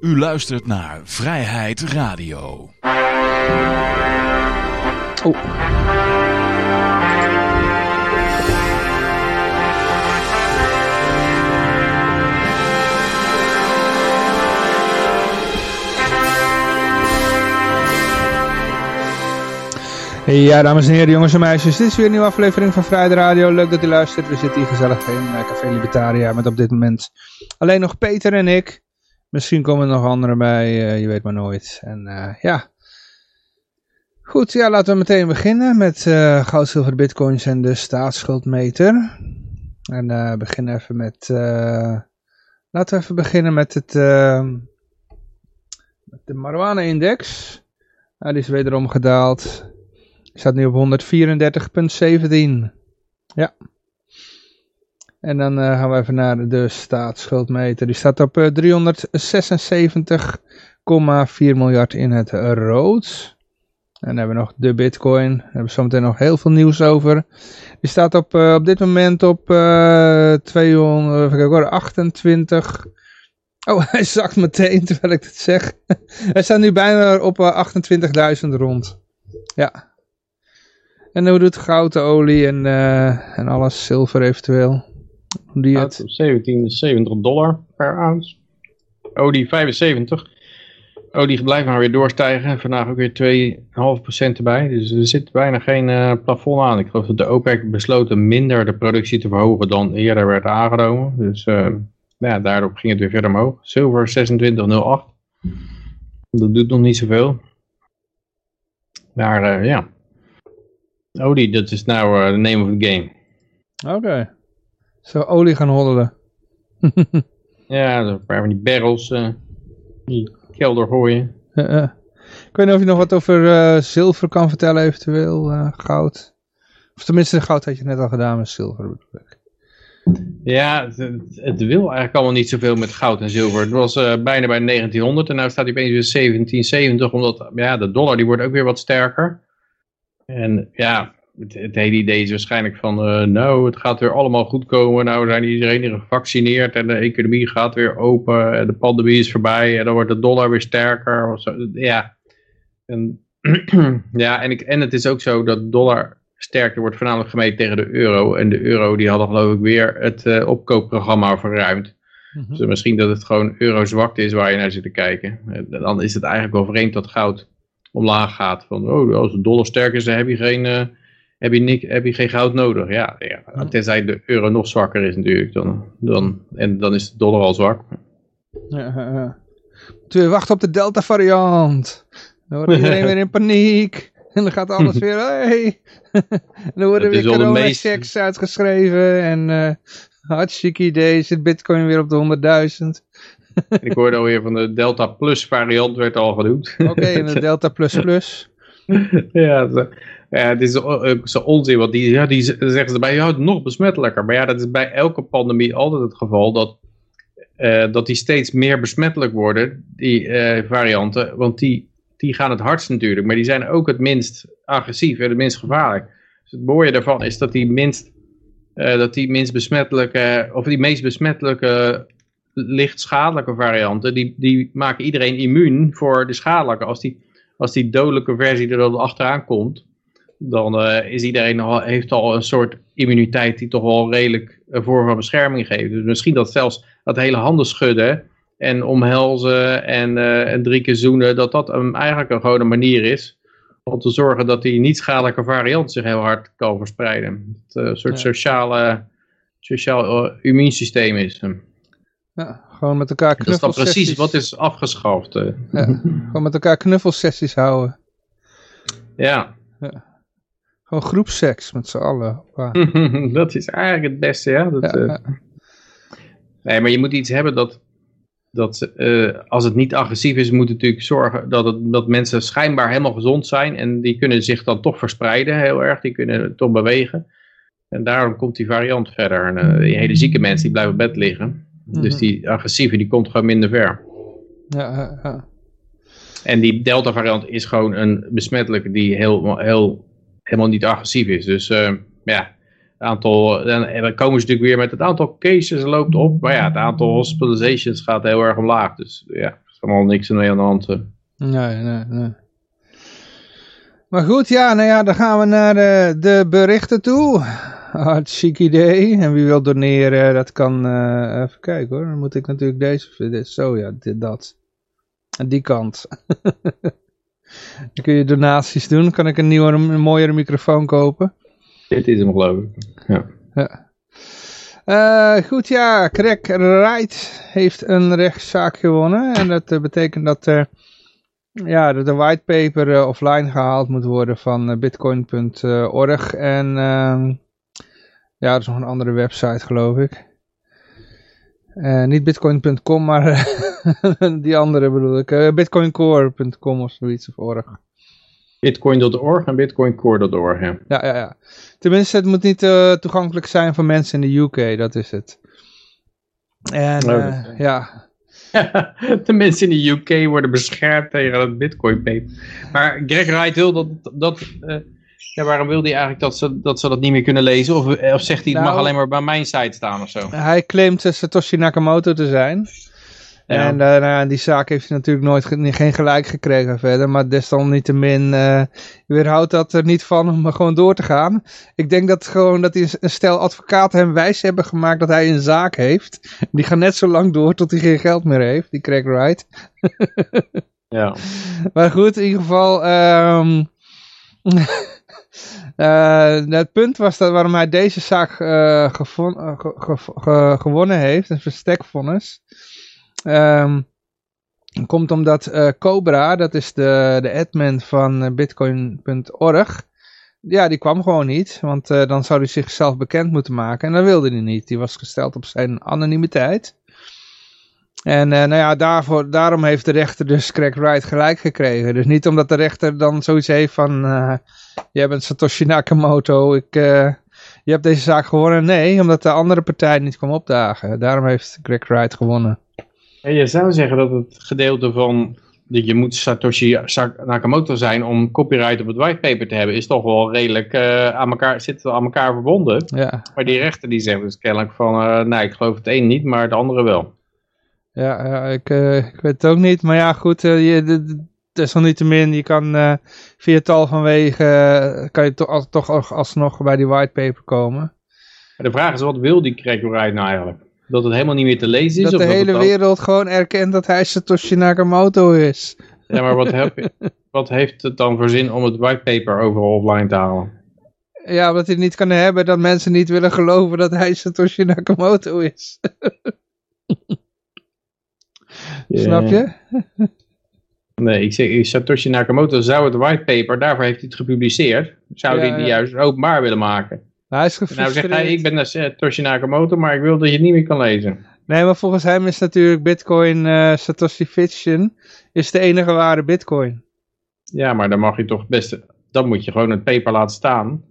U luistert naar Vrijheid Radio. Ja, dames en heren, jongens en meisjes, dit is weer een nieuwe aflevering van Vrijheid Radio. Leuk dat u luistert. We zitten hier gezellig in uh, Café Libertaria met op dit moment alleen nog Peter en ik. Misschien komen er nog anderen bij, uh, je weet maar nooit. En uh, ja, goed, ja, laten we meteen beginnen met goud, zilver, bitcoins en de staatsschuldmeter. En we beginnen even met, laten we even beginnen met het, met de marijuana-index. die is wederom gedaald. Staat nu op 134,17. Ja. En dan uh, gaan we even naar de staatsschuldmeter. Die staat op uh, 376,4 miljard in het rood. En dan hebben we nog de bitcoin. Daar hebben we zometeen nog heel veel nieuws over. Die staat op, uh, op dit moment op 228. Oh, hij zakt meteen terwijl ik het zeg. hij staat nu bijna op 28.000 rond. Ja, en hoe doet goud, olie en, uh, en alles, zilver eventueel? Die het? 1770 dollar per ounce. Olie 75. Olie blijft maar weer doorstijgen. Vandaag ook weer 2,5% erbij. Dus er zit bijna geen uh, plafond aan. Ik geloof dat de OPEC besloten minder de productie te verhogen dan eerder werd aangenomen. Dus uh, ja, daardoor ging het weer verder omhoog. Zilver 26,08. Dat doet nog niet zoveel. Maar ja, Olie, dat is nou the name of the game. Oké. Okay. Zo olie gaan hoddelen. ja, een paar van die barrels uh, die kelder gooien. Uh, ik weet niet of je nog wat over uh, zilver kan vertellen eventueel, goud. Of tenminste, goud had je net al gedaan met zilver. Ja, het, het, wil eigenlijk allemaal niet zoveel met goud en zilver. Het was bijna bij 1900 en nu staat hij opeens weer 1770, omdat ja, de dollar die wordt ook weer wat sterker. En ja, het, het, hele idee is waarschijnlijk van, uh, nou, het gaat weer allemaal goed komen. Nou zijn iedereen gevaccineerd en de economie gaat weer open. En de pandemie is voorbij en dan wordt de dollar weer sterker. Of zo. Ja, en, ja en, ik, en het is ook zo dat dollar sterker wordt voornamelijk gemeten tegen de euro. En de euro die hadden geloof ik weer het uh, opkoopprogramma verruimd. Mm -hmm. Dus misschien dat het gewoon euro-zwakte is waar je naar zit te kijken. Dan is het eigenlijk wel vreemd dat goud omlaag gaat. Van, oh, als de dollar sterk is, dan heb je geen, heb je niet, heb je geen goud nodig. Ja, ja, tenzij de euro nog zwakker is natuurlijk. Dan, dan, en dan is de dollar al zwak. Ja, ja. Wachten op de Delta variant. Dan wordt iedereen weer in paniek. En dan gaat alles weer, hey. dan worden weer corona-checks meest... uitgeschreven. En uh, hartstikke idee, zit bitcoin weer op de 100.000. Ik hoorde alweer van de Delta Plus variant werd al genoemd. Oké, okay, en de Delta Plus Plus. ja, zo, ja, het is zo onzin, want die, ja, die zeggen ze bij, het nog besmettelijker. Maar ja, dat is bij elke pandemie altijd het geval, dat, dat die steeds meer besmettelijk worden, die varianten. Want die, die gaan het hardst natuurlijk, maar die zijn ook het minst agressief en het minst gevaarlijk. Dus het mooie daarvan is dat die minst, dat die minst besmettelijke, of die meest besmettelijke licht schadelijke varianten, die, die maken iedereen immuun voor de schadelijke. Als die, als die dodelijke versie er dan achteraan komt, dan uh, is iedereen al, heeft al een soort immuniteit die toch wel redelijk een vorm van bescherming geeft. Dus misschien dat zelfs dat hele handen schudden en omhelzen en, uh, en drie keer zoenen, dat dat een, eigenlijk een gewone manier is om te zorgen dat die niet schadelijke variant zich heel hard kan verspreiden. Het uh, een soort ja. sociale, sociaal immuunsysteem is. Ja, gewoon met elkaar knuffelsessies. Dat is dan precies wat is afgeschaft. Ja, gewoon met elkaar knuffelsessies houden. Ja. ja. Gewoon groepseks met z'n allen. dat is eigenlijk het beste, ja. Dat, ja, uh... Nee, maar je moet iets hebben dat, dat uh, als het niet agressief is, moet natuurlijk zorgen dat, het, dat mensen schijnbaar helemaal gezond zijn. En die kunnen zich dan toch verspreiden heel erg. Die kunnen toch bewegen. En daarom komt die variant verder. En die hele zieke mensen die blijven op bed liggen. Dus mhm. die agressieve die komt gewoon minder ver. Ja, ja. En die delta variant is gewoon een besmettelijke die heel, heel, helemaal niet agressief is. Dus uh, ja, aantal, dan, dan komen ze natuurlijk weer met het aantal cases loopt op. Maar ja, het aantal hospitalizations gaat heel erg omlaag. Dus ja, is allemaal niks mee aan de hand. Nee, nee, nee. Maar goed, ja, nou ja, dan gaan we naar de, de berichten toe. Hartstikke idee. En wie wil doneren, dat kan... Even kijken hoor, dan moet ik natuurlijk deze... Dit, zo ja, dit, dat. Aan die kant. dan kun je donaties doen. Kan ik een nieuwe, een mooiere microfoon kopen. Dit is hem geloof ik. Ja. ja. Uh, goed, ja, Craig Wright heeft een rechtszaak gewonnen. En dat uh, betekent dat er ja, de, de whitepaper uh, offline gehaald moet worden van bitcoin.org. En ehm, ja, dat is nog een andere website geloof ik. niet bitcoin.com, maar die andere bedoel ik. bitcoincore.com of zoiets of org. Bitcoin.org en bitcoincore.org, ja. Ja, ja, ja. Tenminste, het moet niet uh, toegankelijk zijn voor mensen in de UK, dat is het. En uh, ja. de mensen in de UK worden beschermd tegen het bitcoin paper. Maar Greg Wright wil dat... dat ja, waarom wil hij eigenlijk dat ze, dat ze dat niet meer kunnen lezen? Of, of zegt hij, het nou, mag alleen maar bij mijn site staan of zo? Hij claimt Satoshi Nakamoto te zijn. Ja. En uh, nou, die zaak heeft hij natuurlijk nooit geen gelijk gekregen verder. Maar desalniettemin uh, weerhoudt dat er niet van om gewoon door te gaan. Ik denk dat gewoon dat die een stel advocaten hem wijs hebben gemaakt dat hij een zaak heeft. Die gaan net zo lang door tot hij geen geld meer heeft. Die Craig Wright. ja. Maar goed, in ieder geval... Um, uh, het punt was dat waarom hij deze zaak uh, gevon, ge, ge, ge, gewonnen heeft, een verstekvonnis, Um, komt omdat uh, Cobra, dat is de, de admin van bitcoin.org, ja, die kwam gewoon niet, want uh, dan zou hij zichzelf bekend moeten maken en dat wilde hij niet. Die was gesteld op zijn anonimiteit. En nou ja, daarvoor, daarom heeft de rechter dus Craig Wright gelijk gekregen. Dus niet omdat de rechter dan zoiets heeft van, uh, jij bent Satoshi Nakamoto, ik, je hebt deze zaak gewonnen. Nee, omdat de andere partij niet kwam opdagen. Daarom heeft Craig Wright gewonnen. En je zou zeggen dat het gedeelte van dat je moet Satoshi Nakamoto zijn om copyright op het whitepaper te hebben, is toch wel redelijk uh, aan elkaar, zit aan elkaar verbonden. Ja. Maar die rechter die zegt dus kennelijk van, uh, nee ik geloof het een niet, maar het andere wel. Ja, ja ik, uh, ik weet het ook niet, maar ja goed, je, desalniettemin, je kan via tal van wegen, kan je toch, toch alsnog bij die whitepaper komen. de vraag is, wat wil die Craig Wright nou eigenlijk? Dat het helemaal niet meer te lezen is? Dat de hele wereld gewoon erkent dat hij Satoshi Nakamoto is. Ja, maar wat, heb, wat heeft het dan voor zin om het whitepaper overal offline te halen? Ja, omdat hij niet kan hebben dat mensen niet willen geloven dat hij Satoshi Nakamoto is. yeah. Snap je? nee, ik zeg, Satoshi Nakamoto zou het whitepaper, daarvoor heeft hij het gepubliceerd, zou ja, hij die ja. juist openbaar willen maken. Hij is gefrustreerd. Nou zegt hij, ik ben Satoshi Nakamoto, maar ik wil dat je het niet meer kan lezen. Nee, maar volgens hem is natuurlijk Bitcoin uh, Satoshi Fiction is de enige ware Bitcoin. Ja, maar dan mag je toch best, dan moet je gewoon het paper laten staan.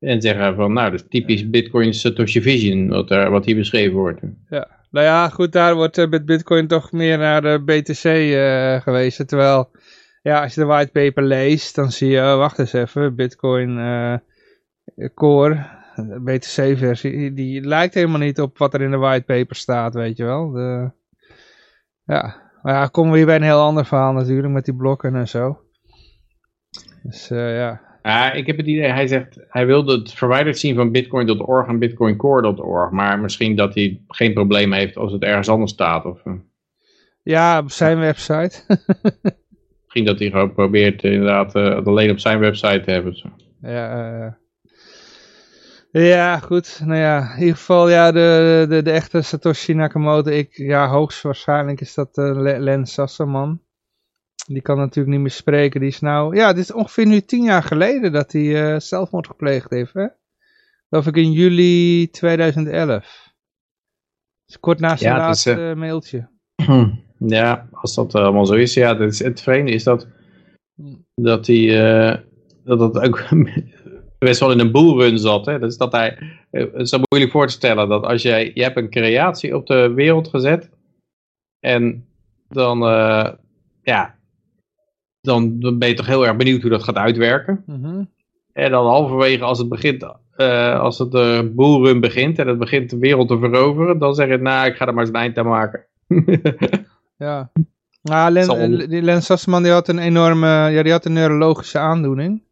En zeggen van, nou, dat is typisch Bitcoin Satoshi Vision, wat, er, wat hier beschreven wordt. Ja, nou ja, goed, daar wordt uh, met Bitcoin toch meer naar de BTC uh, gewezen. Terwijl, ja, als je de whitepaper leest, dan zie je, oh, wacht eens even, Bitcoin Core, BTC-versie, die lijkt helemaal niet op wat er in de whitepaper staat, weet je wel. De, ja, maar ja, komen we hier bij een heel ander verhaal natuurlijk, met die blokken en zo. Dus uh, ja. Ja, ik heb het idee, hij zegt, hij wilde het verwijderd zien van bitcoin.org en bitcoincore.org, maar misschien dat hij geen probleem heeft als het ergens anders staat. Of, uh. Ja, op zijn website. misschien dat hij gewoon probeert inderdaad uh, het alleen op zijn website te hebben. Zo. Ja, ja, goed. Nou ja, in ieder geval, ja, de, de, de echte Satoshi Nakamoto, ik, ja, hoogstwaarschijnlijk is dat uh, Len Sassaman. Die kan natuurlijk niet meer spreken. Die is nou, ja, dit is ongeveer nu tien jaar geleden dat hij uh, zelfmoord gepleegd heeft, hè? Geloof ik in juli 2011. Dus kort na zijn ja, laatste is, uh, mailtje. Ja, als dat allemaal zo is, ja, het, het vreemde is dat, dat hij, dat dat ook best wel in een boelrun zat. Hè? Dus dat hij, het is moeilijk voor te stellen dat als jij, je hebt een creatie op de wereld gezet en dan, uh, ja, dan, dan ben je toch heel erg benieuwd hoe dat gaat uitwerken. Mm En dan halverwege als het begint, uh, als het de boelrun begint en het begint de wereld te veroveren, dan zeg je, nou, ik ga er maar eens een eind aan maken. ja. Ja, Len, eh, Len Sassaman die had een enorme, ja, die had een neurologische aandoening.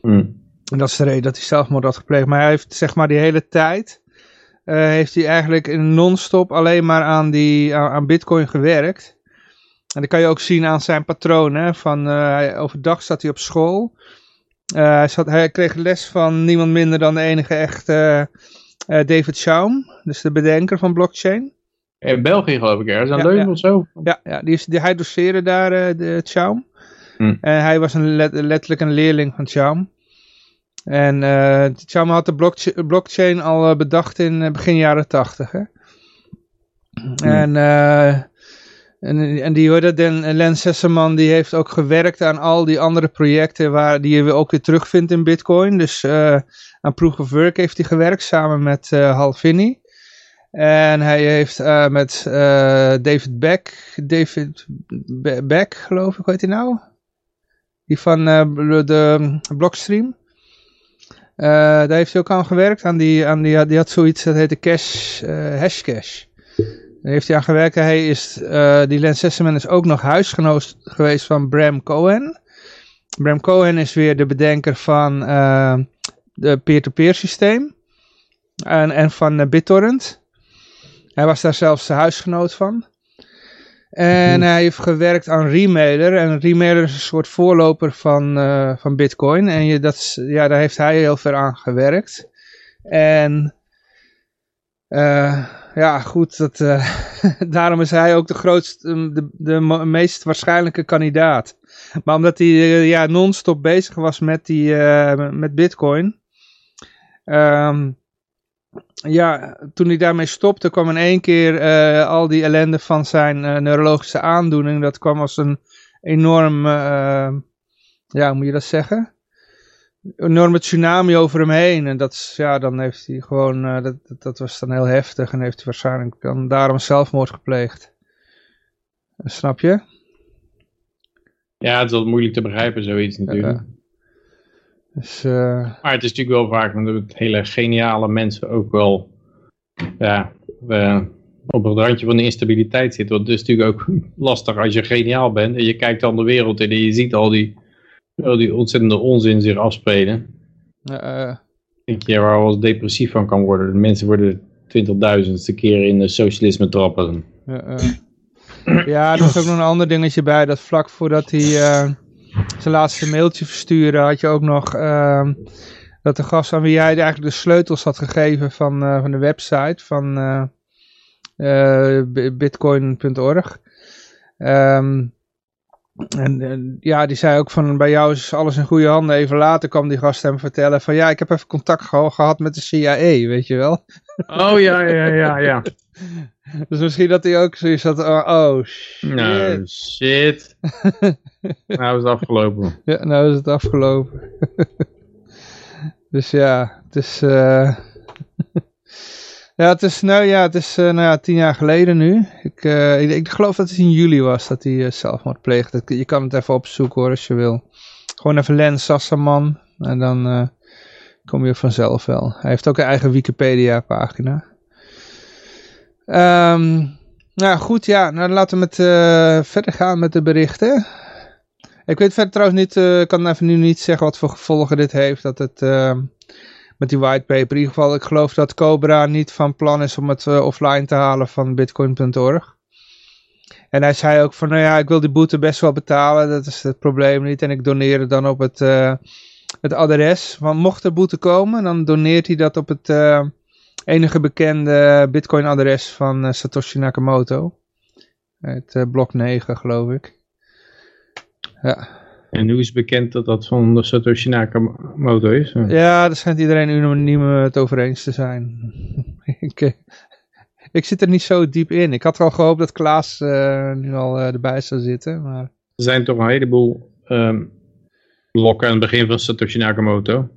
Hm. En dat is de reden dat hij zelfmoord had gepleegd. Maar hij heeft zeg maar die hele tijd, eh, heeft hij eigenlijk non-stop alleen maar aan, die, aan, aan bitcoin gewerkt. En dat kan je ook zien aan zijn patroon. Hè? Van, eh, hij, overdag zat hij op school. Eh, hij, zat, hij kreeg les van niemand minder dan de enige echte David Chaum. Dus de bedenker van blockchain. In België geloof ik ergens, aan Ja, Leuven ja. of zo. Ja, ja die is, die, hij doseerde daar, eh, de Chaum. Hm. En hij was een let- letterlijk een leerling van Chaum. En eh Chaum had de blockcha- blockchain al eh, bedacht in eh, begin jaren tachtig. Hè? En, eh, en, en die hoorde, den, Len Sesselman, die heeft ook gewerkt aan al die andere projecten waar, die je ook weer terugvindt in Bitcoin. Dus eh, aan Proof of Work heeft hij gewerkt samen met eh Hal Finney. En hij heeft eh, met eh, David Beck, David Be- Beck geloof ik, hoe heet hij nou? Die van eh, de Blockstream. Eh, daar heeft hij ook aan gewerkt. Aan die, aan die, die had zoiets, dat heette cash, eh hashcash. Daar heeft hij aan gewerkt. Hij is, eh, die Len Sesselman is ook nog huisgenoot geweest van Bram Cohen. Bram Cohen is weer de bedenker van de peer-to-peer systeem. En, en van BitTorrent. Hij was daar zelfs de huisgenoot van. En Mhm. hij heeft gewerkt aan Remailer. En Remailer is een soort voorloper van, eh, van Bitcoin. En je, dat is, ja, daar heeft hij heel ver aan gewerkt. En eh, ja, goed, dat, eh, daarom is hij ook de grootste, de, de mo- meest waarschijnlijke kandidaat. Maar omdat hij ja, non-stop bezig was met, die, met Bitcoin. ehm, ja, toen hij daarmee stopte, kwam in één keer eh, al die ellende van zijn eh, neurologische aandoening. Dat kwam als een enorm, eh, ja, hoe moet je dat zeggen? Een enorme tsunami over hem heen. En dat, is- ja, dan heeft hij gewoon, dat, dat, dat was dan heel heftig. En heeft hij waarschijnlijk dan daarom zelfmoord gepleegd. Snap je? Ja, het is wel moeilijk te begrijpen, zoiets natuurlijk. Dus, eh, Maar het is natuurlijk wel vaak met hele geniale mensen ook wel ja, eh, op het randje van de instabiliteit zitten. Want het is natuurlijk ook lastig als je geniaal bent en je kijkt dan de wereld in en je ziet al die, al die ontzettende onzin zich afspelen. eh, Denk je waar wel depressief van kan worden. De mensen worden twintigduizendste keer in de socialisme trappen. Ja, eh. ja, er was ook nog een ander dingetje bij. Dat vlak voordat hij eh, zijn laatste mailtje verstuurde, had je ook nog ehm, dat de gast aan wie hij eigenlijk de sleutels had gegeven van, eh, van de website van eh, eh, bi- bitcoin.org. Ehm, en, en ja, die zei ook van bij jou is alles in goede handen. Even later kwam die gast hem vertellen van ja, ik heb even contact gehad met de CIA, weet je wel. Oh ja, ja, ja, ja. Dus misschien dat hij ook zoiets had, oh, oh shit. Nou, shit. nou is het afgelopen. Ja, nou is het afgelopen. dus ja, het is... eh, ja, het is, nou ja, het is eh, nou ja, tien jaar geleden nu. Ik, eh, ik, ik geloof dat het in juli was dat hij zelfmoord pleegde. Je kan het even opzoeken hoor, als je wil. Gewoon even Len Sassaman. En dan kom je vanzelf wel. Hij heeft ook een eigen Wikipedia pagina. Ehm nou goed, ja, nou laten we met, eh, verder gaan met de berichten. Ik weet verder trouwens niet, eh, ik kan even nu niet zeggen wat voor gevolgen dit heeft. Dat het eh, met die whitepaper, in ieder geval, ik geloof dat Cobra niet van plan is om het eh, offline te halen van bitcoin.org. En hij zei ook van, nou ja, ik wil die boete best wel betalen, dat is het probleem niet. En ik doneer het dan op het, het adres. Want mocht er boete komen, dan doneert hij dat op het enige bekende bitcoin adres van eh, Satoshi Nakamoto. Het eh, blok 9 geloof ik. Ja. En hoe is bekend dat dat van de Satoshi Nakamoto is? Ja, daar schijnt iedereen unaniem eh, het over eens te zijn. ik, ik zit er niet zo diep in. Ik had wel gehoopt dat Klaas nu al eh, erbij zou zitten. Maar Er zijn toch een heleboel ehm, blokken aan het begin van Satoshi Nakamoto.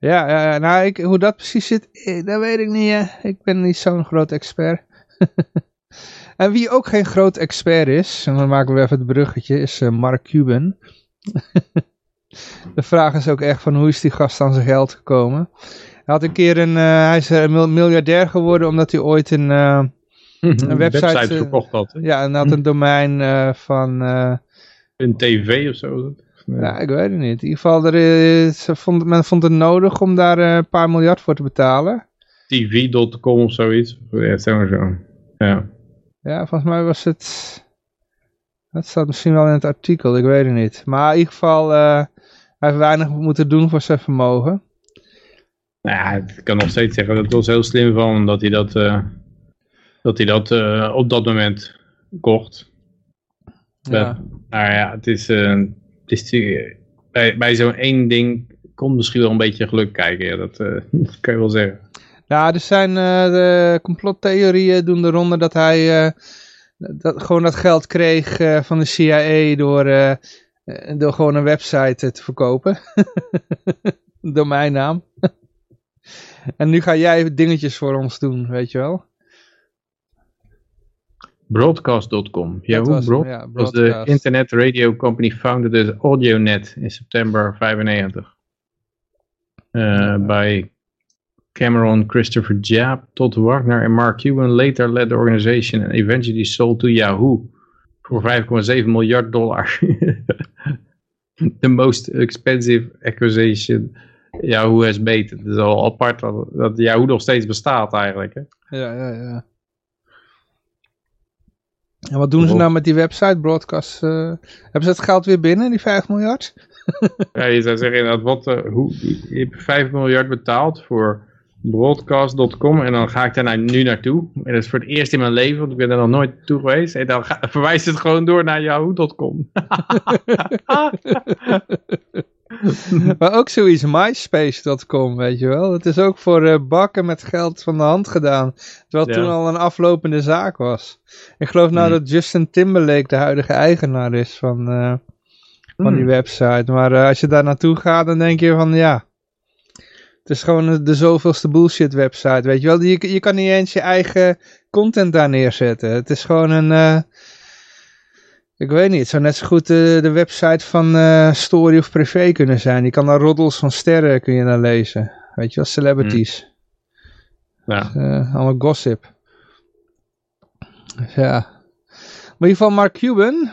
Ja, ja, ja, nou, ik, hoe dat precies zit, eh, dat weet ik niet. eh. Ik ben niet zo'n groot expert. en wie ook geen groot expert is, en dan maken we even het bruggetje, is eh, Mark Cuban. De vraag is ook echt van hoe is die gast aan zijn geld gekomen? Hij had een keer een, eh, hij is een mil- miljardair geworden omdat hij ooit een, eh, een website, website, verkocht had. hè? Ja, en had een domein eh, van... Een tv of zo. Het? Nee? Ja, ik weet het niet. In ieder geval, er is, vond, men vond het nodig om daar eh, een paar miljard voor te betalen. TV.com of zoiets. Ja, zo zo. Ja. Ja, volgens mij was het... Dat staat misschien wel in het artikel, ik weet het niet. Maar in ieder geval, eh, hij heeft weinig moeten doen voor zijn vermogen. Nou ja, ik kan nog steeds zeggen, dat was heel slim van hem dat hij dat, eh, dat, hij dat op dat moment kocht. Ja. Maar ja, het is, het is bij, bij zo'n één ding komt misschien wel een beetje geluk kijken. Ja, dat, dat kan je wel zeggen. Nou, er zijn eh, de complottheorieën doen de ronde dat hij eh, dat, gewoon dat geld kreeg van de CIA door, door gewoon een website te verkopen. Domeinnaam. en nu ga jij dingetjes voor ons doen, weet je wel. Broadcast.com. Yahoo was hem, Broad ja, was de internet radio company founded as AudioNet in september 95. Uh, Bij Cameron Christopher Jab, Todd Wagner en Mark Cuban later led the organization and eventually sold to Yahoo voor 5,7 miljard dollar. The most expensive acquisition Yahoo has made. Het is al apart dat, dat Yahoo nog steeds bestaat eigenlijk. Hè? Ja, ja, ja. En wat doen ze nou met die website, broadcast? eh, hebben ze het geld weer binnen, die 5 miljard? Ja, je zou zeggen inderdaad, wat, eh, hoe, je hebt 5 miljard betaald voor broadcast.com en dan ga ik daar nou nu naartoe. En dat is voor het eerst in mijn leven, want ik ben er nog nooit toe geweest. En dan ga, verwijst het gewoon door naar yahoo.com. maar ook zoiets, myspace.com, weet je wel. Het is ook voor eh, bakken met geld van de hand gedaan. Terwijl het Ja. toen al een aflopende zaak was. Ik geloof nou Hmm. dat Justin Timberlake de huidige eigenaar is van, eh, van die Hmm. website. Maar eh, als je daar naartoe gaat, dan denk je van ja... Het is gewoon de zoveelste bullshit website, weet je wel. Je, je kan niet eens je eigen content daar neerzetten. Het is gewoon een... ik weet niet, het zou net zo goed eh, de website van eh, Story of Privé kunnen zijn. Je kan daar roddels van sterren kun je daar lezen. Weet je wel, celebrities. Ja. Eh, allemaal gossip. Dus ja. Maar in ieder geval Mark Cuban.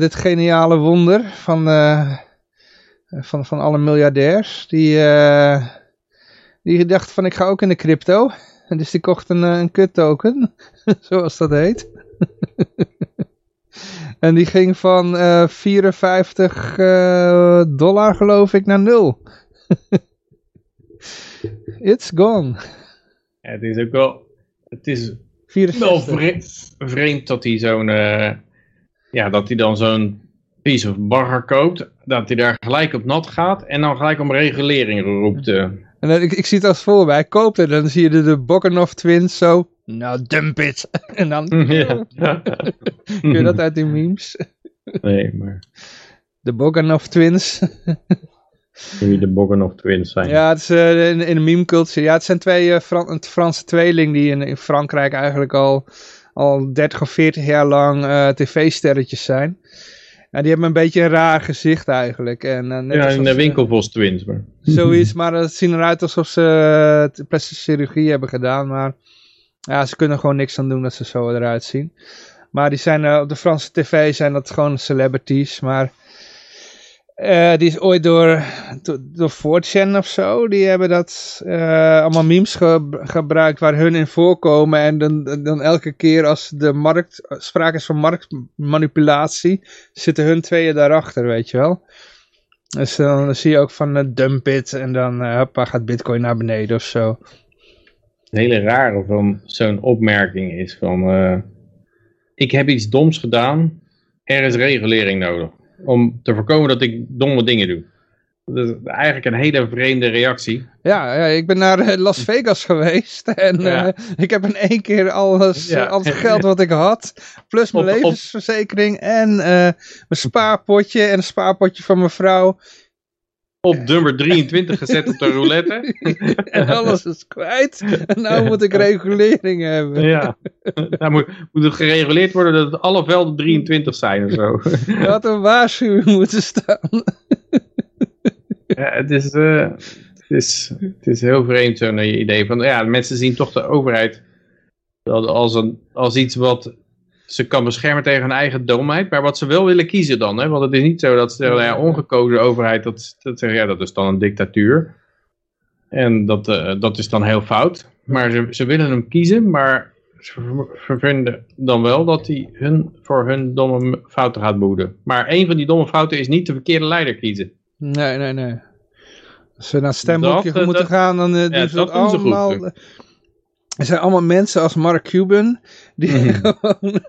dit geniale wonder van, van, van alle miljardairs. Die, die dacht van ik ga ook in de crypto. En dus die kocht een, een kut token. Zoals dat heet. en die ging van eh 54 eh, dollar geloof ik naar nul. It's gone. Ja, het is ook wel, het is wel 64. vreemd, vreemd dat hij zo'n, eh, ja, dat hij dan zo'n piece of bagger koopt, dat hij daar gelijk op nat gaat en dan gelijk om regulering roept. eh. En dan, ik, ik zie het als voor mij. Hij koopt het en dan zie je de, de Bogdanov twins zo. Nou, dump it. en dan ja. kun je dat uit die memes. Nee, maar De Bogdanov twins. wie de Bogdanov twins zijn. ja, het is eh, in, in de meme culture. Ja, het zijn twee eh, Fran Franse tweeling die in, in Frankrijk eigenlijk al, al 30 of 40 jaar lang eh, tv-sterretjes zijn. Ja, die hebben een beetje een raar gezicht eigenlijk. En, net Ja, in de winkelvos twins. Maar. Zoiets, maar het zien eruit alsof ze plastische chirurgie hebben gedaan. Maar ja, ze kunnen gewoon niks aan doen dat ze zo eruit zien. Maar die zijn eh, op de Franse tv zijn dat gewoon celebrities. Maar eh, die is ooit door, door, door 4chan of zo. Die hebben dat eh, allemaal memes ge- gebruikt waar hun in voorkomen. En dan, dan elke keer als de markt, sprake is van marktmanipulatie, zitten hun tweeën daarachter, weet je wel. Dus dan, zie je ook van dump it en dan hoppa, gaat bitcoin naar beneden of zo. Het hele rare van zo'n opmerking is van, eh, ik heb iets doms gedaan, er is regulering nodig. Om te voorkomen dat ik domme dingen doe. Dat is eigenlijk een hele vreemde reactie. Ja, ja ik ben naar eh, Las Vegas geweest en Ja. eh, ik heb in één keer alles, Ja. al het geld wat ik had, plus mijn Op- op- levensverzekering en mijn spaarpotje en een spaarpotje van mijn vrouw. Op nummer 23 gezet op de roulette. En alles is kwijt. En nou moet ik regulering hebben. Ja. Daar moet, moet het gereguleerd worden dat het alle velden 23 zijn of zo. Er had een waarschuwing moeten staan. Ja, het is, eh, het is, het is heel vreemd zo'n idee van, ja, mensen zien toch de overheid Dat als, een, als iets wat ze kan beschermen tegen hun eigen domheid, maar wat ze wel willen kiezen dan. Hè? Want het is niet zo dat ze, nou ja, ongekozen overheid, dat, dat, ja, dat is dan een dictatuur. En dat, uh, dat is dan heel fout. Maar ze, ze willen hem kiezen, maar ze vinden dan wel dat hij hun, voor hun domme fouten gaat boeden. Maar een van die domme fouten is niet de verkeerde leider kiezen. Nee, nee, nee. Als ze naar stemboekje dat, moeten dat, gaan, dan uh, ja, doen allemaal... Goed, er zijn allemaal mensen als Mark Cuban die mm. gewoon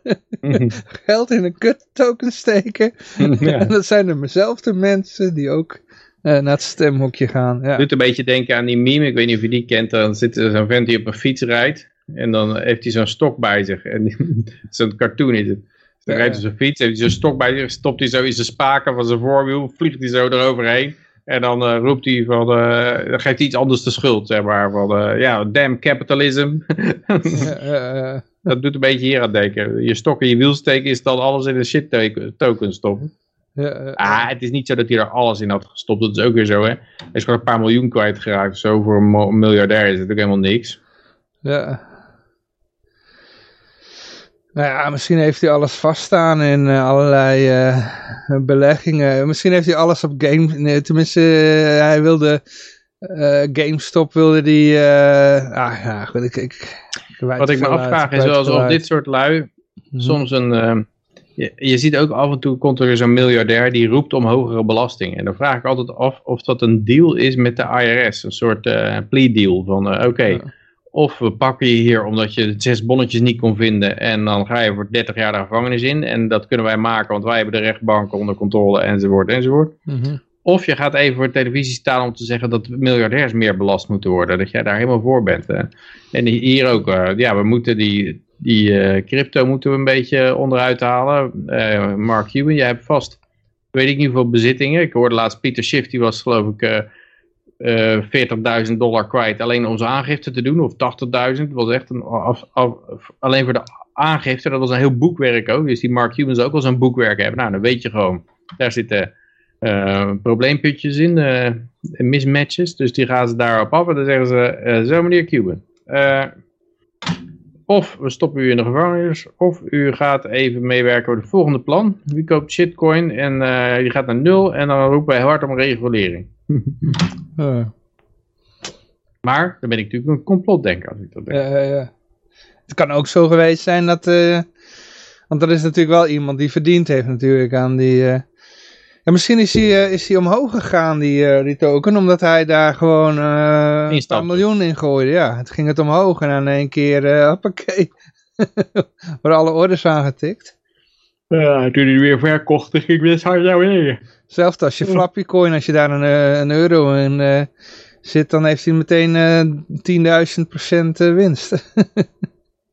mm. geld in een kut token steken. Ja. en dat zijn dezelfde mensen die ook uh, naar het stemhokje gaan. Ja. Doet een beetje denken aan die meme, ik weet niet of je die kent. Dan zit er zo'n vent die op een fiets rijdt. En dan heeft hij zo'n stok bij zich. En zo'n cartoon is het. Dus dan rijdt hij zo'n fiets, heeft hij zo'n stok bij zich, stopt hij zo in zijn spaken van zijn voorwiel, vliegt hij zo eroverheen. En dan uh, roept hij van, uh, dan geeft hij iets anders de schuld, zeg maar. Van, uh, ja, damn capitalism. Dat doet een beetje hier aan denken. Je stok in je wiel steken is dan alles in een shit token stoppen. Ja, ah, het is niet zo dat hij er alles in had gestopt. Dat is ook weer zo, hè. Hij is gewoon een paar miljoen kwijtgeraakt. Zo voor een miljardair is het natuurlijk helemaal niks. Ja. Nou ja, misschien heeft hij alles vaststaan in uh, allerlei uh, beleggingen. Misschien heeft hij alles op game... Nee, tenminste, uh, hij wilde... GameStop wilde die... ah ja, goed, ik... ik Wat ik me afvraag is wel of dit soort lui mm-hmm. soms een... Je, je, ziet ook af en toe komt er zo'n miljardair die roept om hogere belasting. En dan vraag ik altijd af of dat een deal is met de IRS. Een soort plea deal van oké... Ja of we pakken je hier omdat je zes bonnetjes niet kon vinden en dan ga je voor 30 jaar de gevangenis in. En dat kunnen wij maken, want wij hebben de rechtbank onder controle enzovoort enzovoort. Mm Of je gaat even voor televisie staan om te zeggen dat miljardairs meer belast moeten worden. Dat jij daar helemaal voor bent. Hè? En hier ook, uh, ja, we moeten die, die uh, crypto moeten we een beetje onderuit halen. Uh, Mark Cuban, jij hebt vast, weet ik niet hoeveel bezittingen. Ik hoorde laatst Peter Schiff, die was geloof ik uh, eh, 40.000 dollar kwijt alleen om zijn aangifte te doen. Of 80.000. was echt een, alleen voor de aangifte. Dat was een heel boekwerk ook. Dus die Mark Cuban zou ook wel zo'n boekwerk hebben. Nou, dan weet je gewoon. Daar zitten uh, probleemputjes in. Uh, mismatches. Dus die gaan ze daarop af. En dan zeggen ze, zo meneer Cuban. of we stoppen u in de gevangenis. Of u gaat even meewerken op het volgende plan. U koopt shitcoin en die gaat naar nul. En dan roepen wij hard om regulering. Uh. Maar dan ben ik natuurlijk een complotdenker als ik dat denk. Uh, het kan ook zo geweest zijn dat... Uh, want er is natuurlijk wel iemand die verdiend heeft natuurlijk aan die... ja, misschien is hij, is hij omhoog gegaan, die, die token, omdat hij daar gewoon een paar miljoen in gooide. Ja, het ging het omhoog en in één keer, hoppakee, worden alle orders aangetikt. Ja, toen hij weer verkocht, ging ik best hard naar beneden. Zelfs als je Flappy Coin, als je daar een, eh, een euro in uh, zit, dan heeft hij meteen uh, eh, 10.000 procent winst.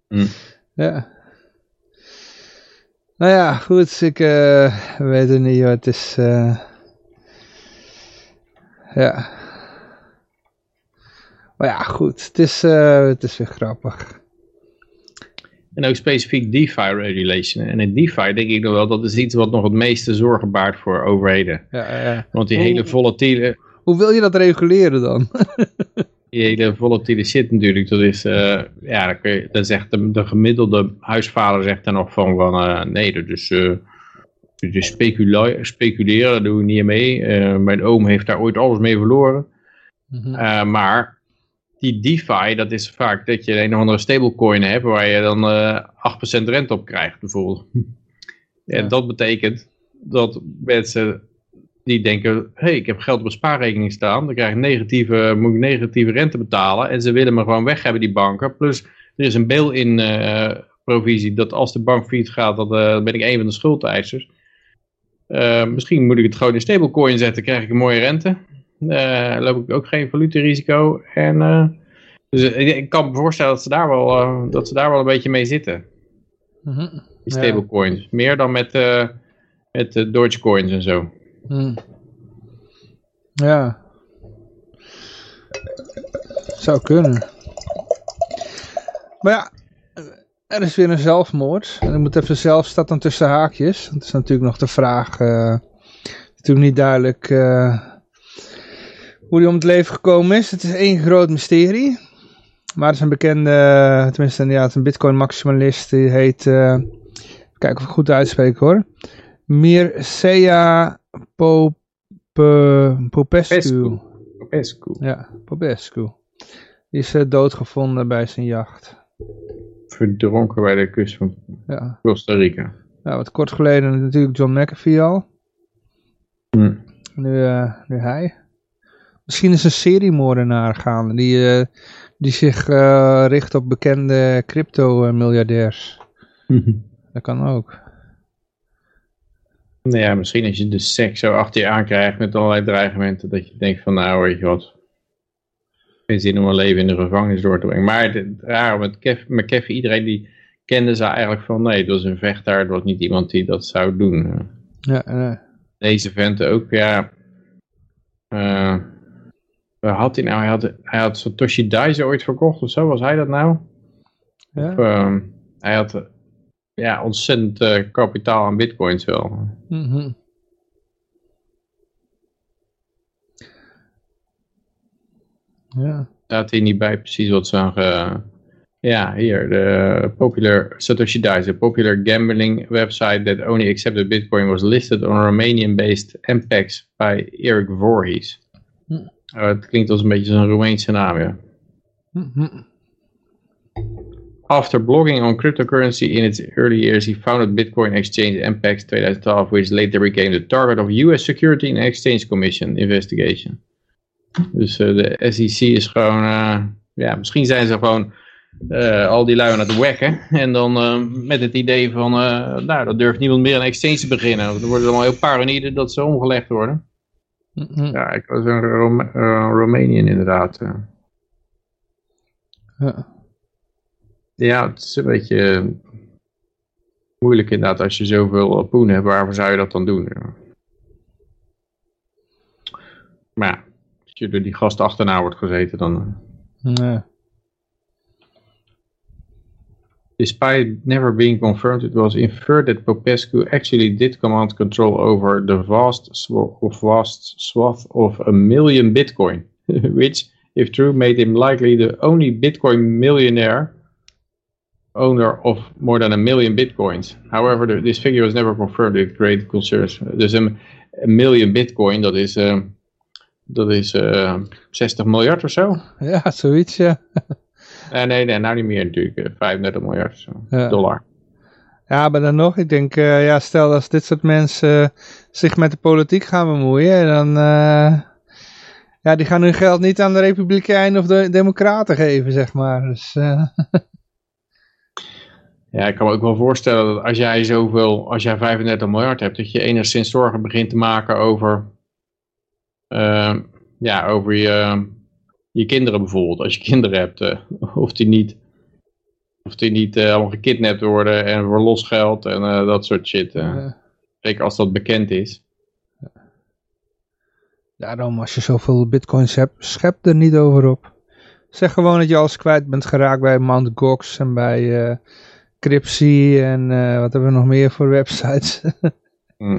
mm. Ja. Nou ja, goed, ik weet het niet, Het is, ja. Maar ja, goed, het is, het is weer grappig. En ook specifiek DeFi regulation. En in DeFi denk ik nog wel, dat is iets wat nog het meeste zorgen baart voor overheden. Ja, ja. Want die hele volatiele... Hoe wil je dat reguleren dan? die hele volatiele shit natuurlijk, dat is, uh, ja, dan, kun je, dan zegt de, de, gemiddelde huisvader zegt dan nog van, van uh, nee, dat is, uh, dus speculeren, speculeren, daar doen we niet mee. mijn oom heeft daar ooit alles mee verloren. Mm -hmm. maar die DeFi, dat is vaak dat je een of andere stablecoin hebt waar je dan uh, eh, 8% rente op krijgt bijvoorbeeld. En dat betekent dat mensen die denken, hé, hey, ik heb geld op een spaarrekening staan, dan krijg ik negatieve, moet ik negatieve rente betalen en ze willen me gewoon weg hebben, die banken. Plus, er is een bail-in uh, provisie dat als de bank failliet gaat, dan uh, ben ik een van de schuldeisers. misschien moet ik het gewoon in stablecoin zetten, krijg ik een mooie rente. Loop ik ook geen valutarisico. En, dus ik kan me voorstellen dat ze daar wel, dat ze daar wel een beetje mee zitten. -hmm. Die stablecoins. Meer dan met, met Dogecoins en zo. Mm. Ja. Zou kunnen. Maar ja, er is weer een zelfmoord. En ik moet even zelf staat dan tussen haakjes. Dat is natuurlijk nog de vraag. Uh, natuurlijk niet duidelijk uh, hoe hij om het leven gekomen is. Het is één groot mysterie. Maar het is een bekende, tenminste ja, het een bitcoin maximalist, die heet, uh, kijk of ik goed uitspreek hoor, Mircea Pop, Popescu. Popescu. Ja, Popescu. Die is uh, doodgevonden bij zijn jacht. Verdronken bij de kust van ja. Costa Rica. Ja, wat kort geleden natuurlijk John McAfee al. Hm. Nu, uh, nu hij. Misschien is een seriemoordenaar gaande die, uh, die zich richt op bekende crypto-miljardairs. Dat kan ook. Nou ja, misschien als je de seks zo achter je aankrijgt met allerlei dreigementen, dat je denkt van nou weet je wat, geen zin om een leven in de gevangenis door te brengen. Maar het raar met Kev, McAfee, iedereen die kende ze eigenlijk van nee, het was een vechter, het was niet iemand die dat zou doen. Ja, uh. Deze vent ook, ja. Uh, had hij nou? Hij had, hij had Satoshi Daisen ooit verkocht of zo, was hij dat nou? Ja. Of, uh, hij had ja, ontzettend uh, kapitaal aan bitcoins wel. Mm -hmm. Ja. Staat hier niet bij precies wat ze aan... Ge... Ja, hier, de popular Satoshi Dice, a popular gambling website that only accepted Bitcoin was listed on Romanian-based MPEX by Eric Voorhees. Hm. Uh, het klinkt als een beetje zo'n Roemeense naam, ja. Mm -hmm. After blogging on cryptocurrency in its early years, he founded Bitcoin exchange MPEX 2012, which later became the target of US Security and Exchange Commission investigation. Dus uh, de SEC is gewoon, uh, ja, misschien zijn ze gewoon uh, al die lui aan het wekken. En dan met het idee van, nou, dat durft niemand meer een exchange te beginnen. Er worden allemaal heel paranoïde dat ze omgelegd worden. Mm -hmm. Ja, ik was een Rom Romanian inderdaad. Ja. Ja, het is een beetje moeilijk inderdaad als je zoveel poen hebt. Waarvoor zou je dat dan doen? Maar ja als je door die gast achterna wordt gezeten, dan... Nee. Despite never being confirmed, it was inferred that Popescu actually did command control over the vast, sw vast swath of a million Bitcoin, which, if true, made him likely the only Bitcoin millionaire owner of more than a million Bitcoins. However, the, this figure was never confirmed with great concerns. Dus een, een million Bitcoin, dat is... Uh, Dat is uh, 60 miljard of zo. Ja, zoiets, ja. Uh, nee, nee, nou niet meer natuurlijk. 35 miljard zo, ja. dollar. Ja, maar dan nog, ik denk, uh, ja, stel als dit soort mensen zich met de politiek gaan bemoeien, dan, uh, ja, die gaan hun geld niet aan de Republikeinen of de Democraten geven, zeg maar. Dus, uh... Ja, ik kan me ook wel voorstellen dat als jij zoveel, als jij 35 miljard hebt, dat je enigszins zorgen begint te maken over uh, ja, over je, je kinderen bijvoorbeeld. Als je kinderen hebt, uh, of die niet, of die niet uh, allemaal gekidnapt worden en voor losgeld en dat soort shit. Zeker als dat bekend is. Daarom, als je zoveel bitcoins hebt, schep er niet over op. Zeg gewoon dat je alles kwijt bent geraakt bij Mt. Gox en bij Crypsy en wat hebben we nog meer voor websites. mm.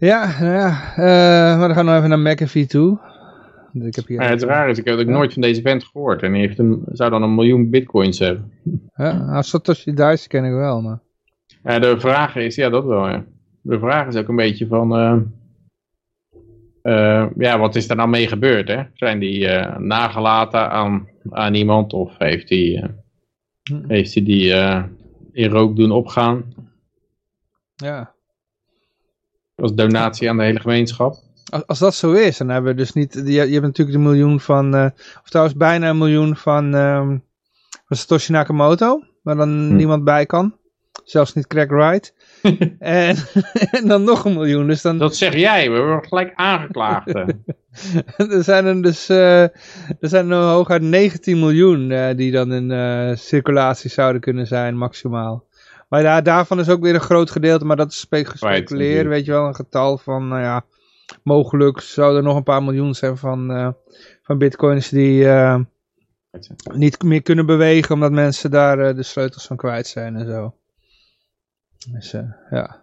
Ja, nou ja, uh, maar dan gaan we even naar McAfee toe. Ik heb hier ja, het raar is, ik heb ook ja. nooit van deze vent gehoord. En hij heeft een, zou dan een miljoen bitcoins hebben. Ja, nou, Satoshi Dice ken ik wel, maar... Ja, de vraag is, ja dat wel, ja. De vraag is ook een beetje van... Uh, uh, ja, wat is er nou mee gebeurd, hè? Zijn die nagelaten aan, aan iemand of heeft hij hm. heeft hij die in rook doen opgaan? Ja als donatie aan de hele gemeenschap. Als, als dat zo is, dan hebben we dus niet... Je, je hebt natuurlijk de miljoen van... Uh, of trouwens bijna een miljoen van... Um, van Satoshi Nakamoto. Waar dan hm. niemand bij kan. Zelfs niet Craig Wright. en, en, dan nog een miljoen. Dus dan... Dat zeg jij, we worden gelijk aangeklaagd. er zijn er dus uh, er zijn er hooguit 19 miljoen uh, die dan in uh, circulatie zouden kunnen zijn, maximaal. Maar ja, daarvan is ook weer een groot gedeelte, maar dat is gespeculeerd, weet je wel, een getal van, nou ja, mogelijk zou er nog een paar miljoen zijn van, van bitcoins die niet meer kunnen bewegen, omdat mensen daar de sleutels van kwijt zijn en zo. Dus ja.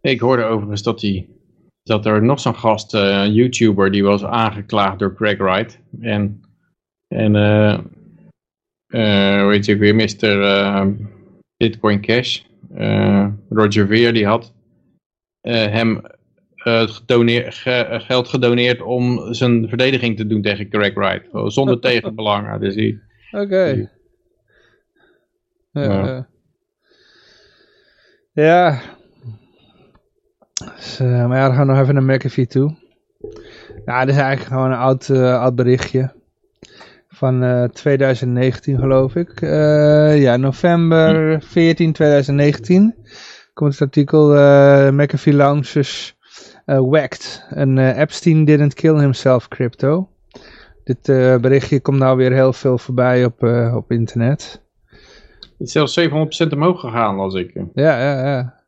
Ik hoorde overigens dat die dat er nog zo'n gast, uh, YouTuber, die was aangeklaagd door Craig Wright. En, en uh, hoe heet je weer, Mr. Bitcoin Cash, Roger Ver, die had hem gedoneer, ge, geld gedoneerd om zijn verdediging te doen tegen Craig Wright. Zonder tegenbelang. Dus Oké. Okay. Ja. Ja. Dus, uh, maar ja, dan gaan we nog even naar McAfee toe. Ja, dit is eigenlijk gewoon een oud, uh, oud berichtje. Van uh, 2019 geloof ik. ja, november 14 2019 komt het artikel McAfee launches Whacked. En Epstein didn't kill himself crypto. Dit berichtje komt nou weer heel veel voorbij op, op internet. Het is zelfs 700% omhoog gegaan als ik. Ja, ja, ja.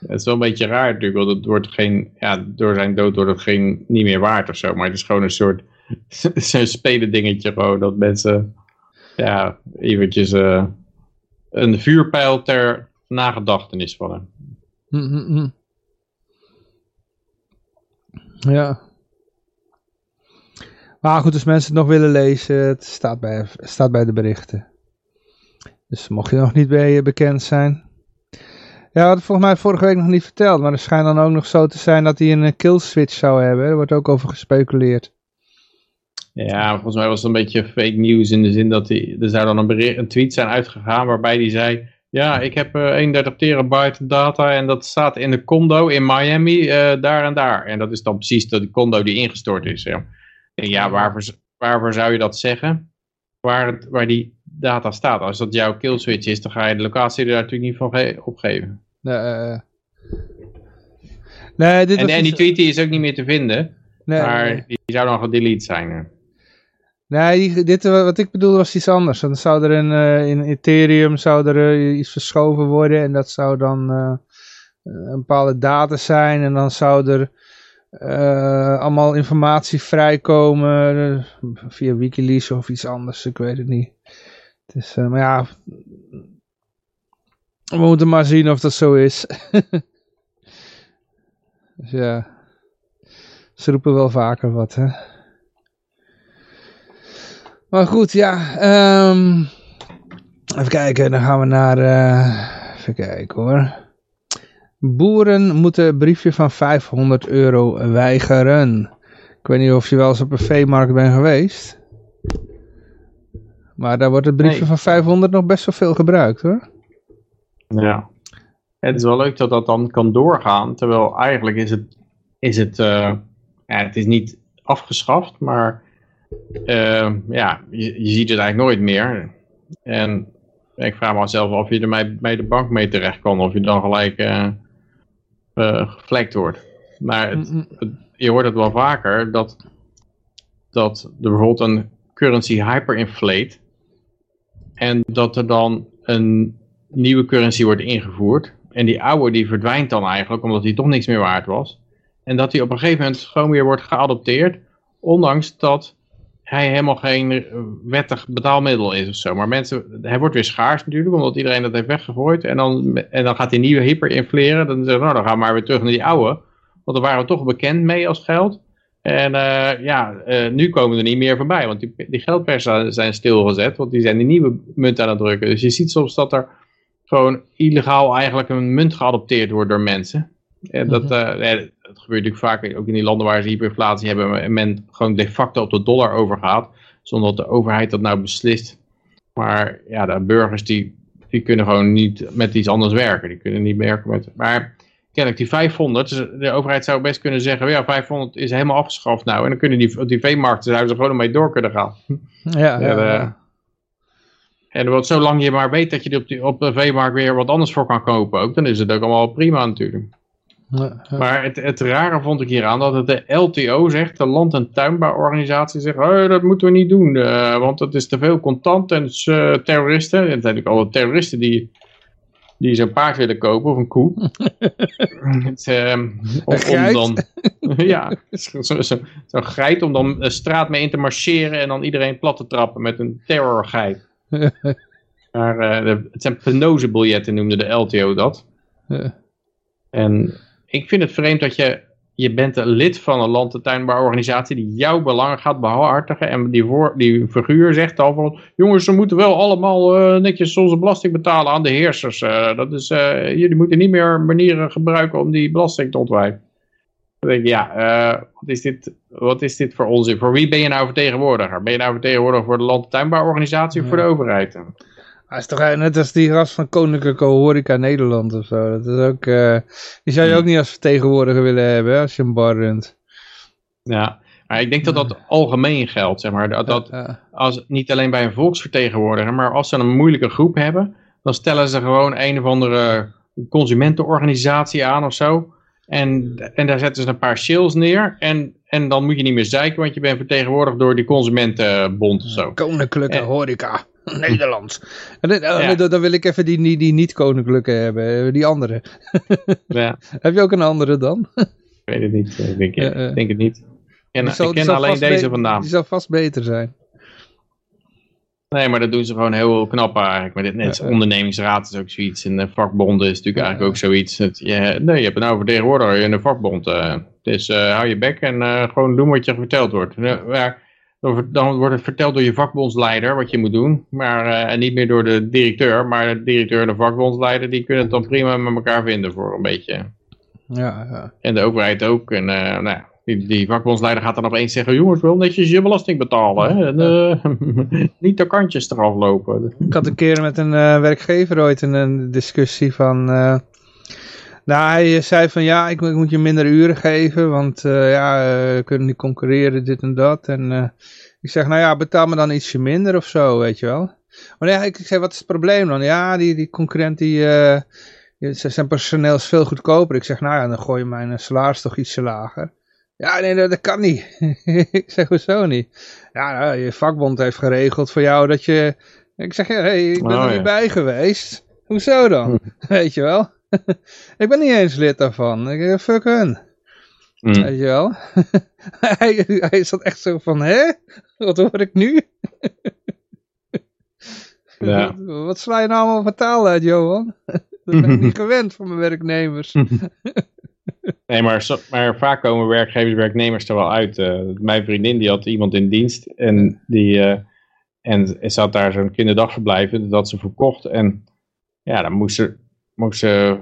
Het is wel een beetje raar natuurlijk, want het wordt geen, ja, door zijn dood wordt het geen, niet meer waard of zo. Maar het is gewoon een soort zo'n spelen dingetje gewoon, dat mensen ja, eventjes uh, een vuurpijl ter nagedachtenis van hem. Mm -hmm. Ja. Maar goed, als mensen het nog willen lezen, het staat bij, staat bij de berichten. Dus mocht je nog niet bij bekend zijn, ja, had volgens mij vorige week nog niet verteld. Maar er schijnt dan ook nog zo te zijn dat hij een kill switch zou hebben. Er wordt ook over gespeculeerd. Ja, volgens mij was het een beetje fake news in de zin dat hij, er zou dan een, tweet zijn uitgegaan waarbij hij zei... Ja, ik heb uh, 31 terabyte data en dat staat in de condo in Miami, uh, daar en daar. En dat is dan precies de condo die ingestort is. Ja, en ja waarvoor, zou je dat zeggen? Waar, het, waar die data staat. Als dat jouw kill switch is, dan ga je de locatie er natuurlijk niet van opgeven. Nee, uh, nee, dit en, en die tweet die is ook niet meer te vinden. Nee, maar die zou dan gedelete zijn. Nee, dit, wat ik bedoelde was iets anders. Dan zou er in, uh, in Ethereum zou er, uh, iets verschoven worden en dat zou dan uh, een bepaalde data zijn en dan zou er allemaal informatie vrijkomen via Wikileaks of iets anders, ik weet het niet. Dus, maar ja, we moeten maar zien of dat zo is. dus ja, ze roepen wel vaker wat, hè. Maar goed, ja. Um, even kijken, dan gaan we naar... Uh, even kijken hoor. Boeren moeten briefje van 500 euro weigeren. Ik weet niet of je wel eens op een veemarkt bent geweest. Maar daar wordt het briefje van 500 nog best wel veel gebruikt hoor. Ja. Het is wel leuk dat dat dan kan doorgaan. Terwijl eigenlijk is het, is het, uh, ja, het is niet afgeschaft, maar uh, ja, je, je, ziet het eigenlijk nooit meer. En ik vraag me zelf of je er bij de bank mee terecht kan, of je dan gelijk uh, geflekt wordt. Maar het, het, je hoort het wel vaker dat, dat er bijvoorbeeld een currency hyperinflate en dat er dan een nieuwe currency wordt ingevoerd. En die oude die verdwijnt dan eigenlijk, omdat die toch niks meer waard was. En dat die op een gegeven moment gewoon weer wordt geadopteerd. Ondanks dat hij helemaal geen wettig betaalmiddel is of zo. Maar mensen, hij wordt weer schaars natuurlijk, omdat iedereen dat heeft weggegooid. En dan, en dan gaat die nieuwe hyperinfleren. Dan zeggen we, nou dan gaan we maar weer terug naar die oude. Want daar waren we toch bekend mee als geld. En uh, ja, uh, nu komen er niet meer voorbij, want die, die geldpersen zijn stilgezet, want die zijn die nieuwe munt aan het drukken. Dus je ziet soms dat er gewoon illegaal eigenlijk een munt geadopteerd wordt door mensen. En dat, uh, dat gebeurt natuurlijk vaak ook in die landen waar ze hyperinflatie hebben en men gewoon de facto op de dollar overgaat, zonder dat de overheid dat nou beslist. Maar ja, de burgers die, die kunnen gewoon niet met iets anders werken. Die kunnen niet werken met... Maar kennelijk die 500, dus de overheid zou best kunnen zeggen, ja 500 is helemaal afgeschaft nou. En dan kunnen die, die veemarkten zouden ze gewoon mee door kunnen gaan. Ja, ja, ja. En wat, zolang je maar weet dat je op, die, op de veemarkt weer wat anders voor kan kopen ook, dan is het ook allemaal prima natuurlijk. Ja, ja. Maar het, het rare vond ik hier aan dat het de LTO zegt, de Land- en Tuinbouworganisatie zegt, oh, dat moeten we niet doen, uh, want het is te veel contant en uh, terroristen. En het zijn natuurlijk alle terroristen die, die zo'n paard willen kopen of een koe. het, uh, om, om, dan, ja, zo'n zo, zo, zo geit om dan de straat mee in te marcheren en dan iedereen plat te trappen met een terrorgeit. maar uh, het zijn penosebiljetten noemde de LTO dat. En ik vind het vreemd dat je, je bent een lid van een landtuinbouworganisatie die jouw belangen gaat behartigen. En die, voor, die figuur zegt al van, jongens, ze moeten wel allemaal uh, netjes onze belasting betalen aan de heersers. Uh, dat is, uh, jullie moeten niet meer manieren gebruiken om die belasting te ontwijken. Dan denk ik, ja, wat, is dit, wat is dit voor onzin? Voor wie ben je nou vertegenwoordiger? Ben je nou vertegenwoordiger voor de landtuinbouworganisatie of voor de overheid? Hij is toch net als die gast van Koninklijke Horeca Nederland of zo. Dat is ook, uh, die zou je ook niet als vertegenwoordiger willen hebben als je een bar runt. Ja, maar ik denk dat dat algemeen geldt. Zeg maar. Dat, dat als, niet alleen bij een volksvertegenwoordiger, maar als ze een moeilijke groep hebben, dan stellen ze gewoon een of andere consumentenorganisatie aan of zo. En, en daar zetten ze een paar shills neer. En, en dan moet je niet meer zeiken, want je bent vertegenwoordigd door die consumentenbond of zo. Koninklijke Horeca. Nederland. En dan, wil ik even die, die, die niet-koninklijke hebben, eh, die andere. ja. Heb je ook een andere dan? ik weet het niet, ik denk, uh, denk het niet. En, zal, ik ken alleen deze vandaan. Die zou vast beter zijn. Nee, maar dat doen ze gewoon heel knap eigenlijk. Maar dit net ondernemingsraad is ook zoiets. En de vakbonden is natuurlijk eigenlijk ook zoiets. Dat je, nee, je hebt een nou vertegenwoordiger in de vakbond. Dus uh, hou je bek en uh, gewoon doen wat je verteld wordt. Maar dan wordt het verteld door je vakbondsleider wat je moet doen. Maar uh, niet meer door de directeur. Maar de directeur en de vakbondsleider die kunnen het dan prima met elkaar vinden voor een beetje. Ja, ja. En de overheid ook. En uh, nou, die, die vakbondsleider gaat dan opeens zeggen, jongens, wel netjes je belasting betalen. Hè? En, uh, niet de kantjes eraf lopen. Ik had een keer met een werkgever ooit een, een discussie van... Nou, hij zei van ja, ik, moet je minder uren geven, want uh, ja, we kunnen niet concurreren, dit en dat. En uh, ik zeg, nou ja, betaal me dan ietsje minder of zo, weet je wel. Maar ja, ik, ik zeg, wat is het probleem dan? Ja, die, die concurrent, die, uh, zijn personeel is veel goedkoper. Ik zeg, nou ja, dan gooi je mijn salaris toch ietsje lager. Ja, nee, dat, dat kan niet. ik zeg, hoezo niet? Ja, nou, je vakbond heeft geregeld voor jou dat je... Ik zeg, ja, hey, ik ben oh, er niet bij geweest. Hoezo dan? Weet je wel? ik ben niet eens lid daarvan. Ik, fuck hun. Mm. Weet je wel? hij, hij zat echt zo van, hè? Wat hoor ik nu? ja. Wat sla je nou allemaal van taal uit, Johan? Dat ben ik niet gewend voor mijn werknemers. nee, maar, maar vaak komen werkgevers werknemers er wel uit. Uh, mijn vriendin die had iemand in dienst en die... Uh, en zat daar zo'n kinderdagverblijf dat ze verkocht. En ja, dan moest ze moest ze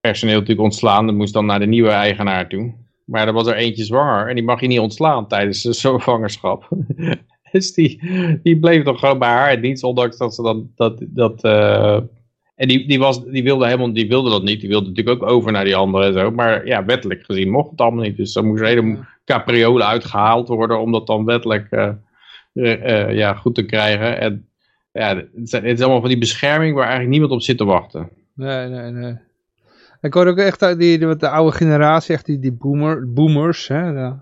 personeel natuurlijk ontslaan. Dat moest dan naar de nieuwe eigenaar toe. Maar er was er eentje zwanger en die mag je niet ontslaan tijdens de zwangerschap. dus die, die bleef toch gewoon bij haar in dienst, ondanks dat ze dan dat... dat uh, en die, die, was, die, wilde helemaal, die wilde dat niet. Die wilde natuurlijk ook over naar die andere en zo. Maar ja, wettelijk gezien mocht het allemaal niet. Dus dan moest een hele capriolen uitgehaald worden om dat dan wettelijk uh, uh, ja, goed te krijgen. En ja, het is allemaal van die bescherming waar eigenlijk niemand op zit te wachten. Nee, nee, nee. Ik hoor ook echt die, de, de oude generatie, echt die, die boomer, boomers, hè, de,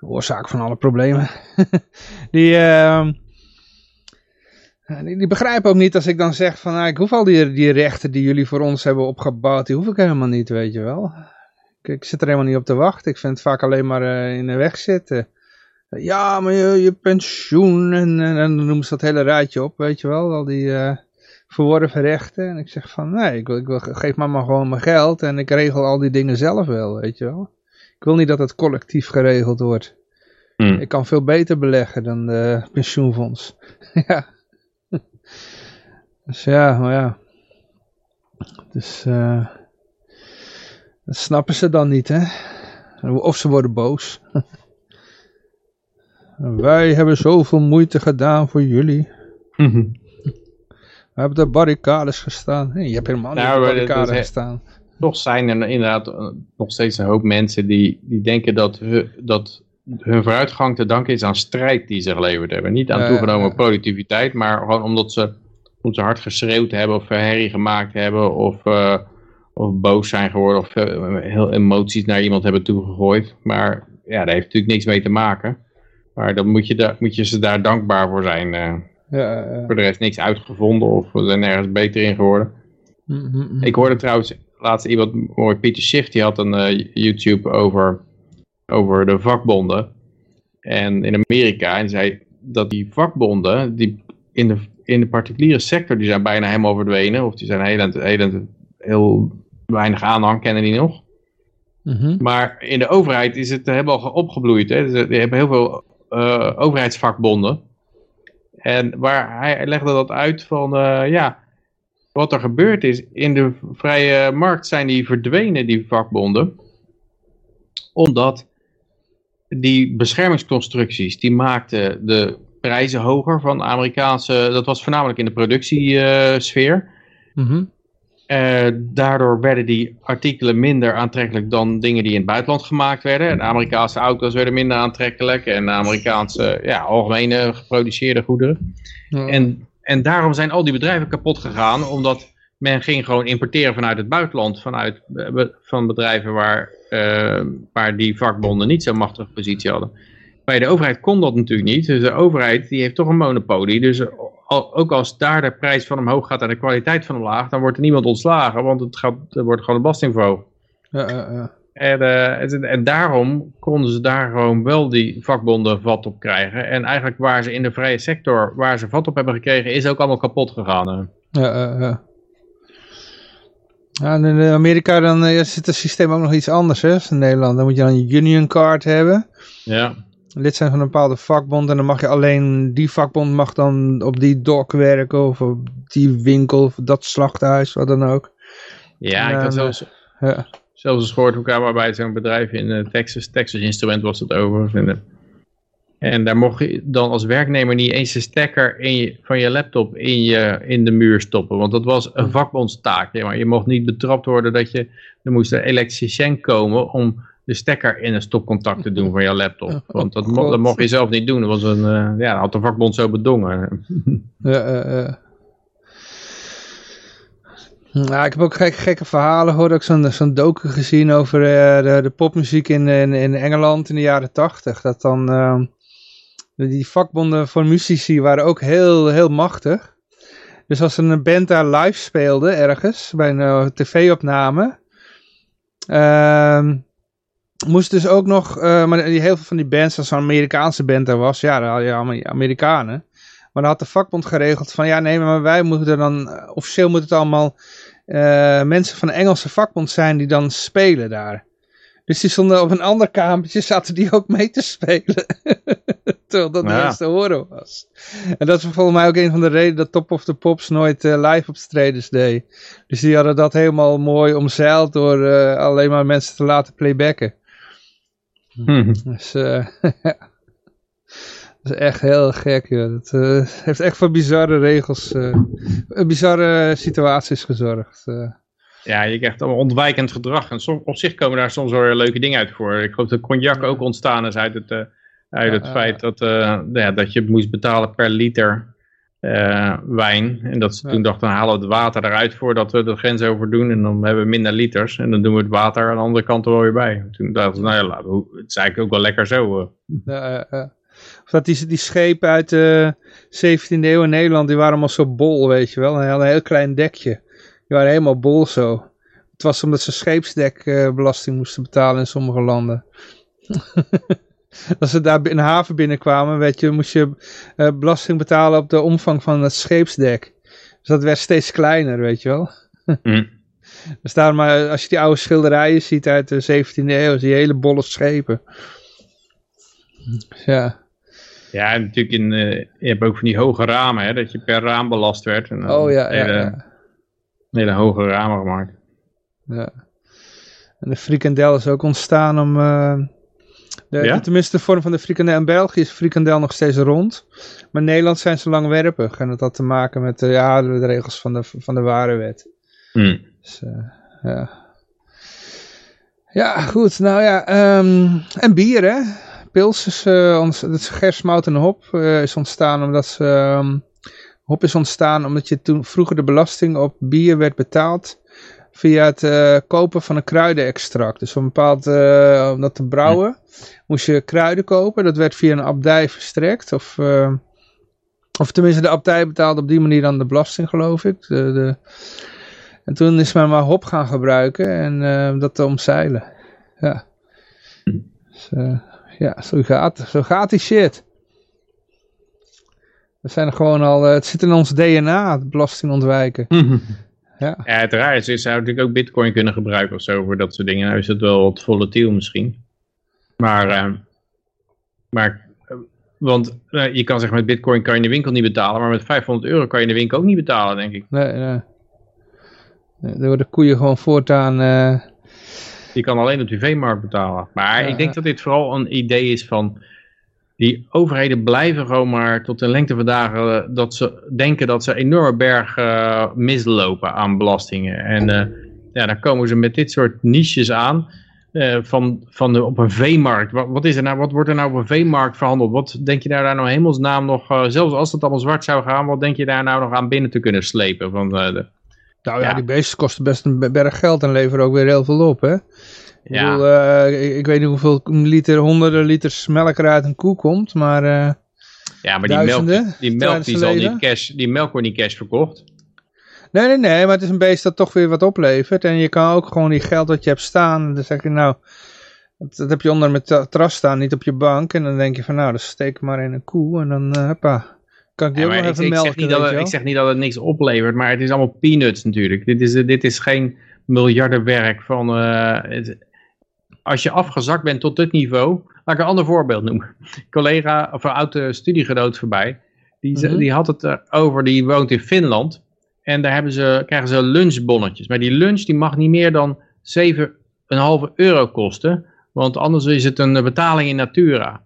oorzaak van alle problemen. die, uh, die, die, begrijpen ook niet als ik dan zeg van, nou, ik hoef al die, die rechten die jullie voor ons hebben opgebouwd, die hoef ik helemaal niet, weet je wel. Ik, zit er helemaal niet op te wachten, ik vind het vaak alleen maar uh, in de weg zitten. Ja, maar je, je pensioen en, dan noemen ze dat hele rijtje op, weet je wel, al die... Uh, verworven rechten. En ik zeg van, nee, ik wil, ik wil, geef me maar gewoon mijn geld en ik regel al die dingen zelf wel, weet je wel. Ik wil niet dat het collectief geregeld wordt. Hmm. Ik kan veel beter beleggen dan de pensioenfonds. ja. Dus ja, maar ja. Dus, uh, dat snappen ze dan niet, hè. Of ze worden boos. Wij hebben zoveel moeite gedaan voor jullie. We hebben de barricades gestaan. Nee, je hebt helemaal niet nou, op de barricades gestaan. Toch zijn er inderdaad eh, nog steeds een hoop mensen die, die denken dat, dat hun vooruitgang te danken is aan strijd die ze geleverd hebben. Niet aan toegenomen productiviteit, maar gewoon omdat ze, omdat ze hard geschreeuwd hebben of herrie gemaakt hebben of, uh, of boos zijn geworden of uh, heel emoties naar iemand hebben toegegooid. Maar ja, daar heeft natuurlijk niks mee te maken. Maar dan moet je, daar, moet je ze daar dankbaar voor zijn. Uh. Ja, Voor de rest niks uitgevonden of we zijn nergens beter in geworden. Mm -hmm. Ik hoorde trouwens laatst iemand, mooi Pieter Schiff, die had een uh, YouTube over, over de vakbonden. En in Amerika, en zei dat die vakbonden, die in de, in de particuliere sector, die zijn bijna helemaal verdwenen. Of die zijn heel, heel, heel weinig aanhang, kennen die nog. Mhm. Maar in de overheid is het helemaal opgebloeid. Hè. Ze die hebben heel veel eh, overheidsvakbonden. En waar hij legde dat uit van, eh, ja, wat er gebeurd is. In de vrije markt zijn die verdwenen, die vakbonden. Omdat die beschermingsconstructies, die maakten de prijzen hoger van Amerikaanse, dat was voornamelijk in de productiesfeer. Mhm. Eh, daardoor werden die artikelen minder aantrekkelijk dan dingen die in het buitenland gemaakt werden. En de Amerikaanse auto's werden minder aantrekkelijk en Amerikaanse ja, algemene geproduceerde goederen. Ja. En, en daarom zijn al die bedrijven kapot gegaan, omdat men ging gewoon importeren vanuit het buitenland, vanuit eh, van bedrijven waar, eh, waar die vakbonden niet zo'n machtige positie hadden. Bij de overheid kon dat natuurlijk niet, dus de overheid die heeft toch een monopolie. Dus ook als daar de prijs van omhoog gaat en de kwaliteit van omlaag, dan wordt er niemand ontslagen, want het gaat, er wordt gewoon de belasting verhoogd. En, eh, en, en daarom konden ze daar gewoon wel die vakbonden vat op krijgen. En eigenlijk waar ze in de vrije sector, waar ze vat op hebben gekregen, is ook allemaal kapot gegaan. Ja, in Amerika dan eh, zit het systeem ook nog iets anders, hè, in Nederland. Dan moet je dan je union card hebben. Ja. Lid zijn van een bepaalde vakbond en dan mag je alleen, die vakbond mag dan op die dok werken of op die winkel of dat slachthuis, wat dan ook. Ja, ik had zelfs, Ja, zelfs eens gehoord hoe zo'n bedrijf in eh, Texas. Texas Instrument was het over. En daar mocht je dan als werknemer niet eens de stekker in je, van je laptop in, je, in de muur stoppen. Want dat was een vakbondstaak. Ja, maar je mocht niet betrapt worden dat je... Er moest een elektricien komen om de stekker in een stopcontact te doen van je laptop. Want dat, mo- dat mocht je zelf niet doen. Dat was een, eh, ja, had de vakbond zo bedongen. ja, ja, ja. Nou, ik heb ook gekke, gekke verhalen gehoord. Ik heb zo'n zo'n docu gezien over eh, de, de popmuziek in, in, in Engeland in de jaren tachtig. Dat dan ehm, die vakbonden voor muzici waren ook heel, heel machtig. Dus als een band daar live speelde ergens bij een eh, tv-opname, ehm, moest dus ook nog, eh, maar die, heel veel van die bands, als een Amerikaanse band er was, ja, dan had je allemaal Amerikanen. Maar dan had de vakbond geregeld van, ja nee, maar wij moeten dan, eh, officieel moet het allemaal eh, mensen van de Engelse vakbond zijn die dan spelen daar. Dus die stonden op een ander kamertje, zaten die ook mee te spelen. Terwijl dat Ja. eens te horen was. En dat is volgens mij ook een van de redenen dat Top of the Pops nooit live optredens deed. Dus die hadden dat helemaal mooi omzeild door alleen maar mensen te laten playbacken. Hm. Dus eh, dat is echt heel gek, joh. Dat eh, heeft echt voor bizarre regels, eh, bizarre situaties gezorgd. Ja, je krijgt allemaal ontwijkend gedrag. En op zich komen daar soms wel weer leuke dingen uit voor. Ik geloof dat cognac ook ontstaan is uit het, uit het feit dat, ja, dat je moest betalen per liter eh, wijn. En dat ze toen dachten, dan halen we het water eruit voordat we de grens over doen. En dan hebben we minder liters. En dan doen we het water aan de andere kant er wel weer bij. Toen dachten ze, nou ja, we- het is eigenlijk ook wel lekker zo. eh. Ja, ja, ja. Of dat die, die schepen uit de 17e eeuw in Nederland, die waren allemaal zo bol, weet je wel. En hadden een heel klein dekje. Die waren helemaal bol zo. Het was omdat ze scheepsdekbelasting moesten betalen in sommige landen. Als ze daar in de haven binnenkwamen, weet je, moest je eh, belasting betalen op de omvang van het scheepsdek. Dus dat werd steeds kleiner, weet je wel. Hm. Dus daarom, eh, als je die oude schilderijen ziet uit de 17e eeuw, je hele bolle schepen. Ja. Ja, en natuurlijk in, eh, je hebt ook van die hoge ramen, hè, dat je per raam belast werd. En Oh ja, ja, hele, ja. hele hoge ramen gemaakt. Ja. En de frikandel is ook ontstaan om... de, Ja? Tenminste, de vorm van de frikandel. In België is frikandel nog steeds rond. Maar in Nederland zijn ze langwerpig. En dat had te maken met eh, ja, de, de regels van de, van de warenwet. Hm. Dus, eh, ja. Ja, goed. Nou ja, ehm, en bier hè. Pils is, eh ons, dat is gersmout en hop is ontstaan omdat ze... ehm, hop is ontstaan omdat je toen vroeger de belasting op bier werd betaald via het eh, kopen van een kruidenextract. Dus om bepaald, eh, om dat te brouwen, moest je kruiden kopen. Dat werd via een abdij verstrekt. Of, eh, of tenminste, de abdij betaalde op die manier dan de belasting, geloof ik. De, de... En toen is men maar hop gaan gebruiken en dat te omzeilen. Ja. Dus, ja, zo gaat, zo gaat die shit. We zijn er gewoon al, het zit in ons DNA, het belasting ontwijken. Ja. Ja, het raar is, je zou natuurlijk ook bitcoin kunnen gebruiken of zo voor dat soort dingen. Nou is het wel wat volatiel misschien. Maar, eh, maar eh, want eh, je kan zeggen met bitcoin kan je in de winkel niet betalen, maar met 500 euro kan je in de winkel ook niet betalen, denk ik. Nee, nee. Er worden koeien gewoon voortaan... eh, Je kan alleen op de veemarkt betalen. Maar Ja, ik denk dat dit vooral een idee is van... Die overheden blijven gewoon maar tot de lengte van dagen... eh, dat ze denken dat ze enorme bergen eh, mislopen aan belastingen. En eh, ja, dan komen ze met dit soort niches aan... van, van de, op een veemarkt. Wat, wat, is er nou, wat wordt er nou op een veemarkt verhandeld? Wat denk je daar, nou hemelsnaam nog... zelfs als het allemaal zwart zou gaan... Wat denk je daar nou nog aan binnen te kunnen slepen? Van, de, nou ja, Ja. die beesten kosten best een berg geld en leveren ook weer heel veel op, hè? Ik, Ja. bedoel, eh, ik, ik weet niet hoeveel liter, honderden liters melk er uit een koe komt, maar... eh, ja, maar die melk, die, melk die, zal niet cash, die melk wordt niet cash verkocht. Nee, nee, nee, maar het is een beest dat toch weer wat oplevert. En je kan ook gewoon die geld dat je hebt staan, dan zeg je nou, dat, dat heb je onder met matras staan, niet op je bank. En dan denk je van nou, dan steek maar in een koe en dan, eh hoppa, kan ik die Ja, ook nog even ik, melken, zeg niet dat het, ik zeg niet dat het niks oplevert, maar het is allemaal peanuts natuurlijk. Dit is, dit is geen miljardenwerk van... het- als je afgezakt bent tot dit niveau... Laat ik een ander voorbeeld noemen. Een collega, of een oude studiegenoot voorbij... Die, Mhm. die had het over, die woont in Finland... En daar hebben ze, krijgen ze lunchbonnetjes. Maar die lunch die mag niet meer dan 7,5 euro kosten. Want anders is het een betaling in natura.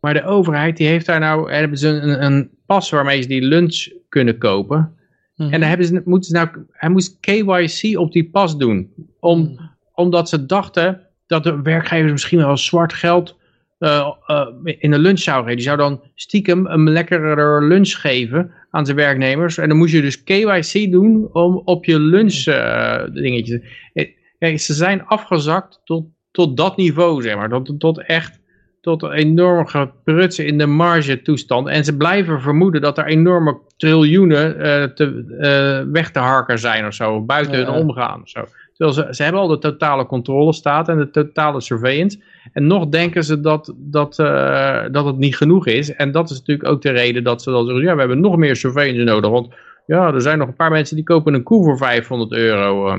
Maar de overheid die heeft daar nou, hebben ze een, een pas waarmee ze die lunch kunnen kopen. Mhm. En daar hebben ze, moeten ze nou, hij moest KYC op die pas doen. Om, Mhm. Omdat ze dachten dat de werkgevers misschien wel zwart geld eh, eh, in de lunch zouden geven. Die zou dan stiekem een lekkerder lunch geven aan zijn werknemers. En dan moest je dus KYC doen om op je lunch eh, dingetjes. Eh, Kijk, ze zijn afgezakt tot, tot dat niveau, zeg maar. Tot, tot echt tot een enorm geprutsen in de marge toestand. En ze blijven vermoeden dat er enorme triljoenen te, weg te harken zijn of zo. Buiten Ja. hun omgaan of zo. Terwijl ze, ze hebben al de totale controle staat en de totale surveillance. En nog denken ze dat, dat, eh, dat het niet genoeg is. En dat is natuurlijk ook de reden dat ze dan zeggen, ja, we hebben nog meer surveillance nodig. Want ja, er zijn nog een paar mensen die kopen een koe voor 500 euro. eh.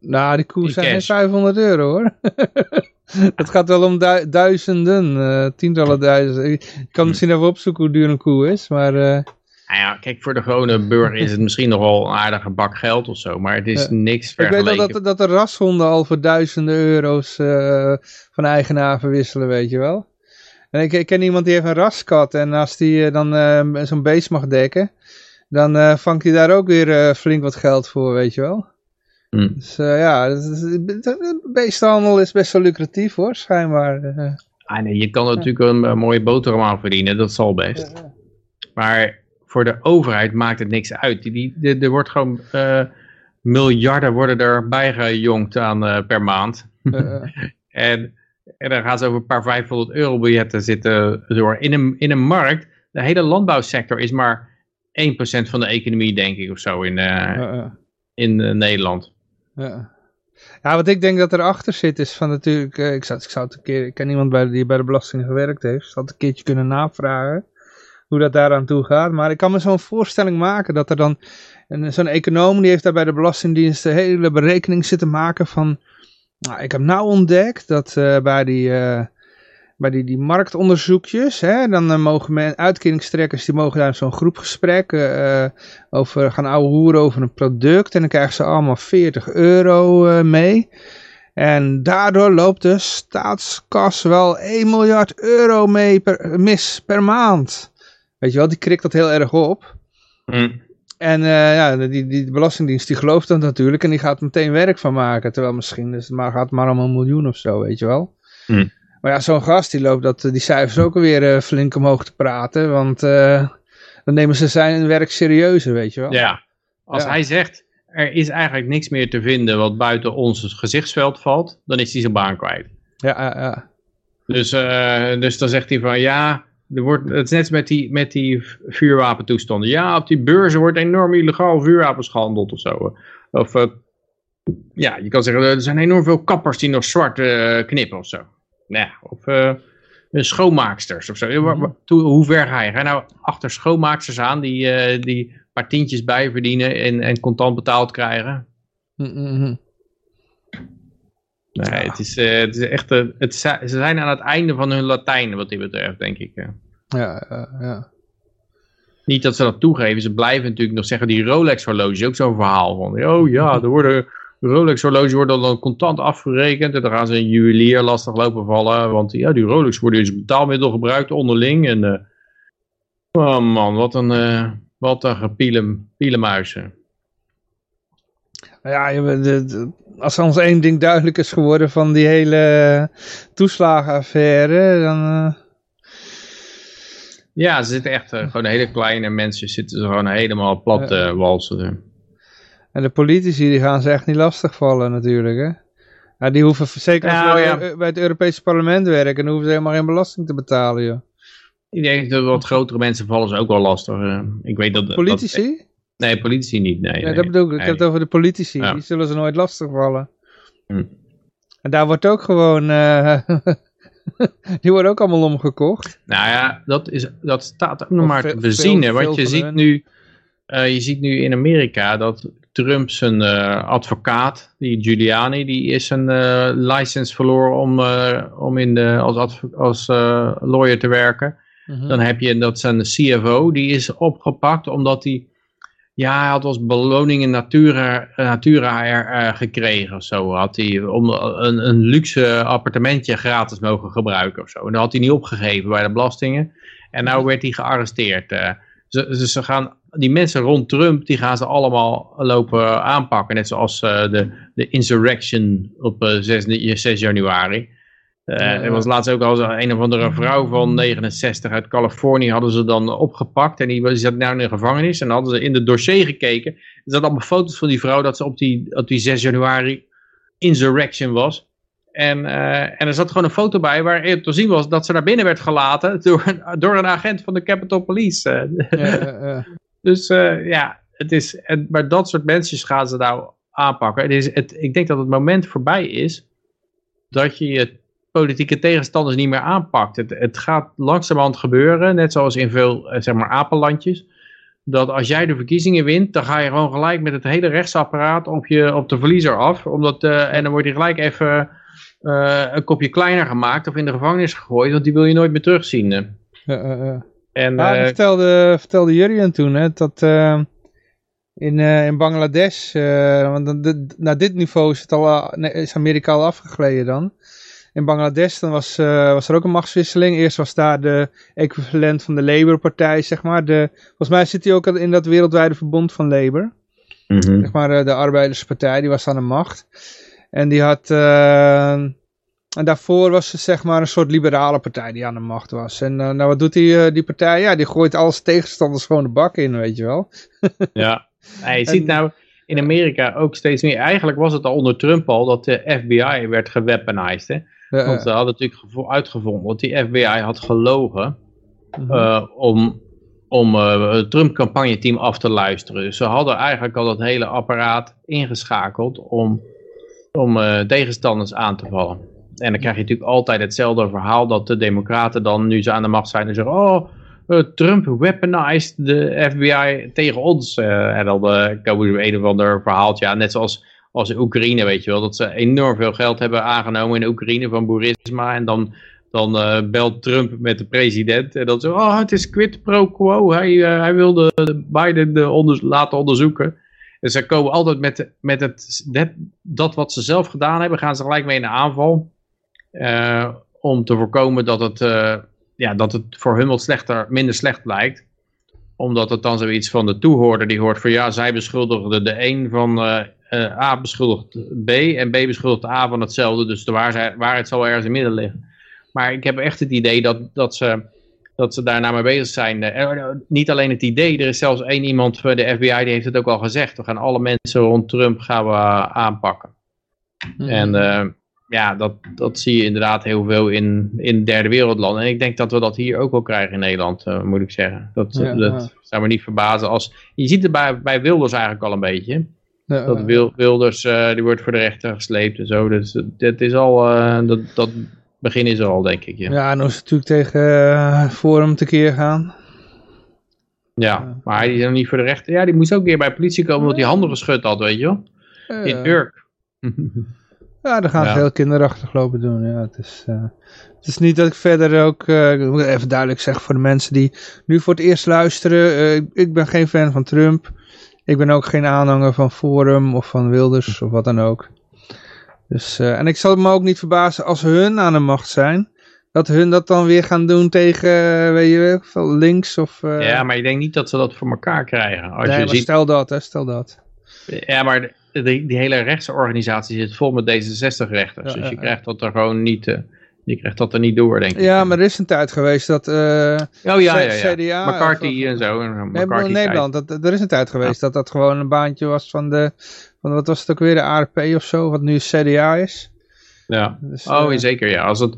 Nou, die koe zijn geen cash. 500 euro hoor. Het gaat wel om du- duizenden, eh, tientallen duizenden. Ik kan misschien even opzoeken hoe duur een koe is, maar Nou ja, kijk, voor de gewone burger is het misschien nog wel een aardige bak geld of zo. Maar het is niks ik weet vergeleken. dat, dat de rashonden al voor duizenden euro's eh, van eigenaar verwisselen, weet je wel. En ik, ik ken iemand die heeft een raskat en als die eh, dan eh, zo'n beest mag dekken, dan vangt hij daar ook weer flink wat geld voor, weet je wel. Hm. Dus ja, dat beestenhandel is best wel lucratief hoor, schijnbaar. Ah, nee, je kan natuurlijk een, een mooie boterham aan verdienen, dat zal best. Maar voor de overheid maakt het niks uit. Die, die, er wordt gewoon eh, miljarden worden erbij gejongd aan eh, per maand. Eh. En, en dan gaan ze over een paar 500 euro biljetten zitten door. In een, in een markt, de hele landbouwsector is maar 1% van de economie, denk ik, of zo in, in Nederland. Ja. ja, wat ik denk dat erachter zit is van natuurlijk, ik, zou, ik, zou het een keer, ik ken iemand bij, die bij de belasting gewerkt heeft, had het een keertje kunnen navragen hoe dat daaraan toe gaat. Maar ik kan me zo'n voorstelling maken dat er dan, zo'n econoom die heeft daar bij de Belastingdienst de hele berekening zitten maken van, nou, ik heb nou ontdekt dat eh, bij die... eh, bij die, die marktonderzoekjes, hè, dan eh, mogen men, uitkeringstrekkers, die mogen daar zo'n groepgesprek eh, over, gaan ouwe hoeren over een product en dan krijgen ze allemaal 40 euro mee. En daardoor loopt de staatskas wel 1 miljard euro mee per, mis per maand. Weet je wel, die krikt dat heel erg op. Hm. En eh, ja, die, die Belastingdienst die gelooft dat natuurlijk en die gaat meteen werk van maken. Terwijl misschien is het maar, gaat het maar om een miljoen of zo, weet je wel. Hm. Maar ja, zo'n gast die loopt dat, die cijfers ook alweer eh, flink omhoog te praten. Want eh, dan nemen ze zijn werk serieuzer, weet je wel. Ja, als Ja. hij zegt, er is eigenlijk niks meer te vinden wat buiten ons gezichtsveld valt, dan is hij zijn baan kwijt. Ja, ja, ja. Dus, dus dan zegt hij van ja, er wordt, het is net met die, met die vuurwapentoestanden. Ja, op die beurzen wordt enorm illegaal vuurwapens gehandeld of zo. Of eh, ja, je kan zeggen, er zijn enorm veel kappers die nog zwart eh, knippen of zo. Nou ja, of eh, schoonmaaksters of zo. Toe- Hoe ver ga je? Ga je nou achter schoonmaaksters aan die, die paar tientjes bij verdienen en, en contant betaald krijgen. Mhm. Nee, het, is, eh, het is echt, eh, het, ze zijn aan het einde van hun Latijn wat dit betreft, denk ik. Ja, ja, ja. Niet dat ze dat toegeven, ze blijven natuurlijk nog zeggen, die Rolex horloge is ook zo'n verhaal van, oh ja, er worden, Rolex horloge worden dan contant afgerekend en dan gaan ze een juwelier lastig lopen vallen, want ja, die Rolex worden als betaalmiddel gebruikt onderling en, eh, oh man, wat een, eh wat een. Nou Ja, de- de- als ons één ding duidelijk is geworden van die hele toeslagenaffaire, dan... eh, Ja, ze zitten echt, eh, gewoon hele kleine mensen zitten ze gewoon helemaal plat te walsen. En de politici die gaan ze echt niet lastigvallen natuurlijk, hè. Ja, die hoeven, zeker Nou, ja. bij het Europese parlement werken, dan hoeven ze helemaal geen belasting te betalen, joh. Ik denk dat wat grotere mensen vallen ze ook wel lastig. eh. ik weet dat... dat- Politici? Nee, politici niet. Nee, Nee, nee. dat bedoel ik. Ik heb het over de politici. Ja. Die zullen ze nooit lastigvallen. Hm. En daar wordt ook gewoon... eh, die worden ook allemaal omgekocht. Nou ja, dat, is, dat staat ook nog maar te bezien. hè, veel- Want je ziet, hun. nu, eh, je ziet nu in Amerika dat Trump zijn eh, advocaat, die Giuliani, die is een license verloren om, om in de, als, als lawyer te werken. Mhm. Dan heb je dat zijn CFO, die is opgepakt omdat hij, ja, hij had als beloning een Natura, een Natura eh, gekregen of zo. Had hij om een, een luxe appartementje gratis mogen gebruiken of zo. En dat had hij niet opgegeven bij de belastingen. En nou werd hij gearresteerd. eh. Ze, ze, gaan, die mensen rond Trump, die gaan ze allemaal lopen aanpakken. Net zoals eh, de, de insurrection op eh, 6, 6 januari. Eh. Er was laatst ook al zo een of andere vrouw van 69 uit Californië hadden ze dan opgepakt. En die, die zat nou in de gevangenis. En hadden ze in het dossier gekeken. Er zaten allemaal foto's van die vrouw dat ze op die, op die 6 januari insurrection was. En, eh, en er zat gewoon een foto bij waar te zien was dat ze naar binnen werd gelaten door, een- door een agent van de Capitol Police. eh. Ja. Dus ja, het is, het, maar dat soort mensen gaan ze nou aanpakken. Het is, het, ik denk dat het moment voorbij is dat je je politieke tegenstanders niet meer aanpakt. Het, het gaat langzamerhand gebeuren, net zoals in veel eh, zeg maar apenlandjes. Dat als jij de verkiezingen wint, dan ga je gewoon gelijk met het hele rechtsapparaat op, je, op de verliezer af. Omdat, eh, en dan wordt hij gelijk even eh, een kopje kleiner gemaakt of in de gevangenis gegooid, want die wil je nooit meer terugzien. En, Ja, dat vertelde, vertelde Jurjen toen, hè, dat in, in Bangladesh, want naar dit niveau is, het al, nee, is Amerika al afgegleden dan. In Bangladesh dan was, eh, was er ook een machtswisseling. Eerst was daar de equivalent van de Labour-partij, zeg maar. De, volgens mij zit hij ook in dat wereldwijde verbond van Labour. mhm. Zeg maar eh, de arbeiderspartij, die was aan de macht. En die had... eh, en daarvoor was ze zeg maar een soort liberale partij die aan de macht was. En nou wat doet die, die partij? Ja, die gooit alles tegenstanders gewoon de bak in, weet je wel. Ja, Ja, je En- ziet nou in Amerika ook steeds meer. Eigenlijk was het al onder Trump al dat de FBI werd geweaponized. Hè? Want ze hadden natuurlijk gevo- uitgevonden dat die FBI had gelogen mhm. eh, om, om eh, het Trump-campagneteam af te luisteren. Dus ze hadden eigenlijk al dat hele apparaat ingeschakeld om, om eh, tegenstanders aan te vallen. En dan krijg je natuurlijk altijd hetzelfde verhaal dat de democraten dan, nu ze aan de macht zijn, dan zeggen, oh, Trump weaponized de FBI tegen ons. En dan komen met een of ander verhaaltje aan, net zoals als in Oekraïne, weet je wel, dat ze enorm veel geld hebben aangenomen in de Oekraïne van Burisma en dan dan eh, belt Trump met de president en dan zo, oh het is quid pro quo, hij, eh, hij wilde Biden eh, onder, laten onderzoeken. Dus ze komen altijd met, met het, dat, dat wat ze zelf gedaan hebben, gaan ze gelijk mee in de aanval. eh, om te voorkomen dat het, ja, dat het voor hun wat slechter, minder slecht lijkt. Omdat het dan zoiets van de toehoorder die hoort van ja, zij beschuldigden de een van eh, A beschuldigt B en B beschuldigt A van hetzelfde. Dus de waarheid, waarheid zal ergens in het midden liggen. Maar ik heb echt het idee dat, dat, ze, dat ze daarna mee bezig zijn. Eh, niet alleen het idee, er is zelfs één iemand van de FBI die heeft het ook al gezegd. We gaan alle mensen rond Trump gaan we eh, aanpakken. Mhm. En ja, dat, dat zie je inderdaad heel veel in, in derde wereldlanden. En ik denk dat we dat hier ook wel krijgen in Nederland, moet ik zeggen. Dat, Ja, dat ja. zou me niet verbazen als... Je ziet het bij, bij Wilders eigenlijk al een beetje. Ja, Dat. Wil- Wilders, eh, die wordt voor de rechter gesleept en zo. Dus dit is al, eh, dat, dat begin is er al, denk ik. Ja. Ja, en hoe is het natuurlijk tegen eh, Forum tekeer gaan. Ja, maar hij is nog niet voor de rechter. Ja, die moest ook keer bij de politie komen omdat hij handen geschud had, weet je wel. In. Urk. Ja, dan gaan ze heel kinderachtig lopen doen. Ja, het, is, het is niet dat ik verder ook, ik moet even duidelijk zeggen voor de mensen die nu voor het eerst luisteren. ik- ik ben geen fan van Trump. Ik ben ook geen aanhanger van Forum of van Wilders of wat dan ook. Dus, eh, en ik zal me ook niet verbazen als hun aan de macht zijn. Dat hun dat dan weer gaan doen tegen, eh, weet je wel, links of... eh, Ja, maar ik denk niet dat ze dat voor elkaar krijgen. Als nee, je ziet, stel dat, hè, stel dat. ja, maar die, die hele rechtsorganisatie zit vol met D66-rechters. Ja, dus ja, je krijgt dat er gewoon niet, je krijgt dat er niet door, denk ik. Ja, maar er is een tijd geweest dat... eh, Oh ja, ja, ja. CDA McCarthy of- en zo. ik McCarthy in Nederland. Dat, er is een tijd geweest dat dat gewoon een baantje was van de... Van, wat was het ook weer, de ARP of zo, wat nu CDA is. Ja. Dus, Oh, eh, zeker, ja. Als, het,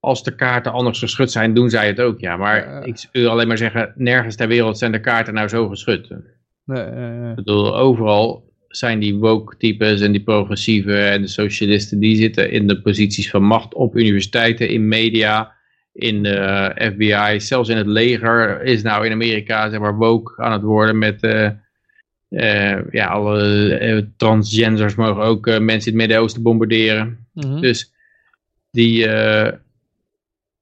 als de kaarten anders geschud zijn, doen zij het ook, ja. Maar ik wil alleen maar zeggen, nergens ter wereld zijn de kaarten nou zo geschud. Ik nee, eh, bedoel, overal zijn die woke types en die progressieven en de socialisten, die zitten in de posities van macht op universiteiten, in media, in de FBI, zelfs in het leger is nou in Amerika, zeg maar, woke aan het worden met... eh, eh, ja, alle eh, transgenders mogen ook eh, mensen in het Midden-Oosten bombarderen. mhm. Dus die, eh,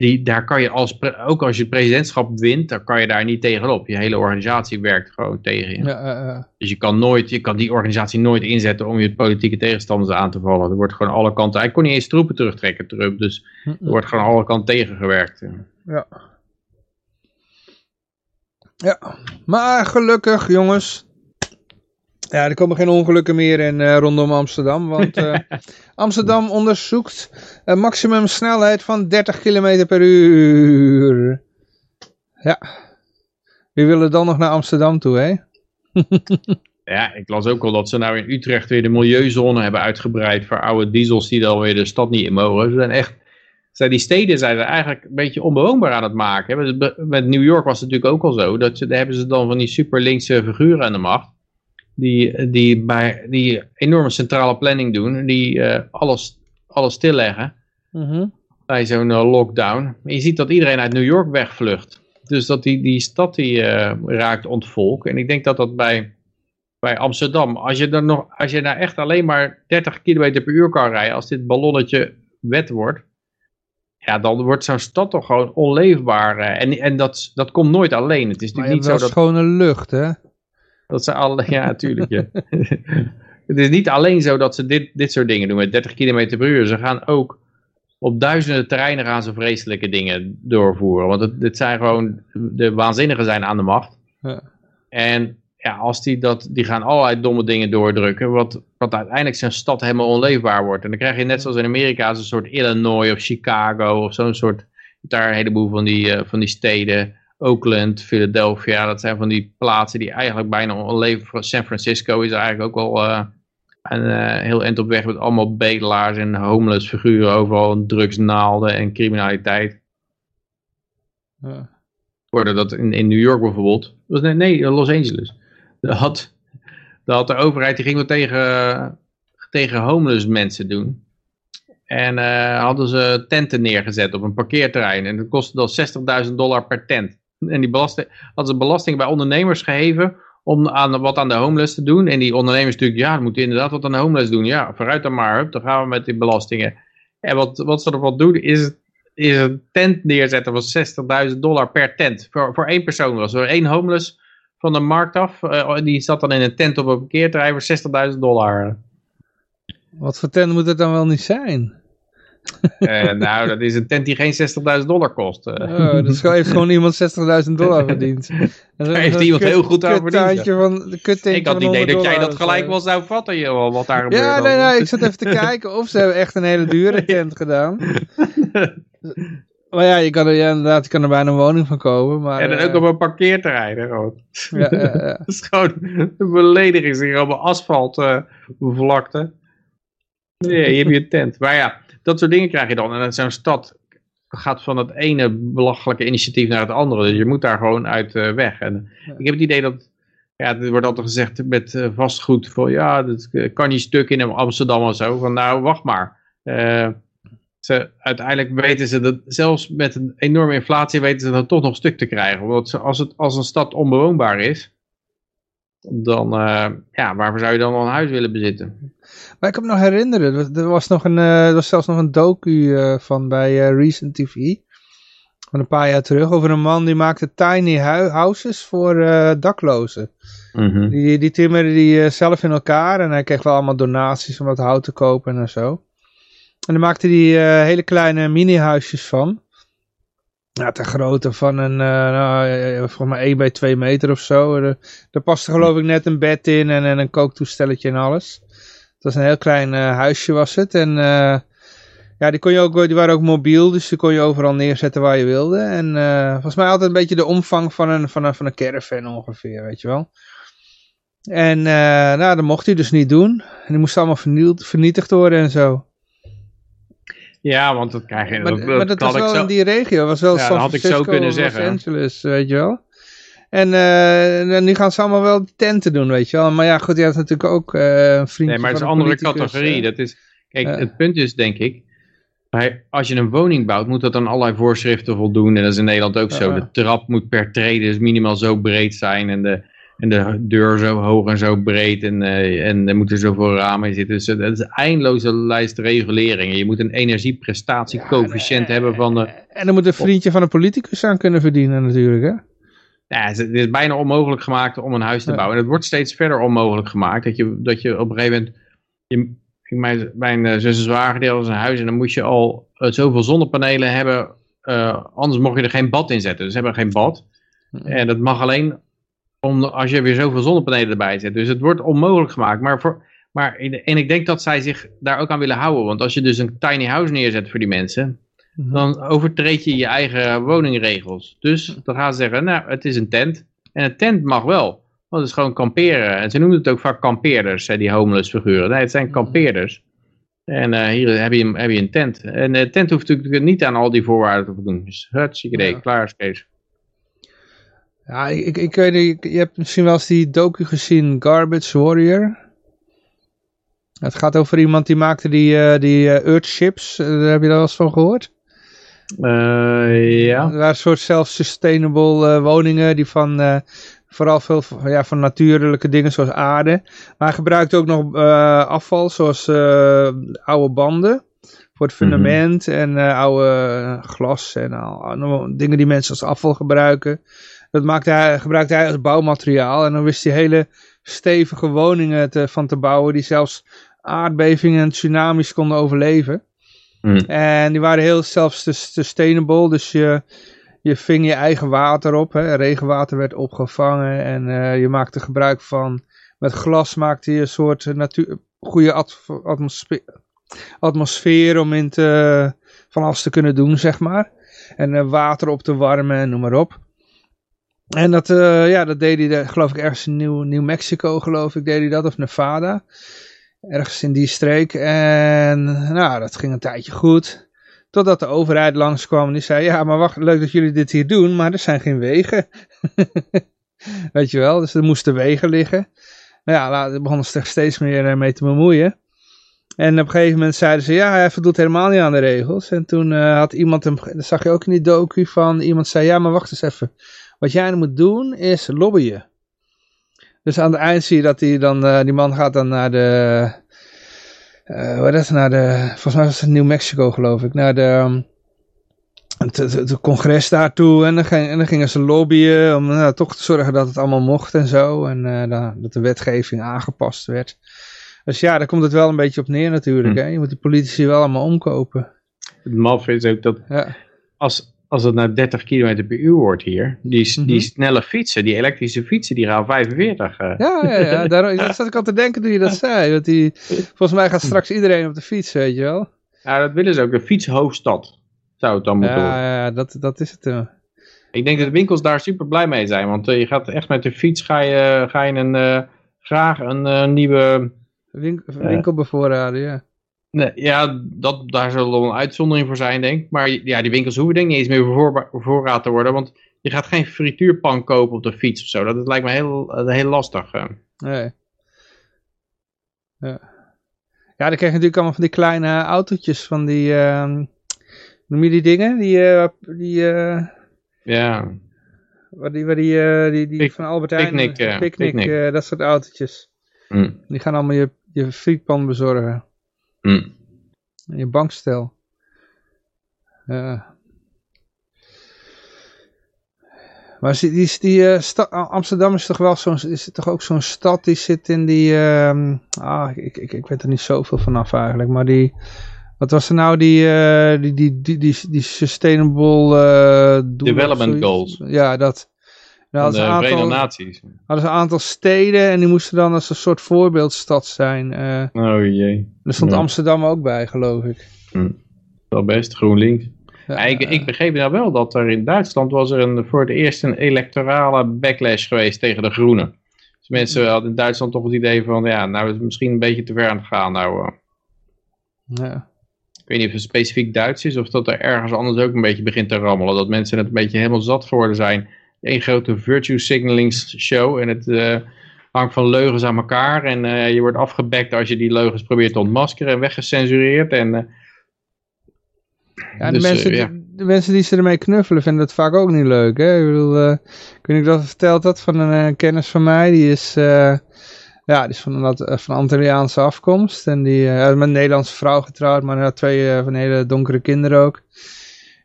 die, daar kan je als, ook als je het presidentschap wint, dan kan je daar niet tegenop. Je hele organisatie werkt gewoon tegen je. ja. Dus je kan, nooit, je kan die organisatie nooit inzetten om je politieke tegenstanders aan te vallen. Er wordt gewoon alle kanten, hij kon niet eens troepen terugtrekken, Trump. Dus er wordt gewoon alle kanten tegengewerkt. ja. Ja, maar gelukkig jongens. Ja, er komen geen ongelukken meer in eh, rondom Amsterdam. Want eh, Amsterdam onderzoekt een maximum snelheid van 30 km per uur. Ja. Wie willen dan nog naar Amsterdam toe, hè? Ja, ik las ook al dat ze nou in Utrecht weer de milieuzone hebben uitgebreid voor oude diesels die dan weer de stad niet in mogen. Ze zijn echt, zijn die steden zijn ze eigenlijk een beetje onbewoonbaar aan het maken. Met- New York was het natuurlijk ook al zo. Dat ze, daar hebben ze dan van die super linkse figuren aan de macht. Die, die, bij, die enorme centrale planning doen. Die eh, alles, alles stilleggen Mhm. bij zo'n eh, lockdown. Je ziet dat iedereen uit New York wegvlucht. Dus dat die, die stad die eh, raakt ontvolk. En ik denk dat dat bij, bij Amsterdam, als je, dan nog, als je daar echt alleen maar 30 km per uur kan rijden, als dit ballonnetje wet wordt, ja, dan wordt zo'n stad toch gewoon onleefbaar. eh. en en dat, dat komt nooit alleen. Het is natuurlijk niet zo dat... schone lucht, hè? Dat ze alle, ja, natuurlijk. Ja. het is niet alleen zo dat ze dit, dit soort dingen doen met 30 km per uur. Ze gaan ook op duizenden terreinen gaan ze vreselijke dingen doorvoeren. Want het, dit zijn gewoon, de waanzinnigen zijn aan de macht. Ja. En ja, als die dat, die gaan allerlei domme dingen doordrukken, wat, wat uiteindelijk zijn stad helemaal onleefbaar wordt. En dan krijg je net zoals in Amerika zo'n soort Illinois of Chicago of zo'n soort, daar een heleboel van die, eh, van die steden. Oakland, Philadelphia, dat zijn van die plaatsen die eigenlijk bijna onleefbaar San Francisco is eigenlijk ook wel eh, een eh, heel eind op weg met allemaal bedelaars en homeless figuren overal, drugsnaalden en criminaliteit. Ja. Worden dat in, in New York bijvoorbeeld, was, nee, nee, Los Angeles. Daar had, daar had de overheid, die ging wat tegen, tegen homeless mensen doen. En eh, hadden ze tenten neergezet op een parkeerterrein. En dat kostte dan 60.000 dollar per tent. En die belasting, hadden ze belasting bij ondernemers geheven om aan, wat aan de homeless te doen. En die ondernemers natuurlijk, ja, moeten inderdaad wat aan de homeless doen. Ja, vooruit dan maar, dan gaan we met die belastingen. En wat, wat ze ervan doen, is, is een tent neerzetten van 60.000 dollar per tent. Voor, voor één persoon was er één homeless van de markt af. eh, die zat dan in een tent op een parkeerterrein voor 60.000 dollar. Wat voor tent moet het dan wel niet zijn? Eh, nou, dat is een tent die geen 60.000 dollar kost. eh. Oh, dus heeft gewoon iemand 60.000 dollar verdiend. En zo- heeft iemand heel goed aan verdiend, Van, de ik had het idee dat 100 jij dat gelijk wel zou vatten, joh, wat daar gebeurt. Ja, nee, nee, ik zat even te kijken of ze hebben echt een hele dure tent gedaan. Maar ja, je kan er ja, inderdaad je kan er bijna een woning van kopen. Maar, En dan eh, ook op een parkeerterrein. hè, gewoon. ja, ja, ja. Dat is gewoon een belediging. Ze op een asfaltvlakte. nee, je hebt je tent. Maar ja, dat soort dingen krijg je dan. En zo'n stad gaat van het ene belachelijke initiatief naar het andere. Dus je moet daar gewoon uit eh, weg. En ik heb het idee dat... Ja, er wordt altijd gezegd met eh, vastgoed. Van, ja, dat kan niet stuk in Amsterdam of zo. Van nou, wacht maar. Eh, ze, uiteindelijk weten ze dat, zelfs met een enorme inflatie, weten ze dat toch nog stuk te krijgen. Want als, het, als een stad onbewoonbaar is, dan, eh, ja, waarvoor zou je dan al een huis willen bezitten? Maar ik kan me nog herinneren, er was- nog een, eh, er was zelfs nog een docu eh, van bij Recent TV. Van een paar jaar terug over een man die maakte tiny houses voor daklozen. Mhm. Die, die timmerde die zelf in elkaar en hij kreeg wel allemaal donaties om dat hout te kopen en zo. En dan maakte hij hele kleine mini-huisjes van. Ja, ter grootte van een, eh nou, volgens mij 1 bij 2 meter of zo. Daar paste geloof ik net een bed in en, en een kooktoestelletje en alles. Het was een heel klein eh, huisje was het. En eh, ja, die, kon je ook, die waren ook mobiel, dus die kon je overal neerzetten waar je wilde. En volgens mij altijd een beetje de omvang van een, van een, van een caravan ongeveer, weet je wel. En nou, dat mocht hij dus niet doen. En die moest allemaal vernield, vernietigd worden en zo. Ja, want dat krijg je. Maar, dat, maar dat was ik wel zo- in die regio. was wel Ja, San had ik zo kunnen Los zeggen. Angeles, weet je wel. En eh, en nu gaan ze allemaal wel tenten doen, weet je wel. Maar ja, goed, je had natuurlijk ook eh, een vriendje Nee, maar het is een andere categorie. eh. Dat is, kijk, het punt is denk ik, als je een woning bouwt, moet dat aan allerlei voorschriften voldoen. En dat is in Nederland ook zo. De trap moet per trede dus minimaal zo breed zijn. En de, en de deur zo hoog en zo breed. En, eh, en er moeten zoveel ramen in zitten. Dus het is een eindeloze lijst reguleringen. Je moet een energieprestatiecoëfficiënt hebben van... eh, En dan moet een vriendje van een politicus aan kunnen verdienen natuurlijk, hè. Ja, het is- bijna onmogelijk gemaakt om een huis te bouwen. En het wordt steeds verder onmogelijk gemaakt. Dat je, dat je op een gegeven moment... Je, mijn mijn eh, zus en zwager hadden een huis en dan moest je al eh, zoveel zonnepanelen hebben. eh, anders mocht je er geen bad in zetten. Dus ze hebben geen bad. En dat mag alleen om, als je weer zoveel zonnepanelen erbij zet. Dus het wordt onmogelijk gemaakt. Maar voor, maar, in- en ik denk dat zij zich daar ook aan willen houden. Want als je dus een tiny house neerzet voor die mensen, Mhm. dan overtreed je je eigen woningregels. Dus dan gaan ze zeggen, nou, het is een tent. En een tent mag wel. Want het is gewoon kamperen. En ze noemen het ook vaak kampeerders, hè, die homeless figuren. Nee, het zijn kampeerders. En eh, hier heb je, heb je een tent. En de tent hoeft natuurlijk niet aan al die voorwaarden te voldoen. Dus hartstikke idee, Ja. klaar is Kees. Ja, ik, ik weet niet, je hebt misschien wel eens die docu gezien, Garbage Warrior. Het gaat over iemand die maakte die, eh die eh, Earthships, Eh, daar heb je daar wel eens van gehoord? Eh, ja. Er waren soort self-sustainable woningen die van vooral veel van- ja, van natuurlijke dingen zoals aarde. Maar hij gebruikte ook nog afval zoals oude banden voor het fundament en oude glas en al- dingen die mensen als afval gebruiken. Dat maakte hij, gebruikte hij als bouwmateriaal en dan wist hij hele stevige woningen te, van te bouwen die zelfs aardbevingen en tsunamis konden overleven. Hm. En die waren heel self-sustainable, dus je, je ving je eigen water op. Hè. Regenwater werd opgevangen en eh, je maakte gebruik van, met glas maakte je een soort natuur, goede atmosfeer om in te, van alles te kunnen doen, zeg maar. En eh, water op te warmen en noem maar op. En dat, eh, ja, dat deed hij, eh, geloof ik, ergens in New Mexico, geloof ik, deed hij dat, of Nevada. Ergens in die streek. En nou, dat ging een tijdje goed. Totdat de overheid langskwam en die zei, ja, maar wacht, leuk dat jullie dit hier doen, maar er zijn geen wegen. Weet je wel, dus er moesten wegen liggen. Nou ja, later begonnen ze steeds meer mee te bemoeien. En op een gegeven moment zeiden ze, ja, hij voldoet helemaal niet aan de regels. En toen eh, had iemand hem, dat zag je ook in die docu van, iemand zei, ja, maar wacht eens even. Wat jij moet doen is lobbyen. Dus aan het eind zie je dat die, dan, eh, die man gaat dan naar de, eh wat is het, naar de, volgens mij was het New Mexico geloof ik, naar de, um, het, het, het congres daartoe. En dan, ging, en dan gingen ze lobbyen om nou, toch te zorgen dat het allemaal mocht en zo. En eh, da- dat de wetgeving aangepast werd. Dus ja, daar komt het wel een beetje op neer natuurlijk. Hm. Hè? Je moet die politici wel allemaal omkopen. Het maf is ook dat Ja, als, als het naar 30 km per uur wordt hier, die, Mhm. snelle fietsen, die elektrische fietsen, die gaan 45. eh. ja, ja, ja daar, dat zat ik al te denken toen je dat zei. Want die, volgens mij gaat straks iedereen op de fiets, weet je wel. Ja, dat willen ze ook. De fietshoofdstad zou het dan moeten worden. Ja, ja dat, dat is het. eh. Ik denk dat de winkels daar super blij mee zijn. Want eh, je gaat echt met de fiets ga je, ga je een, graag een nieuwe... Winkel, winkel bevoorraden, ja. Nee, ja, dat, daar zal wel een uitzondering voor zijn, denk ik. Maar ja, die winkels hoeven denk ik niet eens meer bevoorba- bevoorraad te worden. Want je gaat geen frituurpan kopen op de fiets of zo. Dat lijkt me heel, eh, heel lastig. eh. Nee. Ja. Ja, dan krijg je natuurlijk allemaal van die kleine autootjes, van die, ehm, noem je die dingen? Die, eh, die, Ja, waar die, waar die, die, die Pic- van Albert Heijn, picknick. eh, dat soort autootjes. hm, Die gaan allemaal je, je frietpan bezorgen. En je bankstel. Ja. Maar die, die, die eh, Amsterdam is toch wel zo'n, is het toch ook zo'n stad die zit in die, ehm, ah, ik, ik, ik weet er niet zoveel vanaf eigenlijk, maar die, wat was er nou die, eh, die, die, die, die, die sustainable eh Development goals. Ja, dat. Daar hadden de ze, aantal, Naties. hadden ze een aantal steden en die moesten dan als een soort voorbeeldstad zijn. eh Oh jee. er stond Ja. Amsterdam ook bij, geloof ik. Wel best, GroenLinks. Ja, ik, ik begreep nou wel dat er in Duitsland was er een, voor het eerst een electorale backlash geweest tegen de Groenen. Dus mensen hadden in Duitsland toch het idee van, ja, nou is het misschien een beetje te ver aan het gaan. Nou, eh, ja. ik weet niet of het specifiek Duits is of dat er ergens anders ook een beetje begint te rammelen. Dat mensen het een beetje helemaal zat geworden zijn. Eén grote virtue signaling show en het eh, hangt van leugens aan elkaar. En eh, je wordt afgebekt als je die leugens probeert te ontmaskeren en weggecensureerd. En, eh, Ja, de, dus, mensen, ja. de mensen die ze ermee knuffelen vinden het vaak ook niet leuk. Hè? Ik bedoel, eh, ik dat verteld had van een kennis van mij. Die is, ja, die is van, een, eh, van Antilliaanse afkomst. En die eh, met een Nederlandse vrouw getrouwd, maar hij had twee van hele donkere kinderen ook.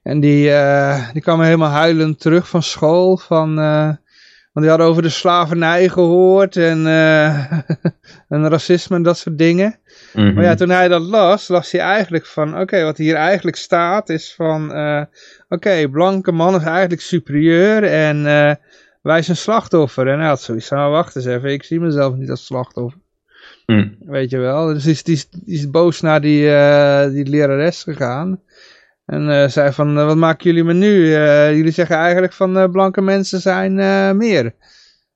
En die, eh, die kwamen helemaal huilend terug van school. Van, eh, want die hadden over de slavernij gehoord en, eh, en racisme en dat soort dingen. mhm. Maar ja, toen hij dat las, las hij eigenlijk van, oké, wat hier eigenlijk staat is van, oké, blanke man is eigenlijk superieur en wij zijn slachtoffer. En hij had zoiets van, wacht eens even, ik zie mezelf niet als slachtoffer. Hm. Weet je wel, dus die is, die is, die is boos naar die, die lerares gegaan. En eh, zei van, eh, wat maken jullie me nu? Eh, jullie zeggen eigenlijk van, blanke mensen zijn meer.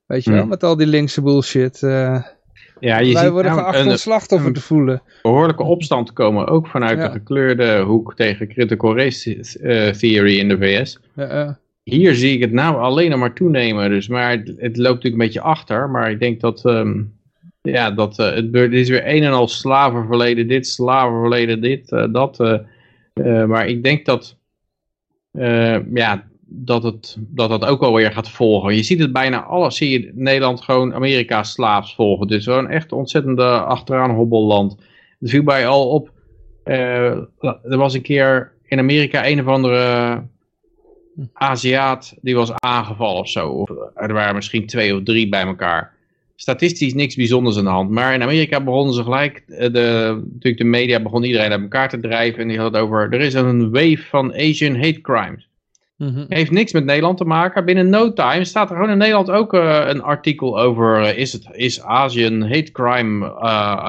Weet je wel, Hmm. met al die linkse bullshit. Ja, je wij ziet worden geacht een slachtoffer een- te voelen. behoorlijke opstand komen, ook vanuit Ja. de gekleurde hoek tegen critical race theory in de VS. Ja. Hier zie ik het nou alleen nog maar toenemen, dus, maar het, het loopt natuurlijk een beetje achter, maar ik denk dat, ehm, ja, dat het, het is weer een en al slavenverleden dit, slavenverleden dit, dat, eh, maar ik denk dat, eh, ja, dat, het, dat dat ook wel weer gaat volgen. Je ziet het bijna alles, zie je Nederland gewoon Amerika slaafs volgen. Het is gewoon echt ontzettende achteraan hobbelland. Het viel bij al op, eh, er was een keer in Amerika een of andere Aziat die was aangevallen of zo. Er waren misschien twee of drie bij elkaar. Statistisch niks bijzonders aan de hand. Maar in Amerika begonnen ze gelijk, eh, de, natuurlijk de media begon iedereen uit elkaar te drijven. En die had het over, er is een wave van Asian hate crimes. Mhm. Heeft niks met Nederland te maken. Binnen no time staat er gewoon in Nederland ook eh, een artikel over, eh, is, het, is Asian hate crime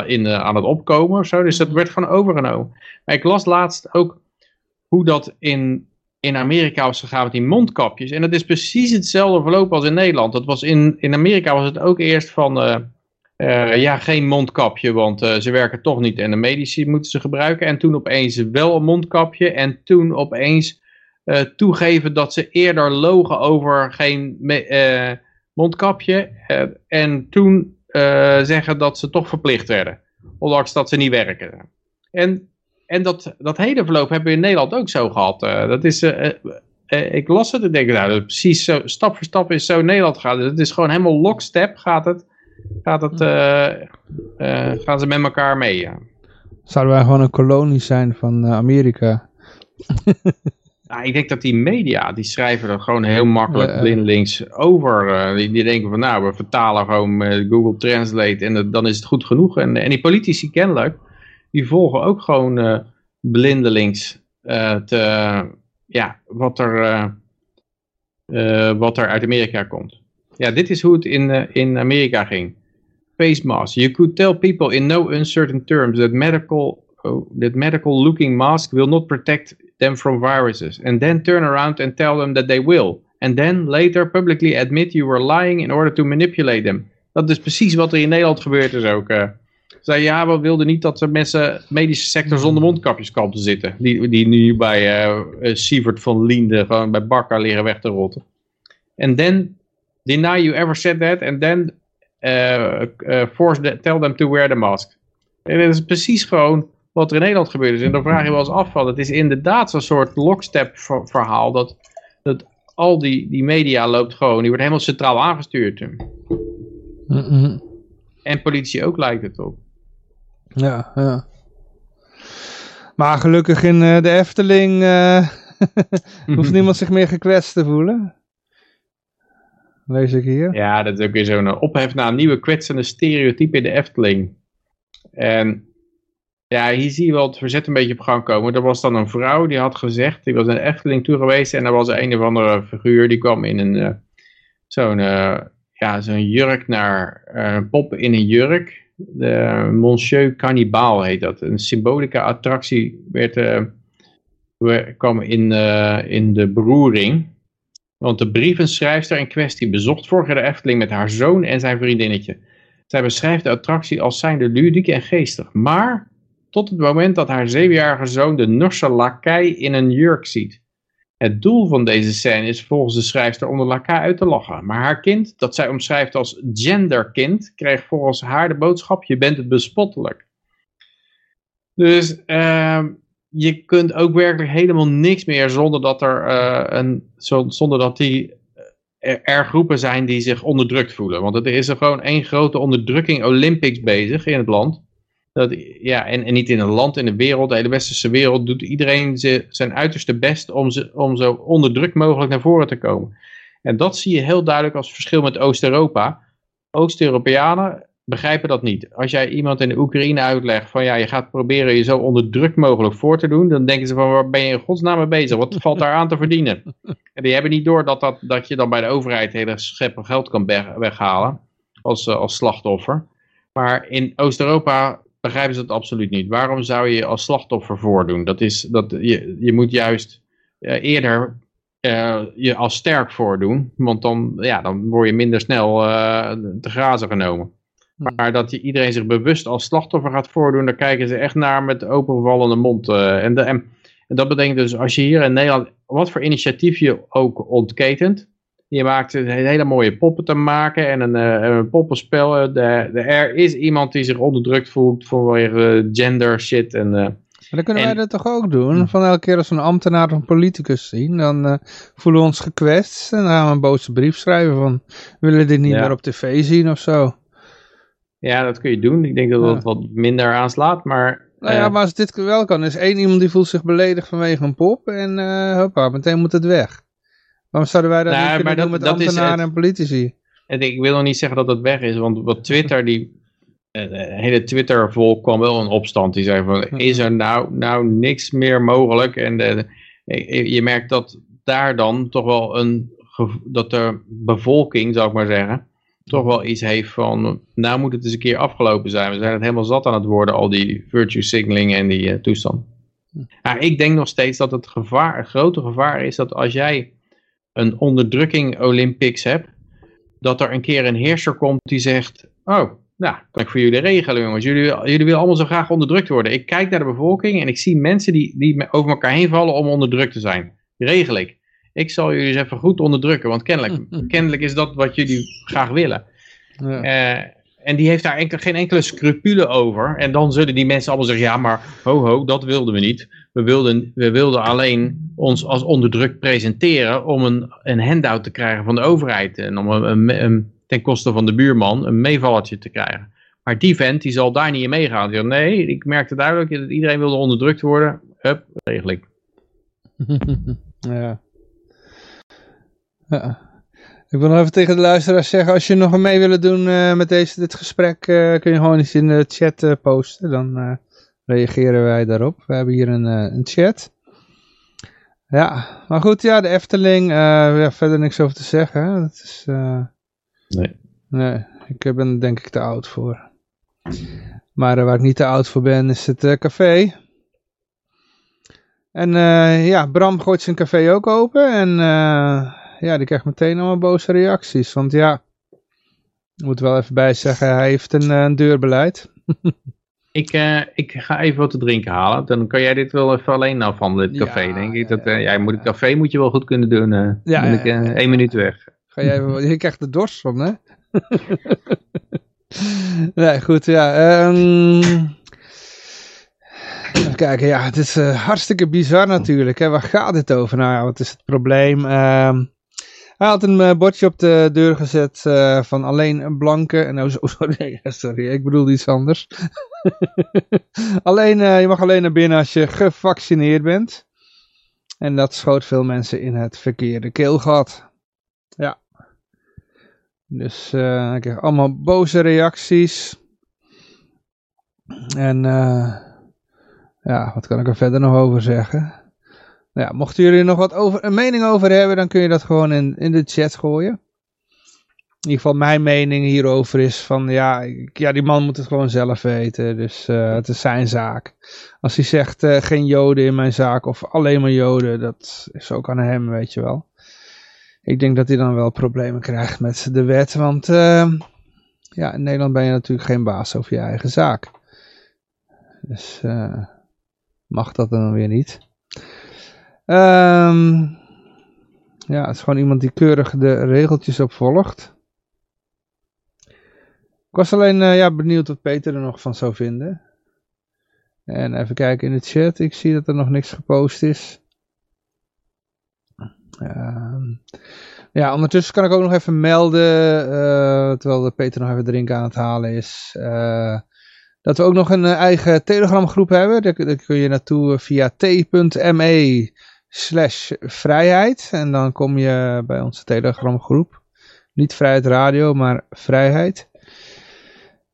in, aan het opkomen of zo. Dus dat werd gewoon overgenomen. Maar ik las laatst ook hoe dat in, in Amerika was gegaan met die mondkapjes. En dat is precies hetzelfde verloop als in Nederland. Dat was in, in Amerika was het ook eerst van, eh, eh, ja, geen mondkapje, want eh, ze werken toch niet en de medici moeten ze gebruiken. En toen opeens wel een mondkapje en toen opeens toegeven dat ze eerder logen over geen mondkapje. en toen zeggen dat ze toch verplicht werden. Ondanks dat ze niet werken. En, en dat, dat hele verloop hebben we in Nederland ook zo gehad. Eh, dat is, eh, eh, ik las het en denk, nou, dat is precies zo, stap voor stap is zo in Nederland gegaan. Het is gewoon helemaal lockstep gaat het. Gaat het eh, eh, gaan ze met elkaar mee. Ja. Zouden wij gewoon een kolonie zijn van Amerika? Nou, ik denk dat die media, die schrijven er gewoon heel makkelijk Ja, ja. blindelings over. Die, die denken van, nou, we vertalen gewoon met Google Translate en dan is het goed genoeg. En, en die politici kennelijk, die volgen ook gewoon eh, blindelings eh, te, ja, wat, er, eh, wat er uit Amerika komt. Ja, dit is hoe het in, in Amerika ging. Face mask. You could tell people in no uncertain terms that medical, oh, that medical looking mask will not protect them from viruses. And then turn around and tell them that they will. And then later publicly admit you were lying in order to manipulate them. Dat is precies wat er in Nederland gebeurd is ook. Zei ja, we wilden niet dat de mensen, medische sector zonder mondkapjes kwam te zitten. Die, die nu bij eh, Sievert van Liende gewoon bij Bakker leren weg te rotten. And then deny you ever said that and then eh, force the, tell them to wear the mask. En dat is precies gewoon wat er in Nederland gebeurt is. En dan vraag je wel eens af van, het is inderdaad zo'n soort lockstep verhaal dat, dat al die, die media loopt gewoon, die wordt helemaal centraal aangestuurd. En politie ook lijkt het op. Ja, ja. Maar gelukkig in eh, de Efteling eh, hoeft niemand zich meer gekwetst te voelen. Lees ik hier. Ja, dat is ook weer zo'n eh, ophef naar een nieuwe kwetsende stereotype in de Efteling. En ja, hier zie je wel het verzet een beetje op gang komen. Er was dan een vrouw die had gezegd, die was in de Efteling toe geweest en er was een of andere figuur die kwam in een, uh, zo'n uh, ja, zo'n jurk naar, uh, pop in een jurk. De Monsieur Cannibal heet dat. Een symbolica attractie werd, kwam in, in de beroering. Want de brievenschrijfster in kwestie bezocht vorig jaar de Efteling met haar zoon en zijn vriendinnetje. Zij beschrijft de attractie als zijnde ludiek en geestig. Maar tot het moment dat haar zevenjarige zoon de Norse lakai in een jurk ziet. Het doel van deze scène is volgens de schrijfster de lakai uit te lachen. Maar haar kind, dat zij omschrijft als genderkind, kreeg volgens haar de boodschap, je bent het bespottelijk. Dus uh, je kunt ook werkelijk helemaal niks meer zonder dat er, uh, een, zonder dat die er groepen zijn die zich onderdrukt voelen. Want er is er gewoon één grote onderdrukking Olympics bezig in het land. Ja, en, en niet in een land, in de wereld, de hele westerse wereld, doet iedereen zijn uiterste best om, ze, om zo onderdrukt mogelijk naar voren te komen. En dat zie je heel duidelijk als verschil met Oost-Europa. Oost-Europeanen begrijpen dat niet. Als jij iemand in de Oekraïne uitlegt van ja, je gaat proberen je zo onderdrukt mogelijk voor te doen, dan denken ze van waar ben je in godsnaam mee bezig? Wat valt daar aan te verdienen? En die hebben niet door dat, dat, dat je dan bij de overheid hele scheppen geld kan weghalen als, als slachtoffer. Maar in Oost-Europa begrijpen ze het absoluut niet. Waarom zou je als slachtoffer voordoen? Dat is, dat, je, je moet juist uh, eerder uh, je als sterk voordoen. Want dan, ja, dan word je minder snel uh, te grazen genomen. Maar dat je, iedereen zich bewust als slachtoffer gaat voordoen, daar kijken ze echt naar met openvallende mond. en, de, en, en dat betekent dus, als je hier in Nederland, wat voor initiatief je ook ontketent, je maakt een hele mooie poppen te maken en een, uh, een poppenspel. De, de, er is iemand die zich onderdrukt voelt vanwege gender shit. En, uh, maar dan kunnen en, wij dat toch ook doen? Van elke keer als we een ambtenaar of een politicus zien, dan uh, voelen we ons gekwetst. En dan gaan we een boze brief schrijven van, we willen dit niet ja. meer op tv zien of zo. Ja, dat kun je doen. Ik denk dat dat ja. wat minder aanslaat, maar... Nou ja, maar als dit wel kan, is één iemand die voelt zich beledigd vanwege een pop en hoppa, meteen moet het weg. Waarom zouden wij dat nou, niet kunnen doen met ambtenaren en politici? Ik wil nog niet zeggen dat dat weg is, want wat Twitter, die uh, hele Twitter-volk kwam wel in opstand. Die zei van, is er nou, nou niks meer mogelijk? En de, je merkt dat daar dan toch wel een, dat de bevolking, zou ik maar zeggen, toch wel iets heeft van, nou moet het eens een keer afgelopen zijn. We zijn het helemaal zat aan het worden, al die virtue signaling en die uh, toestand. Maar ik denk nog steeds dat het gevaar, het grote gevaar is dat als jij een onderdrukking Olympics hebt, dat er een keer een heerser komt die zegt, oh, nou, kan ik voor jullie regelen jongens, jullie, jullie willen allemaal zo graag onderdrukt worden. Ik kijk naar de bevolking en ik zie mensen die, die over elkaar heen vallen om onderdrukt te zijn. Die regel ik. Ik zal jullie eens even goed onderdrukken, want kennelijk, kennelijk is dat wat jullie graag willen. Ja. Uh, en die heeft daar enkel, geen enkele scrupule over. En dan zullen die mensen allemaal zeggen, ja maar ho ho, dat wilden we niet. We wilden, we wilden alleen ons als onderdrukt presenteren om een, een handout te krijgen van de overheid. En om een, ten koste van de buurman een meevallertje te krijgen. Maar die vent, die zal daar niet in meegaan. Nee, ik merkte duidelijk dat iedereen wilde onderdrukt worden. Hup, regel ik. ja. Ja. Ik wil nog even tegen de luisteraars zeggen, als je nog mee willen doen uh, met deze, dit gesprek, uh, kun je gewoon iets in de chat uh, posten. Dan reageren wij daarop. We hebben hier een, een chat. Ja, maar goed, ja, de Efteling, ja, verder niks over te zeggen. Dat is, nee. Nee, ik ben denk ik te oud voor. Maar waar ik niet te oud voor ben, is het café. En ja, Bram gooit zijn café ook open en ja, die krijgt meteen allemaal boze reacties. Want ja, ik moet wel even bij zeggen, hij heeft een, een deurbeleid. ik, uh, ik ga even wat te drinken halen. Dan kan jij dit wel even alleen afhandelen, dit café, ja, denk ik. Dat, uh, ja, moet het café moet je wel goed kunnen doen. Uh, ja, ben ik één minuut weg. Ga jij even, je krijgt de dorst van, hè? nee, goed, ja. Um, Even kijken, ja, het is hartstikke bizar natuurlijk. Hè. Waar gaat dit over? Nou ja, wat is het probleem? Uh, hij had een bordje op de deur gezet van alleen blanke. En nou, sorry, sorry, ik bedoel iets anders. alleen, je mag alleen naar binnen als je gevaccineerd bent. En dat schoot veel mensen in het verkeerde keelgat. Ja. Dus ik kreeg allemaal boze reacties. En uh, ja, wat kan ik er verder nog over zeggen? Nou ja, mochten jullie er nog wat over, een mening over hebben, dan kun je dat gewoon in, in de chat gooien. In ieder geval mijn mening hierover is van, ja, ja die man moet het gewoon zelf weten. Dus uh, het is zijn zaak. Als hij zegt, uh, geen joden in mijn zaak of alleen maar joden, dat is ook aan hem, weet je wel. Ik denk dat hij dan wel problemen krijgt met de wet, want uh, ja, in Nederland ben je natuurlijk geen baas over je eigen zaak. Dus mag dat dan weer niet. Um, ja, het is gewoon iemand die keurig de regeltjes opvolgt. Ik was alleen uh, ja, benieuwd wat Peter er nog van zou vinden. En even kijken in de chat. Ik zie dat er nog niks gepost is. Uh, ja, ondertussen kan ik ook nog even melden, uh, terwijl Peter nog even drinken aan het halen is. Uh, dat we ook nog een eigen Telegram groep hebben. Daar, daar kun je naartoe via t.me slash vrijheid. En dan kom je bij onze Telegram groep. Niet Vrijheid Radio, maar Vrijheid.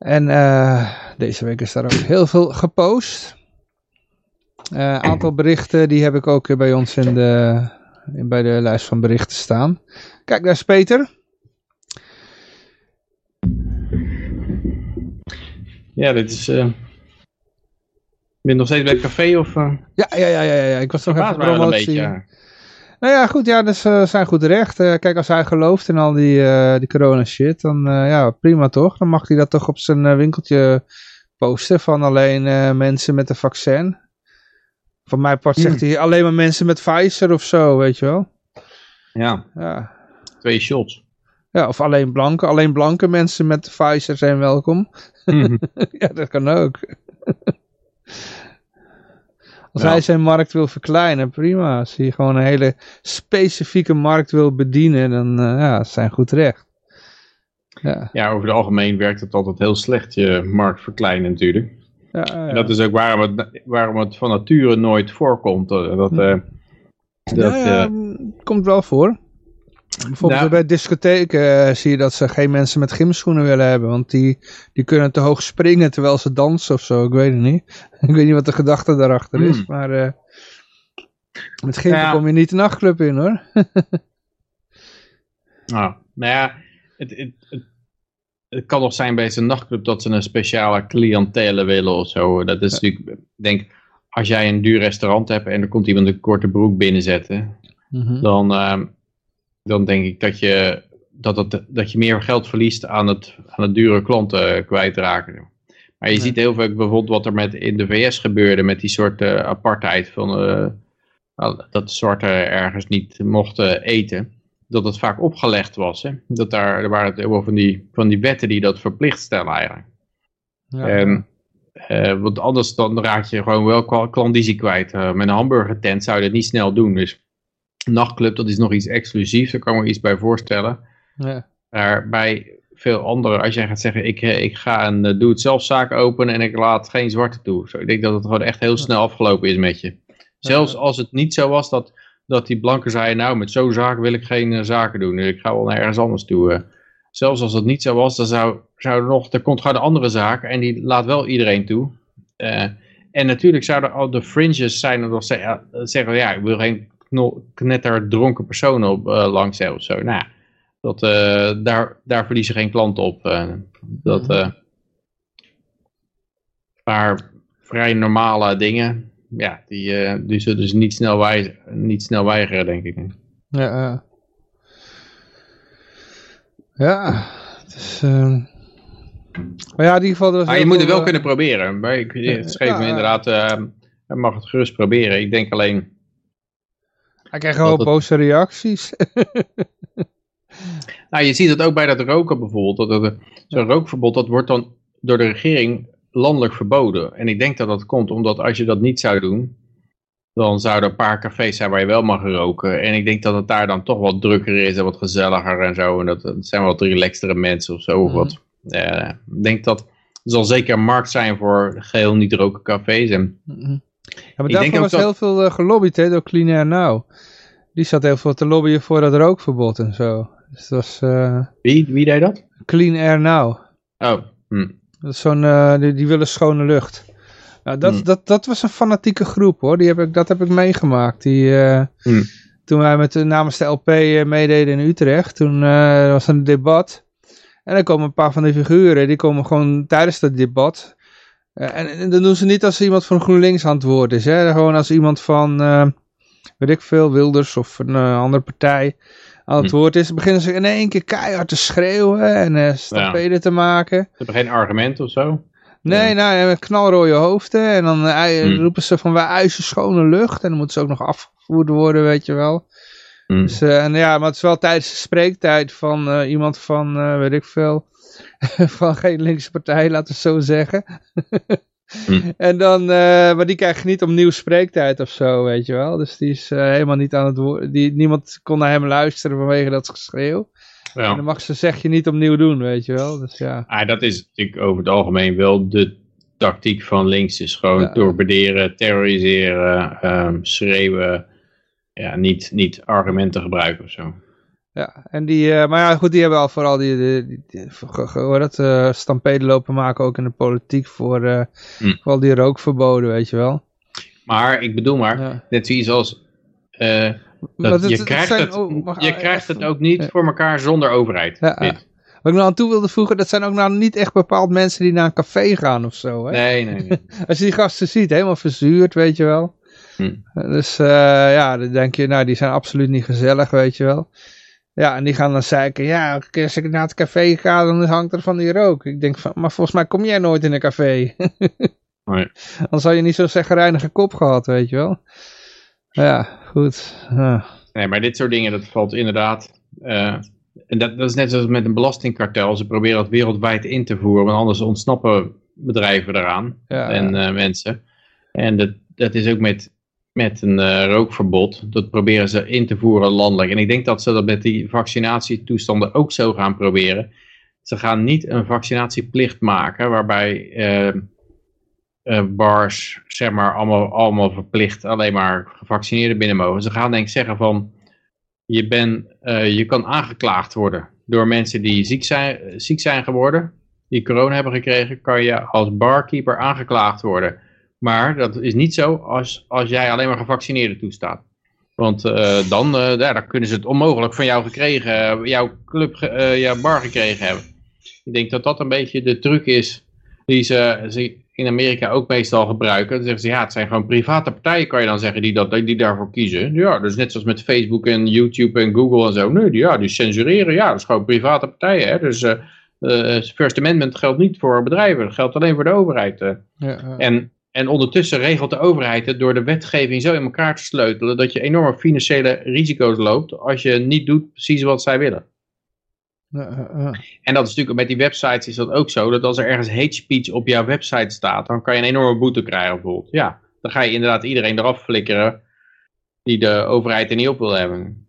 En uh, deze week is daar ook heel veel gepost. Een uh, aantal berichten die heb ik ook bij ons in de, in, bij de lijst van berichten staan. Kijk, daar is Peter. Ja, dit is... Uh... Ben je nog steeds bij het café of... Ja, ja, ja, ja, ja, ik was nog even promotie. Een beetje, ja. Nou ja, goed, ja, dus uh, zijn goed recht. Uh, kijk, als hij gelooft in al die, uh, die corona shit, dan ja, prima toch. Dan mag hij dat toch op zijn winkeltje posten van alleen mensen met een vaccin. Van mijn part zegt hmm. hij alleen maar mensen met Pfizer of zo, weet je wel. Ja, ja. twee shots. Ja, of alleen blanke. Alleen blanke mensen met Pfizer zijn welkom. Mm ja, dat kan ook. Als hij zijn markt wil verkleinen, prima. Als hij gewoon een hele specifieke markt wil bedienen, dan uh, ja, zijn goed recht. Ja. ja, over het algemeen werkt het altijd heel slecht, je markt verkleinen natuurlijk. Ja, ja. En dat is ook waarom het, waarom het van nature nooit voorkomt. Dat, uh, dat, ja, uh, komt wel voor. Bijvoorbeeld nou, bij discotheken uh, zie je dat ze geen mensen met gymschoenen willen hebben. Want die, die kunnen te hoog springen terwijl ze dansen of zo. Ik weet het niet. ik weet niet wat de gedachte daarachter is. Hmm. Maar uh, met gym ja. kom je niet de nachtclub in hoor. nou, nou ja, het, het, het, het, kan nog zijn bij zijn nachtclub dat ze een speciale cliëntele willen of zo. Dat is natuurlijk, denk als jij een duur restaurant hebt en er komt iemand een korte broek binnenzetten. Mm -hmm. Dan... Uh, dan denk ik dat je, dat, het, dat je meer geld verliest aan het, aan het dure klanten kwijtraken. Maar je ziet heel veel bijvoorbeeld wat er met, in de VS gebeurde met die soort uh, apartheid van uh, dat zwarten ergens niet mochten eten. Dat het vaak opgelegd was. Hè? Dat daar, er waren het van die, van die wetten die dat verplicht stellen eigenlijk. Ja. En, uh, want anders dan raak je gewoon wel klandizie kwijt. met een hamburgertent zou je dat niet snel doen. Dus nachtclub, dat is nog iets exclusiefs, daar kan ik me iets bij voorstellen. Ja. Maar bij veel andere, als jij gaat zeggen, ik, eh, ik ga een uh, doe-het-zelf-zaak openen en ik laat geen zwarte toe. Zo, ik denk dat het gewoon echt heel snel afgelopen is met je. Zelfs als het niet zo was dat, dat die blanke zei, nou met zo'n zaak wil ik geen uh, zaken doen, ik ga wel naar ergens anders toe. zelfs als het niet zo was, dan zou, zou er nog, er komt gewoon de andere zaak en die laat wel iedereen toe. en natuurlijk zouden al de fringes zijn nog zeggen, ja, ik wil geen knetter dronken personen op, uh, langs hebben of zo. Nou, dat, uh, daar, daar verliezen geen klanten op. Uh, dat, maar vrij normale dingen, ja, die, die zullen dus niet snel, wij, niet snel weigeren, denk ik. Ja, ja, het is... Maar ja, in ieder geval... Maar je moet het wel kunnen proberen. Maar ik schreef me inderdaad, uh, mag het gerust proberen. Ik denk alleen, hij krijgt gewoon boze reacties. nou, je ziet het ook bij dat roken bijvoorbeeld. Dat, zo'n rookverbod, dat wordt dan door de regering landelijk verboden. En ik denk dat dat komt omdat als je dat niet zou doen, dan zouden er een paar cafés zijn waar je wel mag roken. En ik denk dat het daar dan toch wat drukker is en wat gezelliger en zo. En dat, dat zijn wat relaxtere mensen of zo. Of Mhm. wat. Ja, ik denk dat er zal zeker een markt zijn voor geheel niet roken cafés. En Mhm. Ja, maar Ik daarvoor was dat- heel veel eh, gelobbyd hè, door Clean Air Now. Die zat heel veel te lobbyen voor dat rookverbod en zo. Dus dat was eh, wie, wie deed dat? Clean Air Now. Oh, hm. Dat is zo'n, eh, die, die willen schone lucht. Nou, dat, Hmm. dat, dat was een fanatieke groep hoor. Die heb ik, dat heb ik meegemaakt. Die, Hmm. Toen wij met de, namens de LP meededen in Utrecht. Toen was er een debat. En dan komen een paar van die figuren. Die komen gewoon tijdens dat debat. Eh, en, en dan doen ze niet als iemand van GroenLinks aan het woord is. Hè? Gewoon als iemand van, eh, weet ik veel, Wilders of een eh, andere partij aan het Hmm. woord is. Dan beginnen ze in één keer keihard te schreeuwen en stampede te maken. Ze hebben geen argument of zo. Nee, Ja. nou, met knalrode hoofden. En dan Hmm. roepen ze van wij eisen schone lucht. En dan moeten ze ook nog afgevoerd worden, weet je wel. Hm. Dus, en ja, maar het is wel tijdens de spreektijd van iemand van, weet ik veel, van geen linkse partij, laten we het zo zeggen. Hm. En dan, eh, maar die krijgt niet opnieuw spreektijd of zo, weet je wel. Dus die is eh, helemaal niet aan het woord. Die, niemand kon naar hem luisteren vanwege dat geschreeuw. En Ja. dan mag ze zeg je niet opnieuw doen, weet je wel. Dus ja. Ah, dat is natuurlijk over het algemeen wel de tactiek van links. Dus gewoon Ja. torpederen, terroriseren, ehm, schreeuwen. Ja, niet, niet argumenten gebruiken of zo. Ja, en die, eh, maar ja, goed, die hebben al vooral die, die, die, hoe dat, eh stampeden lopen maken ook in de politiek voor, eh Hm. vooral die rookverboden, weet je wel. Maar ik bedoel maar, Ja. net zoiets als... Maar dat het- je krijgt, het, je krijgt het ook niet Ja. voor elkaar zonder overheid. Ja, Dit. Wat ik nou aan toe wilde voegen, dat zijn ook nou niet echt bepaald mensen die naar een café gaan of zo. Hè? Nee, nee, nee. Als je die gasten ziet, helemaal verzuurd, weet je wel. Hm. Dus ja, dan denk je, nou, die zijn absoluut niet gezellig, weet je wel. Ja, en die gaan dan zeiken, ja, als ik naar het café ga, dan hangt er van die rook. Ik denk van, maar volgens mij kom jij nooit in een café. Nee. Dan zou je niet zo'n zagrijnige kop gehad, weet je wel. Ja, goed. Ja. Nee, maar dit soort dingen, dat valt inderdaad... eh, en dat, dat is net zoals met een belastingkartel. Ze proberen dat wereldwijd in te voeren, want anders ontsnappen bedrijven eraan. Ja, en eh, mensen. En dat, dat is ook met, met een eh, rookverbod. Dat proberen ze in te voeren landelijk. En ik denk dat ze dat met die vaccinatietoestanden ook zo gaan proberen. Ze gaan niet een vaccinatieplicht maken waarbij eh, eh, bars zeg maar allemaal, allemaal verplicht alleen maar gevaccineerden binnen mogen. Ze gaan denk ik zeggen van je, ben, eh, je kan aangeklaagd worden door mensen die ziek zijn, ziek zijn geworden, die corona hebben gekregen, kan je als barkeeper aangeklaagd worden. Maar dat is niet zo als, als jij alleen maar gevaccineerden toestaat. Want eh, dan, eh, ja, dan kunnen ze het onmogelijk van jou gekregen, eh, jouw club, jouw bar gekregen hebben. Ik denk dat dat een beetje de truc is die ze, ze in Amerika ook meestal gebruiken. Dan zeggen ze, ja, het zijn gewoon private partijen, kan je dan zeggen, die, dat, die daarvoor kiezen. Ja, dus net zoals met Facebook en YouTube en Google en zo. Nee, die, ja, die censureren, ja, dat is gewoon private partijen. Hè? Dus First Amendment geldt niet voor bedrijven, dat geldt alleen voor de overheid. ja. En, en ondertussen regelt de overheid het door de wetgeving zo in elkaar te sleutelen dat je enorme financiële risico's loopt als je niet doet precies wat zij willen. En dat is natuurlijk met die websites is dat ook zo, dat als er ergens hate speech op jouw website staat, dan kan je een enorme boete krijgen bijvoorbeeld. Ja, dan ga je inderdaad iedereen eraf flikkeren die de overheid er niet op wil hebben.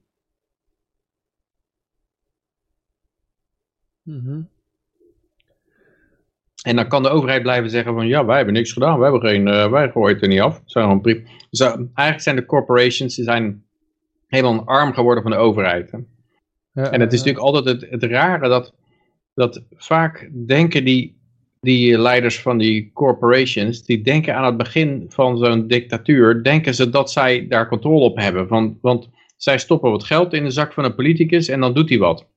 Mhm. En dan kan de overheid blijven zeggen van ja, wij hebben niks gedaan, wij, hebben geen, eh, wij gooien het er niet af. Zijn gewoon dus, eigenlijk zijn de corporations, die zijn helemaal arm geworden van de overheid. Hè? Ja, En het is ja. natuurlijk altijd het, het rare dat, dat vaak denken die, die leiders van die corporations, die denken aan het begin van zo'n dictatuur, denken ze dat zij daar controle op hebben. Van, want zij stoppen wat geld in de zak van een politicus en dan doet hij wat.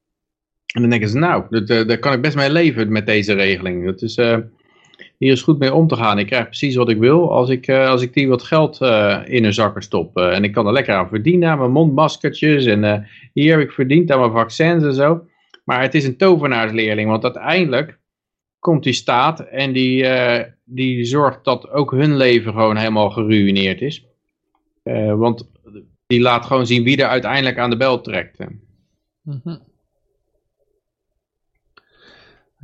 En dan denken ze, nou, eh, daar kan ik best mee leven met deze regeling. Dat is, eh, hier is goed mee om te gaan. Ik krijg precies wat ik wil als ik, eh, als ik die wat geld in hun zakken stop. En ik kan er lekker aan verdienen, aan mijn mondmaskertjes. En hier heb ik verdiend aan mijn vaccins en zo. Maar het is een tovenaarsleerling, want uiteindelijk komt die staat en die, die zorgt dat ook hun leven gewoon helemaal geruineerd is. Want die laat gewoon zien wie er uiteindelijk aan de bel trekt. Mhm.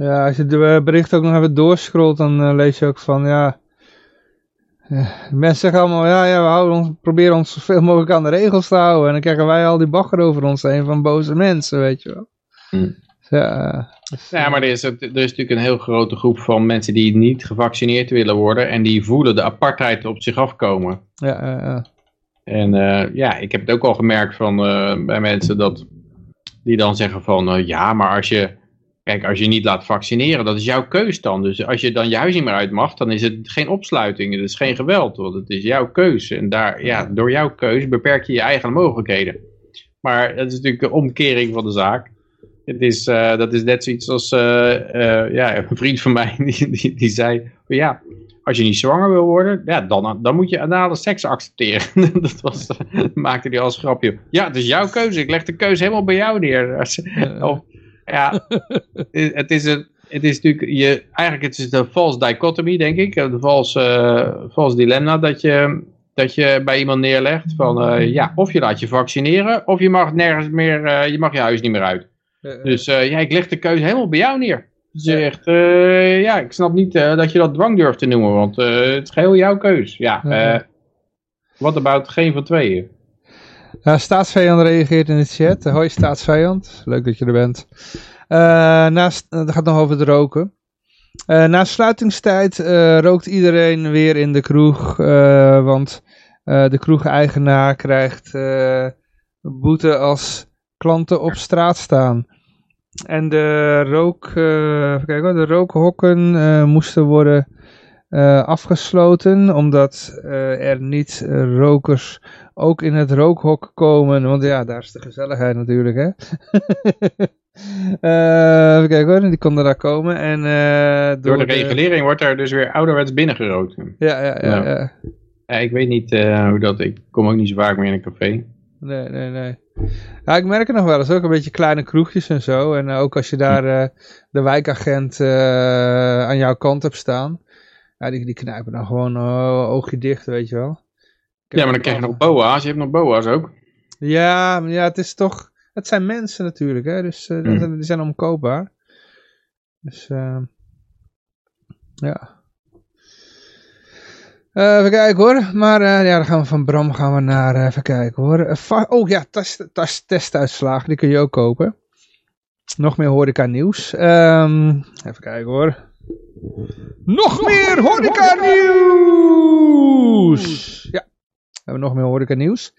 Ja, als je de bericht ook nog even doorscrollt, dan uh, lees je ook van, ja... mensen zeggen allemaal, ja, ja we houden ons, proberen ons zoveel mogelijk aan de regels te houden. En dan krijgen wij al die bagger over ons heen van boze mensen, weet je wel. Hm. Ja, dus, ja, maar er is, er is natuurlijk een heel grote groep van mensen die niet gevaccineerd willen worden. En die voelen de apartheid op zich afkomen. Ja, ja. En uh, ja, ik heb het ook al gemerkt van, uh, bij mensen dat die dan zeggen van, uh, ja, maar als je, kijk, als je niet laat vaccineren, dat is jouw keus dan. Dus als je dan je huis niet meer uit mag, dan is het geen opsluiting, het is geen geweld, want het is jouw keus. En daar, ja, door jouw keus beperk je je eigen mogelijkheden. Maar dat is natuurlijk de omkering van de zaak. Het is, uh, dat is net zoiets als uh, uh, ja, een vriend van mij die, die, die zei, ja, als je niet zwanger wil worden, ja, dan, dan moet je anale seks accepteren. dat was, maakte hij als grapje. Ja, het is jouw keuze. Ik leg de keuze helemaal bij jou neer. of, ja, het is een, het is natuurlijk, je, eigenlijk het is een false dichotomy, denk ik. Een false, uh, false dilemma dat je, dat je bij iemand neerlegt van, uh, ja, of je laat je vaccineren, of je mag nergens meer, uh, je mag je huis niet meer uit. Dus ja, ik leg de keuze helemaal bij jou neer. Zegt, uh, ja, ik snap niet uh, dat je dat dwang durft te noemen, want uh, het is geheel jouw keus. Ja, wat about geen van tweeën? Staatsvijand reageert in de chat. Hoi staatsvijand, leuk dat je er bent. naast, dat gaat nog over het roken. na sluitingstijd rookt iedereen weer in de kroeg, want de kroegeigenaar krijgt boete als klanten op straat staan. En de, rook, uh, kijk, de rookhokken uh, moesten worden uh, afgesloten, omdat er niet rokers ook in het rookhok komen. Want ja, daar is de gezelligheid natuurlijk, hè. even kijken hoor, die konden daar komen. En, door, door, de regulering wordt er dus weer ouderwets binnengerookt. Ja, ja, ja. ja. ja ik weet niet hoe dat, ik kom ook niet zo vaak meer in een café. Nee, nee, nee. Ja, ik merk het nog wel eens ook, een beetje kleine kroegjes en zo. En uh, ook als je daar uh, de wijkagent uh, aan jouw kant hebt staan. Ja, die, die knijpen dan gewoon oogje dicht, weet je wel. Ja, maar dan krijg je nog boa's. Je hebt nog boa's ook. Ja, ja, het is toch... Het zijn mensen natuurlijk, hè. Dus mm. die zijn omkoopbaar. Dus, ja... Uh, even kijken hoor. Maar uh, ja, dan gaan we van Bram gaan we naar, uh, even kijken hoor. oh ja, tas, testuitslagen, die kun je ook kopen. Nog meer horeca nieuws. Um, even kijken hoor. Nog meer horeca nieuws! Ja, we hebben nog meer horeca nieuws.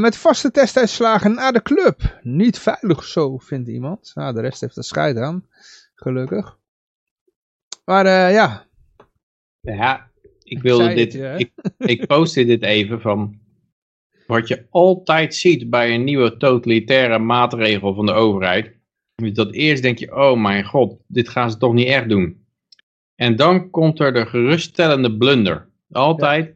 met vaste testuitslagen naar de club. Niet veilig zo, vindt iemand. Nou, de rest heeft er scheid aan. Gelukkig. Maar ja. Ja, ik wilde dit, ik, ik postte dit even van, wat je altijd ziet bij een nieuwe totalitaire maatregel van de overheid, dat eerst denk je, oh mijn god, dit gaan ze toch niet echt doen. En dan komt er de geruststellende blunder. Altijd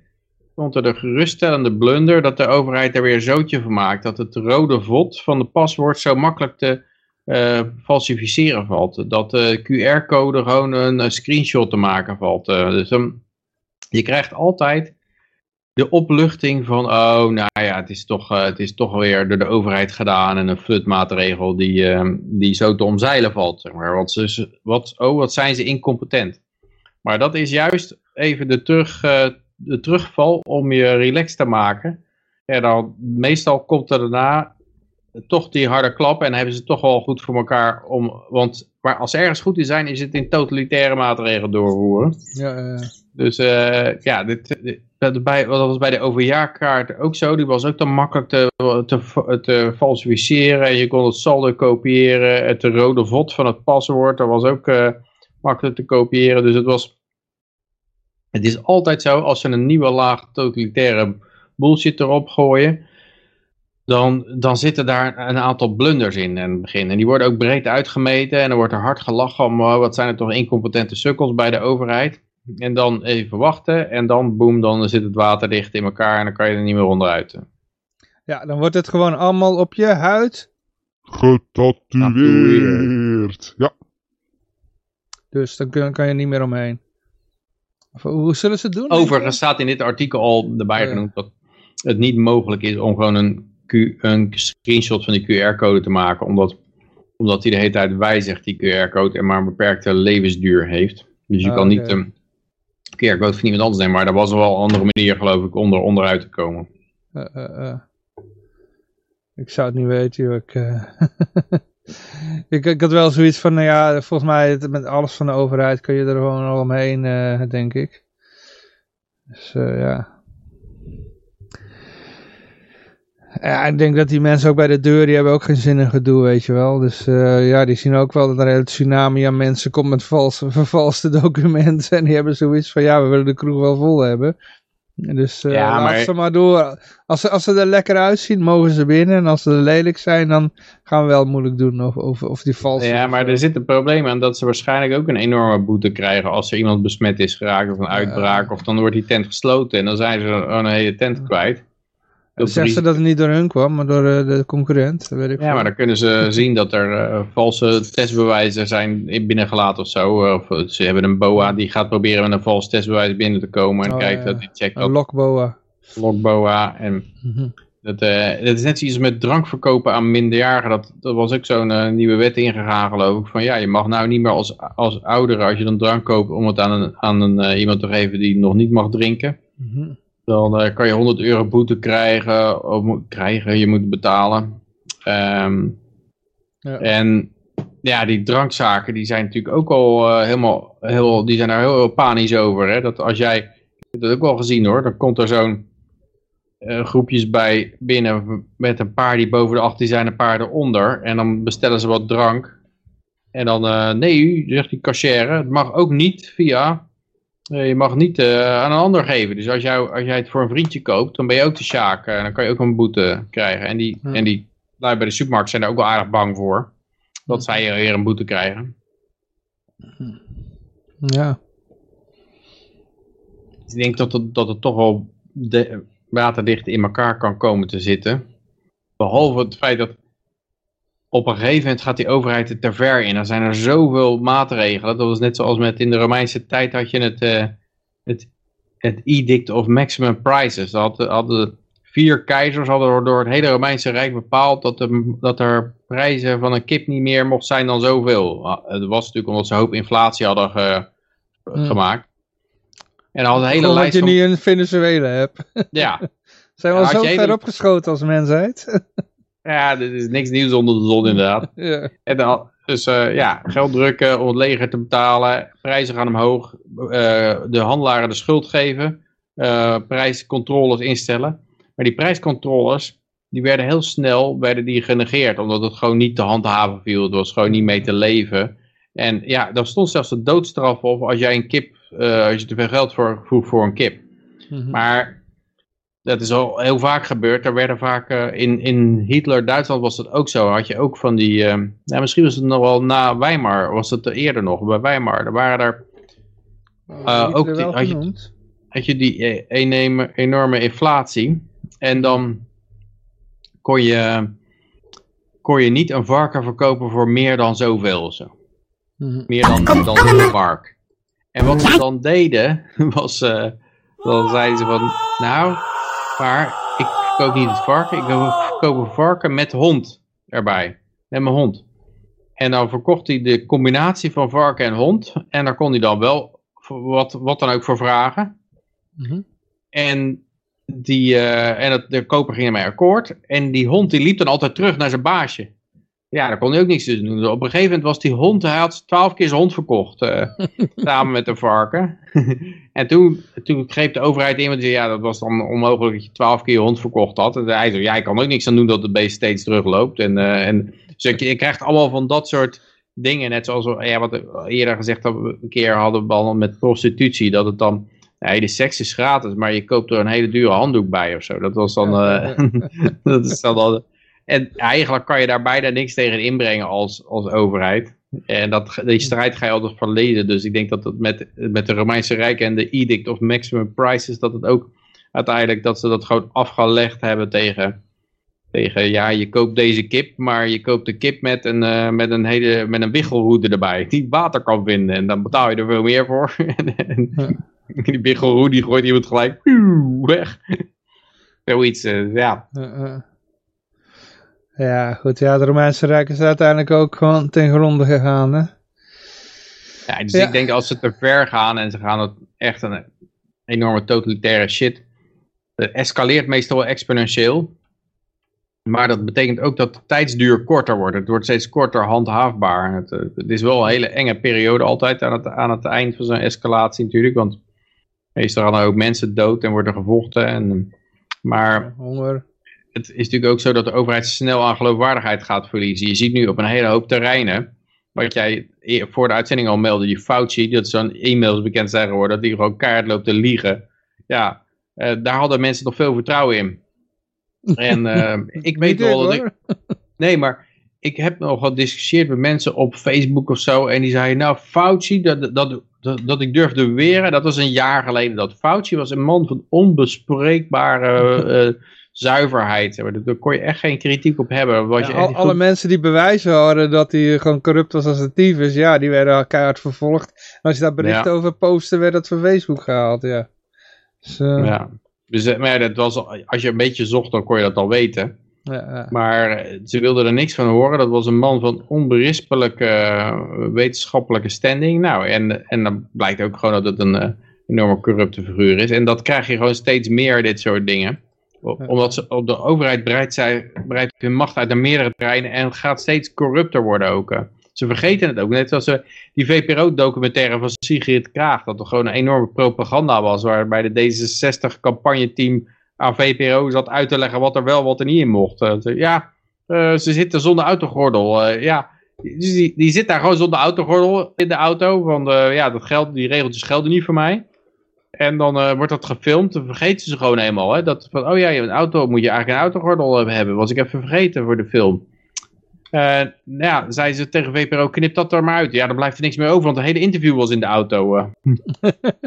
komt er de geruststellende blunder dat de overheid er weer zootje van maakt. Dat het rode vod van de paswoord zo makkelijk te uh, falsificeren valt. Dat de QR-code gewoon een, screenshot te maken valt. Uh, dus je krijgt altijd de opluchting van, oh, nou ja, het is toch, uh, het is toch weer door de overheid gedaan en een flutmaatregel die, die zo te omzeilen valt. Zeg maar. wat, wat, oh, wat zijn ze incompetent. Maar dat is juist even de, terug, de terugval om je relaxed te maken. Ja, dan, meestal komt er daarna toch die harde klap en hebben ze toch wel goed voor elkaar. Om, want maar als ze ergens goed in zijn, is het in totalitaire maatregelen doorvoeren. Ja, dus uh, ja, dit, dat, bij, dat was bij de overjaarkaart ook zo. Die was ook dan makkelijk te, te, te falsificeren. Je kon het saldo kopiëren. Het rode vod van het paswoord, dat was ook uh, makkelijk te kopiëren. Dus het was... Het is altijd zo, als ze een nieuwe laag totalitaire bullshit erop gooien... Dan, dan zitten daar een aantal blunders in, in het begin. En die worden ook breed uitgemeten. En dan wordt er hard gelachen om... Oh, wat zijn er toch incompetente sukkels bij de overheid... En dan even wachten. En dan, boem, dan zit het water dicht in elkaar. En dan kan je er niet meer onderuit. Ja, dan wordt het gewoon allemaal op je huid. Getatoeëerd. Ja. Dus dan kan, kan je niet meer omheen. Of, hoe zullen ze het doen? Overigens staat in dit artikel al erbij genoemd dat het niet mogelijk is om gewoon een, Q, een screenshot van die QR-code te maken. Omdat Omdat hij de hele tijd wijzigt, die QR-code, en maar een beperkte levensduur heeft. Dus je Ah, kan niet een QR-code van iemand anders nemen, maar daar was wel een andere manier, geloof ik, om er onderuit te komen. Eh, eh, eh. Ik zou het niet weten, joh. Ik, ik, ik had wel zoiets van, nou ja, volgens mij met alles van de overheid kun je er gewoon al omheen, eh, denk ik. Dus eh, ja. Ja, ik denk dat die mensen ook bij de deur, die hebben ook geen zin in gedoe, weet je wel. Dus eh, ja, die zien ook wel dat er een hele tsunami aan mensen komt met valse, vervalste documenten. En die hebben zoiets van, ja, we willen de kroeg wel vol hebben. Dus eh Ja, laat maar- ze maar door. Als ze, als ze er lekker uitzien, mogen ze binnen. En als ze lelijk zijn, dan gaan we wel moeilijk doen of, of, of die vals Ja, maar zo. er zit een probleem aan dat ze waarschijnlijk ook een enorme boete krijgen als er iemand besmet is geraakt of een uitbraak. Of dan wordt die tent gesloten en dan zijn ze gewoon een hele tent kwijt. Dat zeggen ze dat het niet door hun kwam, maar door eh, de concurrent. Weet ik Ja, maar dan kunnen ze zien dat er eh, valse testbewijzen zijn in- binnengelaten of zo. Of eh, ze hebben een BOA die gaat proberen met een vals testbewijs binnen te komen. En Oh, kijkt ja. dat die checkt Een dat lokboa. logboa. En Mhm. dat, dat is net zoiets met drank verkopen aan minderjarigen. Dat, dat was ook zo'n nieuwe wet ingegaan geloof ik. Van ja, je mag nou niet meer als, als oudere, als je dan drank koopt, om het aan, een, aan een, iemand te geven die nog niet mag drinken. Mhm. Dan eh, kan je 100 euro boete krijgen, of krijgen, je moet betalen. Ehm, Ja. en ja, die drankzaken, die zijn natuurlijk ook al eh, helemaal, heel, die zijn daar heel, heel panisch over. Hè? Dat als jij, ik heb dat ook wel gezien hoor, dan komt er zo'n eh, groepjes bij binnen met een paar die boven de 18 zijn, een paar eronder. En dan bestellen ze wat drank. En dan, nee, u, zegt die cashier, het mag ook niet via, je mag niet eh, aan een ander geven. Dus als, jou, als jij het voor een vriendje koopt, dan ben je ook de sjaak. en dan kan je ook een boete krijgen. En die, Ja. en die lui bij de supermarkt zijn daar ook wel aardig bang voor. Dat zij weer een boete krijgen. Ja. Dus ik denk dat het, dat het toch wel de, waterdicht in elkaar kan komen te zitten. Behalve het feit dat op een gegeven moment gaat die overheid er te ver in. Dan zijn er zoveel maatregelen. Dat was net zoals met in de Romeinse tijd had je het, eh, het, het edict of maximum prices. Dat hadden, hadden vier keizers hadden door het hele Romeinse Rijk bepaald dat, de, dat er prijzen van een kip niet meer mocht zijn dan zoveel. Ah, Het was natuurlijk omdat ze een hoop inflatie hadden ge- Hmm. gemaakt. En hadden een hele lijst je van... niet in Venezuela hebt. Ja, Zijn we al zo ver opgeschoten als mensheid? ja, dit is niks nieuws onder de zon inderdaad. ja. En dan, dus eh, ja, geld drukken om het leger te betalen, prijzen gaan omhoog, eh, de handelaren de schuld geven, eh, prijscontroles instellen. Maar die prijscontroles, die werden heel snel werden die genegeerd, omdat het gewoon niet te handhaven viel. Het was gewoon niet mee te leven. En ja, daar stond zelfs de doodstraf op als jij een kip, als je te veel geld voor, vroeg voor een kip. Mhm. Maar dat is al heel vaak gebeurd. Er werden vaak uh, in, in Hitler-Duitsland was dat ook zo. Had je ook van die. Uh, nou, misschien was het nog wel na Weimar. Was het eerder nog bij Weimar. Er waren er. Uh, ook die, had, je, had je die enorme, enorme inflatie. En dan kon je, kon je niet een varken verkopen voor meer dan zoveel. of Zo. Mhm. Meer dan, dan zoveel mark. En wat ze dan deden, was. Uh, dan zeiden ze van. Nou, maar ik verkoop niet het varken. Ik verkoop een varken met hond erbij. Met mijn hond. En dan verkocht hij de combinatie van varken en hond. En daar kon hij dan wel wat, wat dan ook voor vragen. Mm -hmm. En, die, uh, en het, de koper ging ermee akkoord. En die hond die liep dan altijd terug naar zijn baasje. Ja, daar kon hij ook niks te doen. Op een gegeven moment was die hond, hij had twaalf keer zijn hond verkocht. Uh, samen met een varken. en toen, toen greep de overheid in. Want zei, ja, dat was dan onmogelijk dat je twaalf keer je hond verkocht had. En hij zei, ja, ik kan ook niks aan doen dat het beest steeds terugloopt. En, uh, en dus je, je krijgt allemaal van dat soort dingen. Net zoals ja, wat we eerder gezegd hebben, een keer hadden we met prostitutie. Dat het dan, de seks is gratis, maar je koopt er een hele dure handdoek bij of zo. Dat was dan, uh, dat is dan al... En eigenlijk kan je daar bijna niks tegen inbrengen als, als overheid. En dat, die strijd ga je altijd verleden. Dus ik denk dat het met, met de Romeinse Rijk en de Edict of Maximum Prices, dat het ook uiteindelijk dat ze dat gewoon afgelegd hebben tegen, tegen ja, je koopt deze kip, maar je koopt de kip met een, uh, met een hele met een wichelroede erbij, die water kan vinden. En dan betaal je er veel meer voor. en, en ja. die wichelroede die gooit iemand gelijk weg. Zoiets, uh, ja. Uh, Ja, goed. Ja, het Romeinse Rijk is uiteindelijk ook gewoon ten gronde gegaan, hè? Ja, dus Ja. ik denk als ze te ver gaan en ze gaan het echt een enorme totalitaire shit. Het escaleert meestal wel exponentieel. Maar dat betekent ook dat de tijdsduur korter wordt. Het wordt steeds korter handhaafbaar. Het, eh, het is wel een hele enge periode altijd aan het, aan het eind van zo'n escalatie natuurlijk. Want meestal gaan er ook mensen dood en worden gevochten. En, maar Honger. Het is natuurlijk ook zo dat de overheid snel aan geloofwaardigheid gaat verliezen. Je ziet nu op een hele hoop terreinen, wat jij voor de uitzending al meldde, die Fauci, dat zo'n e-mails bekend zijn geworden, dat die gewoon keihard loopt te liegen. Ja, eh, daar hadden mensen nog veel vertrouwen in. En eh, ik weet wel dat ik. Nee, maar ik heb nog gediscussieerd met mensen op Facebook of zo. En die zeiden, nou Fauci, dat, dat, dat, dat ik durf te beweren, dat was een jaar geleden. Dat Fauci was een man van onbespreekbare eh, zuiverheid. Daar kon je echt geen kritiek op hebben. Ja, je al- alle mensen die bewijzen hadden dat hij gewoon corrupt was als een tyfus, ja, die werden al keihard vervolgd. En als je daar bericht Ja. over postte, werd dat van Facebook gehaald, ja. Dus, eh, ja. Dus, eh, maar dat was, al- als je een beetje zocht, dan kon je dat al weten. ja. Maar eh, ze wilden er niks van horen. Dat was een man van onberispelijke wetenschappelijke standing. Nou, en, en dan blijkt ook gewoon dat het een enorme corrupte figuur is. En dat krijg je gewoon steeds meer, dit soort dingen. Omdat ze, op de overheid breidt, zij, breidt hun macht uit naar meerdere terreinen en gaat steeds corrupter worden ook. eh. Ze vergeten het ook. Net als eh, die VPRO-documentaire van Sigrid Kraag. Dat er gewoon een enorme propaganda was. Waarbij de D66-campagneteam aan VPRO zat uit te leggen wat er wel, wat er niet in mocht. Eh, ze- ja, ze zitten zonder autogordel. ja, dus die, die zit daar gewoon zonder autogordel in de auto. Want ja, dat geldt, die regeltjes gelden niet voor mij. En dan eh, wordt dat gefilmd. Dan vergeten ze gewoon helemaal. Hè, dat van, oh ja, je hebt een auto moet je eigenlijk een autogordel eh, hebben. Was ik even vergeten voor de film. Eh, nou ja, zei ze tegen VPRO, knip dat er maar uit. Ja, dan blijft er niks meer over, want het hele interview was in de auto.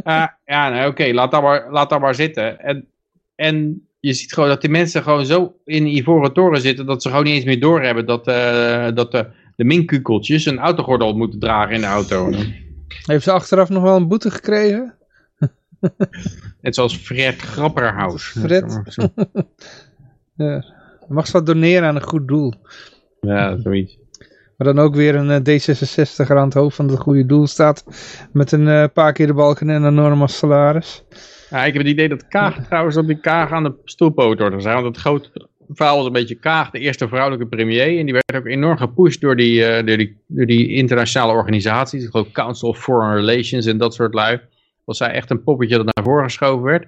Ah, ja, nou, oké, laat, dat maar, laat dat maar zitten. En, en je ziet gewoon dat die mensen gewoon zo in ivoren toren zitten, dat ze gewoon niet eens meer doorhebben dat, dat de, de minkukeltjes een autogordel moeten dragen in de auto. Heeft ze achteraf nog wel een boete gekregen? Net zoals Fred Grapperhaus. Fred. Ja. Mag ze wat doneren aan een goed doel. Ja, zoiets. Maar dan ook weer een eh, D66 aan het hoofd van het goede doel staat. Met een eh, paar keer de balken en een enorm als salaris. Ja, ik heb het idee dat Kaag trouwens dat die Kaag aan de stoelpoot wordt gezet. Want het grote verhaal was een beetje Kaag, de eerste vrouwelijke premier. En die werd ook enorm gepusht door die, eh, door die, door die internationale organisaties. Ik geloof Council of Foreign Relations en dat soort lui. Was zij echt een poppetje dat naar voren geschoven werd.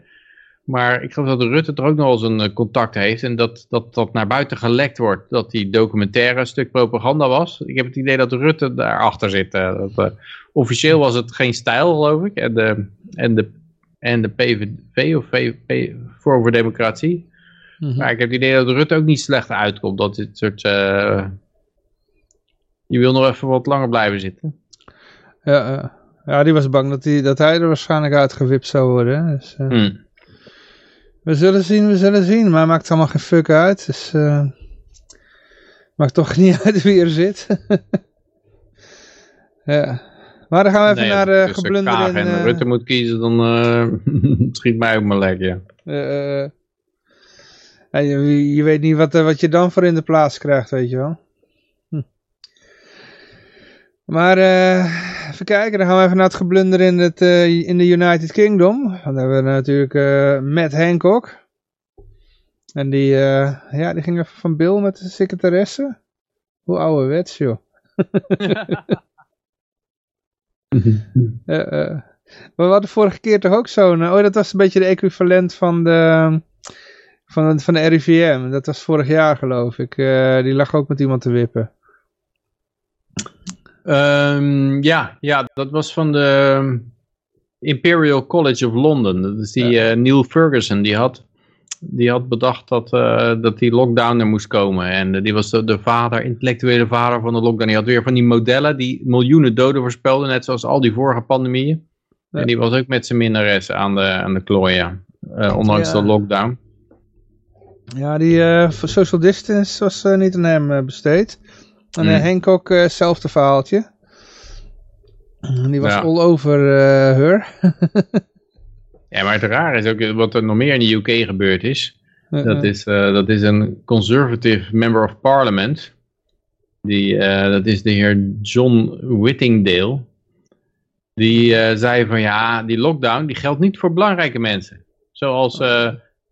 Maar ik geloof dat Rutte er ook nog eens een eh, contact heeft. En dat, dat dat naar buiten gelekt wordt. Dat die documentaire een stuk propaganda was. Ik heb het idee dat Rutte daarachter zit. eh, dat, eh, officieel was het geen stijl, geloof ik. En de, en de, en de PVV of VVP, Forum voor Democratie. Mhm. Maar ik heb het idee dat Rutte ook niet slecht uitkomt. Dat dit soort... je wil nog even wat langer blijven zitten. Ja, ja, die was bang dat, die, dat hij er waarschijnlijk uitgewipt zou worden. Dus, eh, Hm. We zullen zien, we zullen zien. Maar maakt allemaal geen fuck uit. Dus eh, maakt toch niet uit wie er zit. ja. Maar dan gaan we even Nee, naar als uh, geblunder Kaag in... en eh, Rutte moet kiezen, dan eh, schiet mij ook maar lek, ja. eh, eh, ja, je, je weet niet wat, eh, wat je dan voor in de plaats krijgt, weet je wel. Maar eh, even kijken, dan gaan we even naar het geblunder in, het, eh, in de United Kingdom. Want dan hebben we natuurlijk eh Matt Hancock. En die, ja, die ging even van Bill met de secretaresse. Hoe ouderwets, joh. Maar we hadden vorige keer toch ook zo'n... Oh, dat was een beetje de equivalent van de, van, van de RIVM. Dat was vorig jaar, geloof ik. Die lag ook met iemand te wippen. Ehm, ja, ja, dat was van de ehm, Imperial College of London. Dat is die eh, Neil Ferguson, die had, die had bedacht dat, eh, dat die lockdown er moest komen. En eh, die was de, de vader, intellectuele vader van de lockdown. Die had weer van die modellen die miljoenen doden voorspelden, net zoals al die vorige pandemieën. Ja. En die was ook met zijn minnares aan de, aan de klooien, ondanks Ja. de lockdown. Ja, die social distance was niet aan hem besteed. En eh, Hmm. Hancock, eh, hetzelfde verhaaltje. Die was Ja. all over eh her. Ja, maar het raar is ook wat er nog meer in de UK gebeurd is. Dat is, uh, dat is een conservative member of parliament. Die, uh, dat is de heer John Whittingdale. Die uh, zei van ja, die lockdown die geldt niet voor belangrijke mensen. Zoals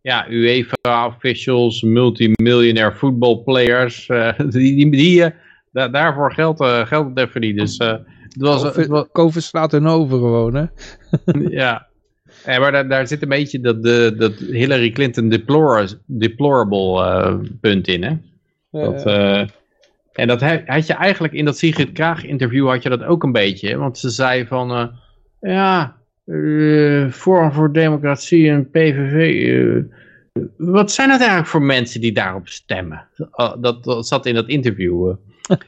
ja, UEFA-officials, multimiljonair voetbalplayers. die, die, die da daarvoor geldt, geldt het even niet. Dus, het was, COVID, het was... COVID slaat hun over gewoon hè. ja, ja, maar daar, daar zit een beetje dat, de, dat Hillary Clinton deplore, deplorable uh, punt in. Hè? Dat, uh, en dat had je eigenlijk in dat Sigrid Kaag interview had je dat ook een beetje. Want ze zei van, uh, ja, Forum voor Democratie en PVV, wat zijn dat eigenlijk voor mensen die daarop stemmen? Dat, dat zat in dat interview.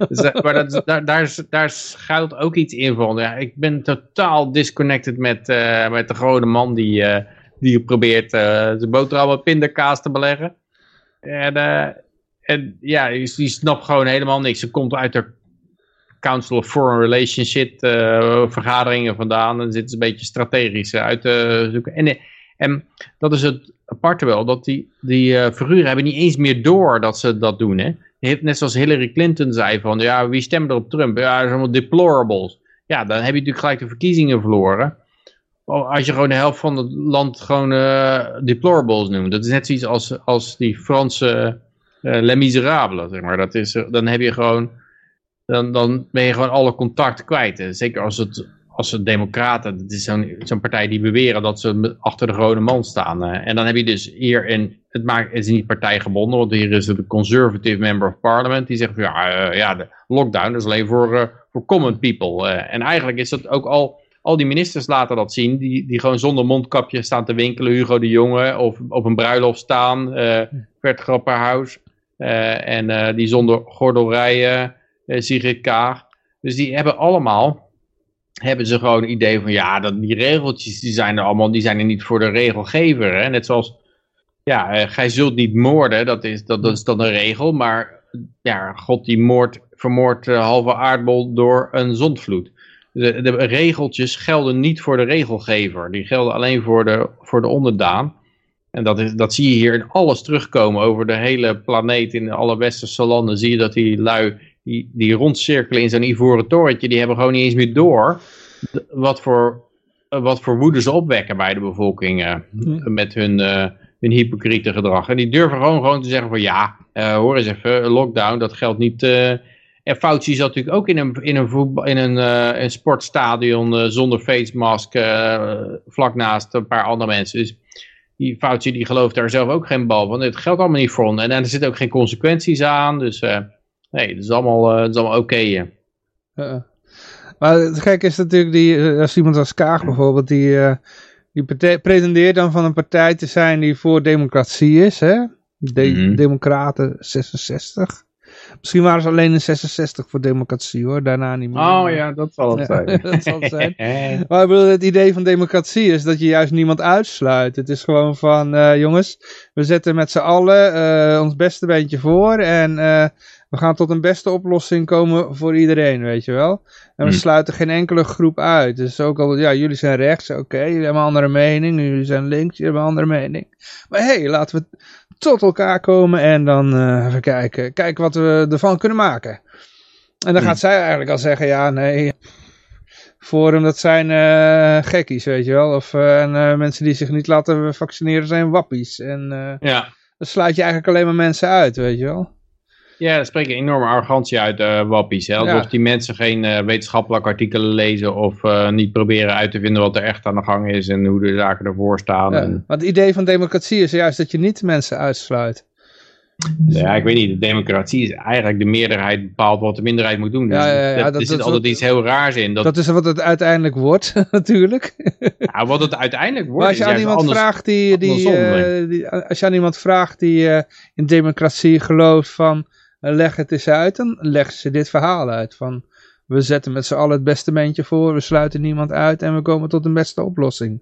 Dus, maar dat, daar, daar, daar schuilt ook iets in van. Ja, ik ben totaal disconnected met, uh, met de grote man die, uh, die probeert uh, zijn boterham met pindakaas te beleggen. En, en ja, die, snapt gewoon helemaal niks. Ze komt uit de Council of Foreign Relations vergaderingen vandaan. En ze een beetje strategisch uit te zoeken. En, en dat is het aparte wel, dat die, die figuren hebben niet eens meer door dat ze dat doen. Hè? Net zoals Hillary Clinton zei van, ja, wie stemt er op Trump? Ja, dat zijn allemaal deplorables. Ja, dan heb je natuurlijk gelijk de verkiezingen verloren. Als je gewoon de helft van het land gewoon uh, deplorables noemt. Dat is net zoiets als, als die Franse uh, Les Miserables, zeg maar. Dat is, dan heb je gewoon, dan, dan ben je gewoon alle contact kwijt. Zeker als het als de democraten, dat is zo'n partij die beweren dat ze achter de grote man staan. Uh, en dan heb je dus hier een, het, maakt, het is niet partijgebonden, want hier is de conservative member of parliament, die zegt van ja, uh, ja de lockdown is alleen voor, uh, voor common people. en eigenlijk is dat ook al, al die ministers laten dat zien, die, die gewoon zonder mondkapje staan te winkelen, Hugo de Jonge, of op een bruiloft staan, Grapperhaus, en die zonder gordel rijden, Sigrid Kaag. Dus die hebben allemaal hebben ze gewoon een idee van ja, dat, die regeltjes die zijn er allemaal, die zijn er niet voor de regelgever. Hè? Net zoals, ja, uh, gij zult niet moorden, dat is, dat, dat is dan een regel, maar ja, God die moord, vermoordt uh, halve aardbol door een zondvloed. De, de, regeltjes gelden niet voor de regelgever, die gelden alleen voor de, voor de onderdaan. En dat, is, dat zie je hier in alles terugkomen over de hele planeet, in alle westerse landen zie je dat die lui die, die rondcirkelen in zo'n ivoren torentje, die hebben gewoon niet eens meer door wat voor, wat voor woede ze opwekken bij de bevolking uh, met hun, uh, hun hypocriete gedrag. En die durven gewoon, gewoon te zeggen van ja, uh, hoor eens even, lockdown, dat geldt niet... en Fauci zat natuurlijk ook in een, in een, voetbal, in een, een sportstadion zonder face mask, vlak naast een paar andere mensen. Dus die Fauci die gelooft daar zelf ook geen bal van. Het geldt allemaal niet voor En, en er zitten ook geen consequenties aan, dus... Nee, dat is allemaal, uh, allemaal oké. Okay. Maar het gekke is natuurlijk, die, eh, als iemand als Kaag bijvoorbeeld, die, uh, die pretendeert dan van een partij te zijn die voor democratie is. Hè? De mm -hmm. Democraten 66. Misschien waren ze alleen in 66 voor democratie hoor, daarna niet meer. Oh ja, dat zal het zijn. dat zal het zijn. maar ik bedoel, het idee van democratie is dat je juist niemand uitsluit. Het is gewoon van, uh, jongens, we zetten met z'n allen uh, ons beste beentje voor en uh, we gaan tot een beste oplossing komen voor iedereen, weet je wel. En we hmm. sluiten geen enkele groep uit. Dus ook al, ja, jullie zijn rechts, oké, jullie hebben een andere mening. Jullie zijn links, jullie hebben een andere mening. Maar hé, hey, laten we tot elkaar komen en dan uh, even kijken. Kijken wat we ervan kunnen maken. En dan hmm. gaat zij eigenlijk al zeggen, ja, nee... Forum, dat zijn uh, gekkies, weet je wel. Of uh, en, mensen die zich niet laten vaccineren zijn wappies. En ja. dan sluit je eigenlijk alleen maar mensen uit, weet je wel. Ja, dat spreekt een enorme arrogantie uit uh, wappies. Hè? Alsof die mensen geen uh, wetenschappelijke artikelen lezen of uh, niet proberen uit te vinden wat er echt aan de gang is en hoe de zaken ervoor staan. Ja, en... Want het idee van democratie is juist dat je niet mensen uitsluit. Ja, ik weet niet. De democratie is eigenlijk de meerderheid bepaalt wat de minderheid moet doen. Dus ja, ja, ja, dat, er zit altijd wat, iets heel raars in. Dat, dat is wat het uiteindelijk wordt, natuurlijk. Ja, wat het uiteindelijk wordt. Maar als je aan iemand anders, vraagt die, die, uh, die, als je aan iemand vraagt die uh, in democratie gelooft van leg het eens uit, dan leggen ze dit verhaal uit. Van we zetten met z'n allen het beste mentje voor, we sluiten niemand uit en we komen tot een beste oplossing.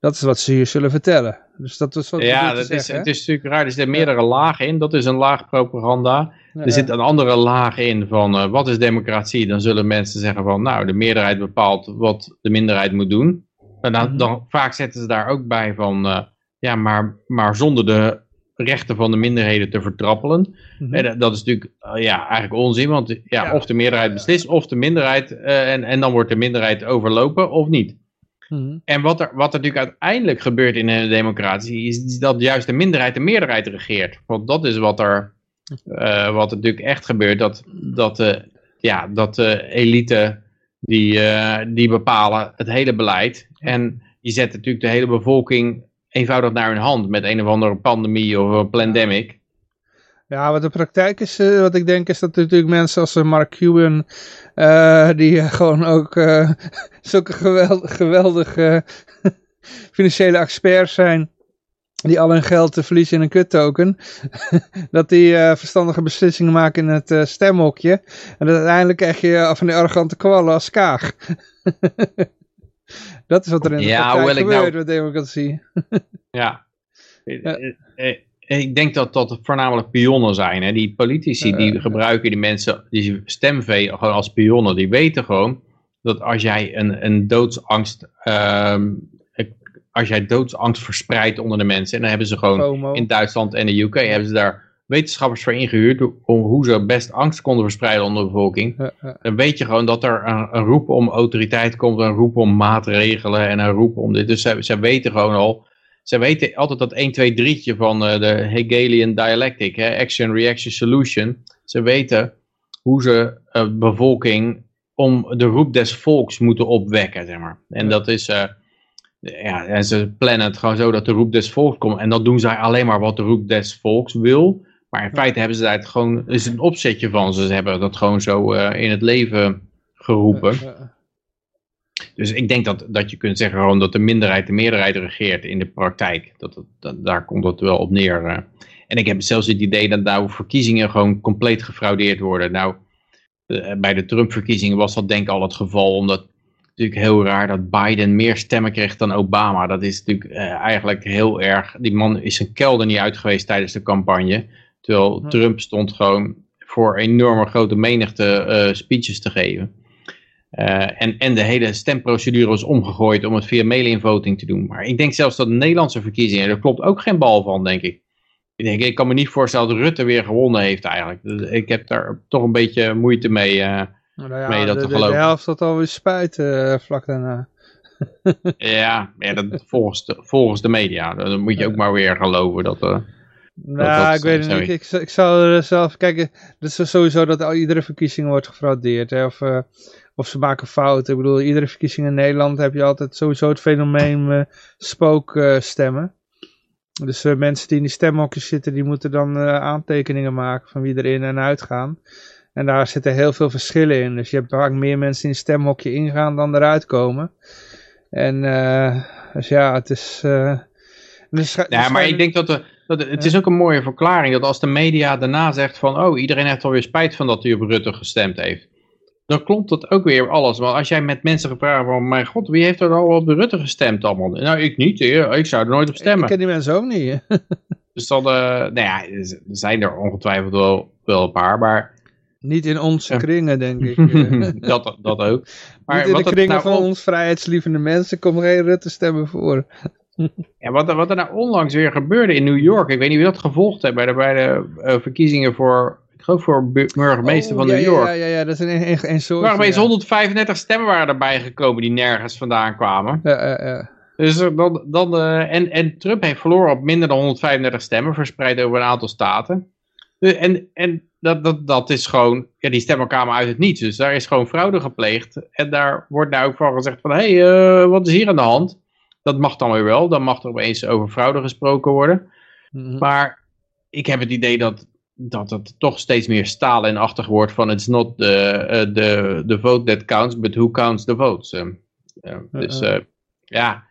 Dat is wat ze hier zullen vertellen. Dus dat is wat ja, dat is, het is natuurlijk raar. Er zitten meerdere lagen in. Dat is een laag propaganda. er zit een andere laag in van uh, wat is democratie? Dan zullen mensen zeggen van nou, de meerderheid bepaalt wat de minderheid moet doen. En dan, mhm. dan vaak zetten ze daar ook bij van uh, ja, maar, maar zonder de rechten van de minderheden te vertrappelen. Mhm. En dat is natuurlijk eh, ja, eigenlijk onzin, want ja, Ja. of de meerderheid beslist, of de minderheid, eh, en, en dan wordt de minderheid overlopen, of niet. Mhm. En wat er, wat er natuurlijk uiteindelijk gebeurt in een democratie, is dat juist de minderheid de meerderheid regeert. Want dat is wat er, eh, wat er natuurlijk echt gebeurt, dat, dat, de, ja, dat de elite, die, eh, die bepalen het hele beleid. En die zetten natuurlijk de hele bevolking eenvoudig naar hun hand met een of andere pandemie of een pandemic. Ja, wat de praktijk is, eh, wat ik denk, is dat natuurlijk mensen als eh, Mark Cuban, eh, die gewoon ook zulke geweldig, geweldige financiële experts zijn, die al hun geld verliezen in een kuttoken, dat die verstandige beslissingen maken in het stemhokje. En dat uiteindelijk krijg je eh, van die arrogante kwallen als kaag. Dat is wat er in de Ja, praktijk hoewel ik nou- gebeurt met democratie. Ja. Eh, eh, Ik denk dat dat voornamelijk pionnen zijn. Hè? Die politici die Eh. gebruiken die mensen, die stemvee gewoon als pionnen. Die weten gewoon dat als jij een, een doodsangst, ehm, eh, als jij doodsangst verspreidt onder de mensen. En dan hebben ze gewoon FOMO. in Duitsland en de UK hebben ze daar wetenschappers voor ingehuurd. Om hoe ze best angst konden verspreiden onder de bevolking. Dan weet je gewoon dat er een, een roep om autoriteit komt, een roep om maatregelen en een roep om dit. Dus zij weten gewoon al, zij weten altijd dat 1, 2, 3'tje van eh, de Hegelian dialectic, hè, action, reaction, solution. Ze weten hoe ze eh, bevolking om de roep des volks moeten opwekken, zeg maar. En dat is, eh, ja, en ze plannen het gewoon zo dat de roep des volks komt. En dat doen zij alleen maar wat de roep des volks wil. Maar in feite hebben ze daar het gewoon, is een opzetje van. Ze hebben dat gewoon zo eh, in het leven geroepen. Dus ik denk dat, dat je kunt zeggen gewoon dat de minderheid de meerderheid regeert in de praktijk. Dat, het- dat, daar komt het wel op neer. eh. En ik heb zelfs het idee dat nou verkiezingen gewoon compleet gefraudeerd worden. Nou, eh, bij de Trump-verkiezingen was dat denk ik al het geval. Omdat natuurlijk heel raar dat Biden meer stemmen kreeg dan Obama. Dat is natuurlijk eigenlijk heel erg. Die man is zijn kelder niet uit geweest tijdens de campagne. Terwijl Ja. Trump stond gewoon voor enorme grote menigte eh, speeches te geven. Eh, en, en de hele stemprocedure was omgegooid om het via mail-in voting te doen. Maar ik denk zelfs dat de Nederlandse verkiezingen, daar klopt ook geen bal van, denk ik. Ik, denk, ik kan me niet voorstellen dat Rutte weer gewonnen heeft eigenlijk. Dus Ik heb daar toch een beetje moeite mee. eh. Nou ja, Meen je dat de, te de, de geloven? helft had alweer spijt eh, vlak daarna. ja, ja dat, volgens, de, volgens de media. Dan moet je ook maar weer geloven dat... Nou, ik weet het sorry. niet. Ik, zou er zelf kijken. Het is sowieso dat al iedere verkiezing wordt gefraudeerd. Hè? Of, eh, of ze maken fouten. Ik bedoel, iedere verkiezing in Nederland heb je altijd sowieso het fenomeen eh, spookstemmen. dus eh, mensen die in die stemhokjes zitten, die moeten dan aantekeningen maken van wie erin en uit gaan. En daar zitten heel veel verschillen in. Dus je hebt vaak meer mensen die in een stemhokje ingaan dan eruit komen. En dus ja, het is... dus Ja, maar ik denk dat, de, dat de- het is ook een mooie verklaring dat als de media daarna zegt van oh, iedereen heeft alweer spijt van dat hij op Rutte gestemd heeft. Dan klopt dat ook weer alles. Want als jij met mensen gevraagd van mijn god, wie heeft er al op de Rutte gestemd allemaal? Nou, ik niet. Ik zou er nooit op Ik stemmen. ken die mensen ook niet. Dus dan, eh, nou ja, er zijn er ongetwijfeld wel, wel een paar, maar Niet in onze kringen, denk ik. Dat, dat ook. Maar Niet in de wat het kringen nou van on- ons vrijheidslievende mensen komt geen Rutte stemmen voor. Ja, wat, er- wat er nou onlangs weer gebeurde in New York, ik weet niet wie dat gevolgd heeft bij de, bij de eh, verkiezingen voor, ik geloof voor bu- burgemeester Oh, van ja, New York. Ja, ja, ja, dat is een, een, een soort. Er opeens ja. 135 stemmen waren erbij gekomen die nergens vandaan kwamen. Ja, ja, ja. Dus er dan, dan, eh, en, en Trump heeft verloren op minder dan 135 stemmen, verspreid over een aantal staten. Eh, En, en dat, dat, dat is gewoon, ja, die stemmen kwamen uit het niets. Dus daar is gewoon fraude gepleegd. En daar wordt nou ook van gezegd van, hé, hey, eh, wat is hier aan de hand? Dat mag dan weer wel, dan mag er opeens over fraude gesproken worden. Mhm. Maar ik heb het idee dat, dat het toch steeds meer Stalin-achtig wordt van it's not the, eh, the, the vote that counts, but who counts the votes. Eh, ja, dus Uh-uh. eh, ja,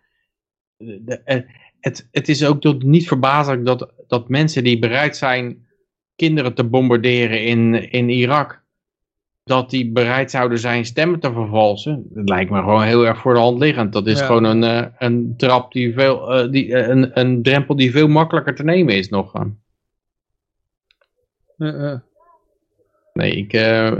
de- eh, het, het is ook tot niet verbazelijk dat, dat mensen die bereid zijn kinderen te bombarderen in, in Irak, dat die bereid zouden zijn stemmen te vervalsen. Dat lijkt me gewoon heel erg voor de hand liggend. Dat is Ja. gewoon een, eh, een trap die veel, eh, die, eh, een, een drempel die veel makkelijker te nemen is nog. Nee, ik,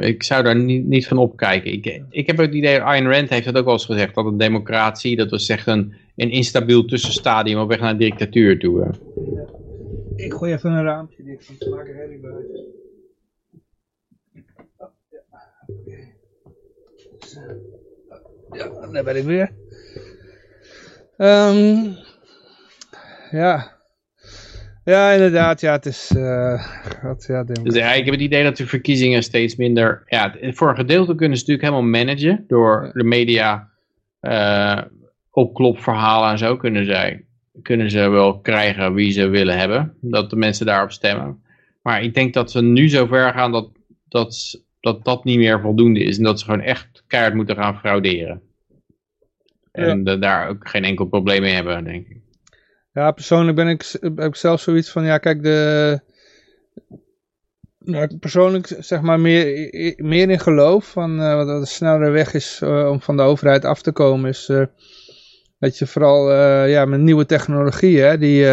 ik zou daar niet, niet van opkijken. Ik, ik heb het idee, Ayn Rand heeft het ook wel eens gezegd, dat een democratie, dat was echt een, een instabiel tussenstadium op weg naar dictatuur toe. ik gooi even een raampje dicht, want te maken herrie buiten. Ja, daar ben ik weer. Ehm, ja. Ja, inderdaad. Ja, het is... eh ja, Dus ja, ik heb het idee dat de verkiezingen steeds minder... Ja, voor een gedeelte kunnen ze natuurlijk helemaal managen. Door de media eh opklopverhalen en zo kunnen zij kunnen ze wel krijgen wie ze willen hebben. Dat de mensen daarop stemmen. Maar ik denk dat ze nu zo ver gaan dat dat, dat, dat niet meer voldoende is. En dat ze gewoon echt keihard moeten gaan frauderen. En daar ook geen enkel probleem mee hebben, denk ik. Ja, persoonlijk ben ik, heb ik zelf zoiets van, ja kijk, de... Nou, persoonlijk zeg maar meer, meer in geloof van eh, wat de snellere weg is eh, om van de overheid af te komen is eh, dat je vooral ja, met nieuwe technologieën die,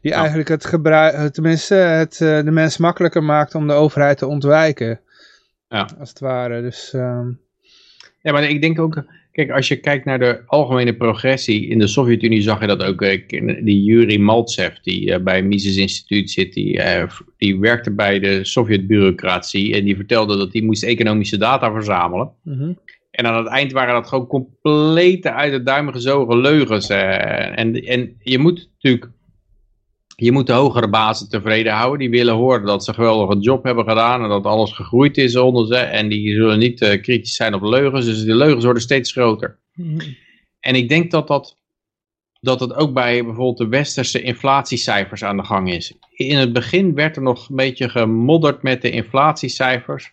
die Ja. eigenlijk het gebruik, tenminste het de mens makkelijker maakt om de overheid te ontwijken. Ja. Als het ware. Dus ehm, Ja, maar ik denk ook, kijk, als je kijkt naar de algemene progressie in de Sovjet-Unie, zag je dat ook. eh, Die Yuri Maltsev, die eh, bij Mises Instituut zit, die, eh, die werkte bij de Sovjet-bureaucratie en die vertelde dat die moest economische data verzamelen. mhm. En aan het eind waren dat gewoon complete uit de duim gezogen leugens. en, en je moet natuurlijk, je moet de hogere bazen tevreden houden. Die willen horen dat ze een geweldige job hebben gedaan en dat alles gegroeid is onder ze. En die zullen niet eh, kritisch zijn op leugens. Dus de leugens worden steeds groter. En ik denk dat dat, dat het ook bij bijvoorbeeld de westerse inflatiecijfers aan de gang is. In het begin werd er nog een beetje gemodderd met de inflatiecijfers.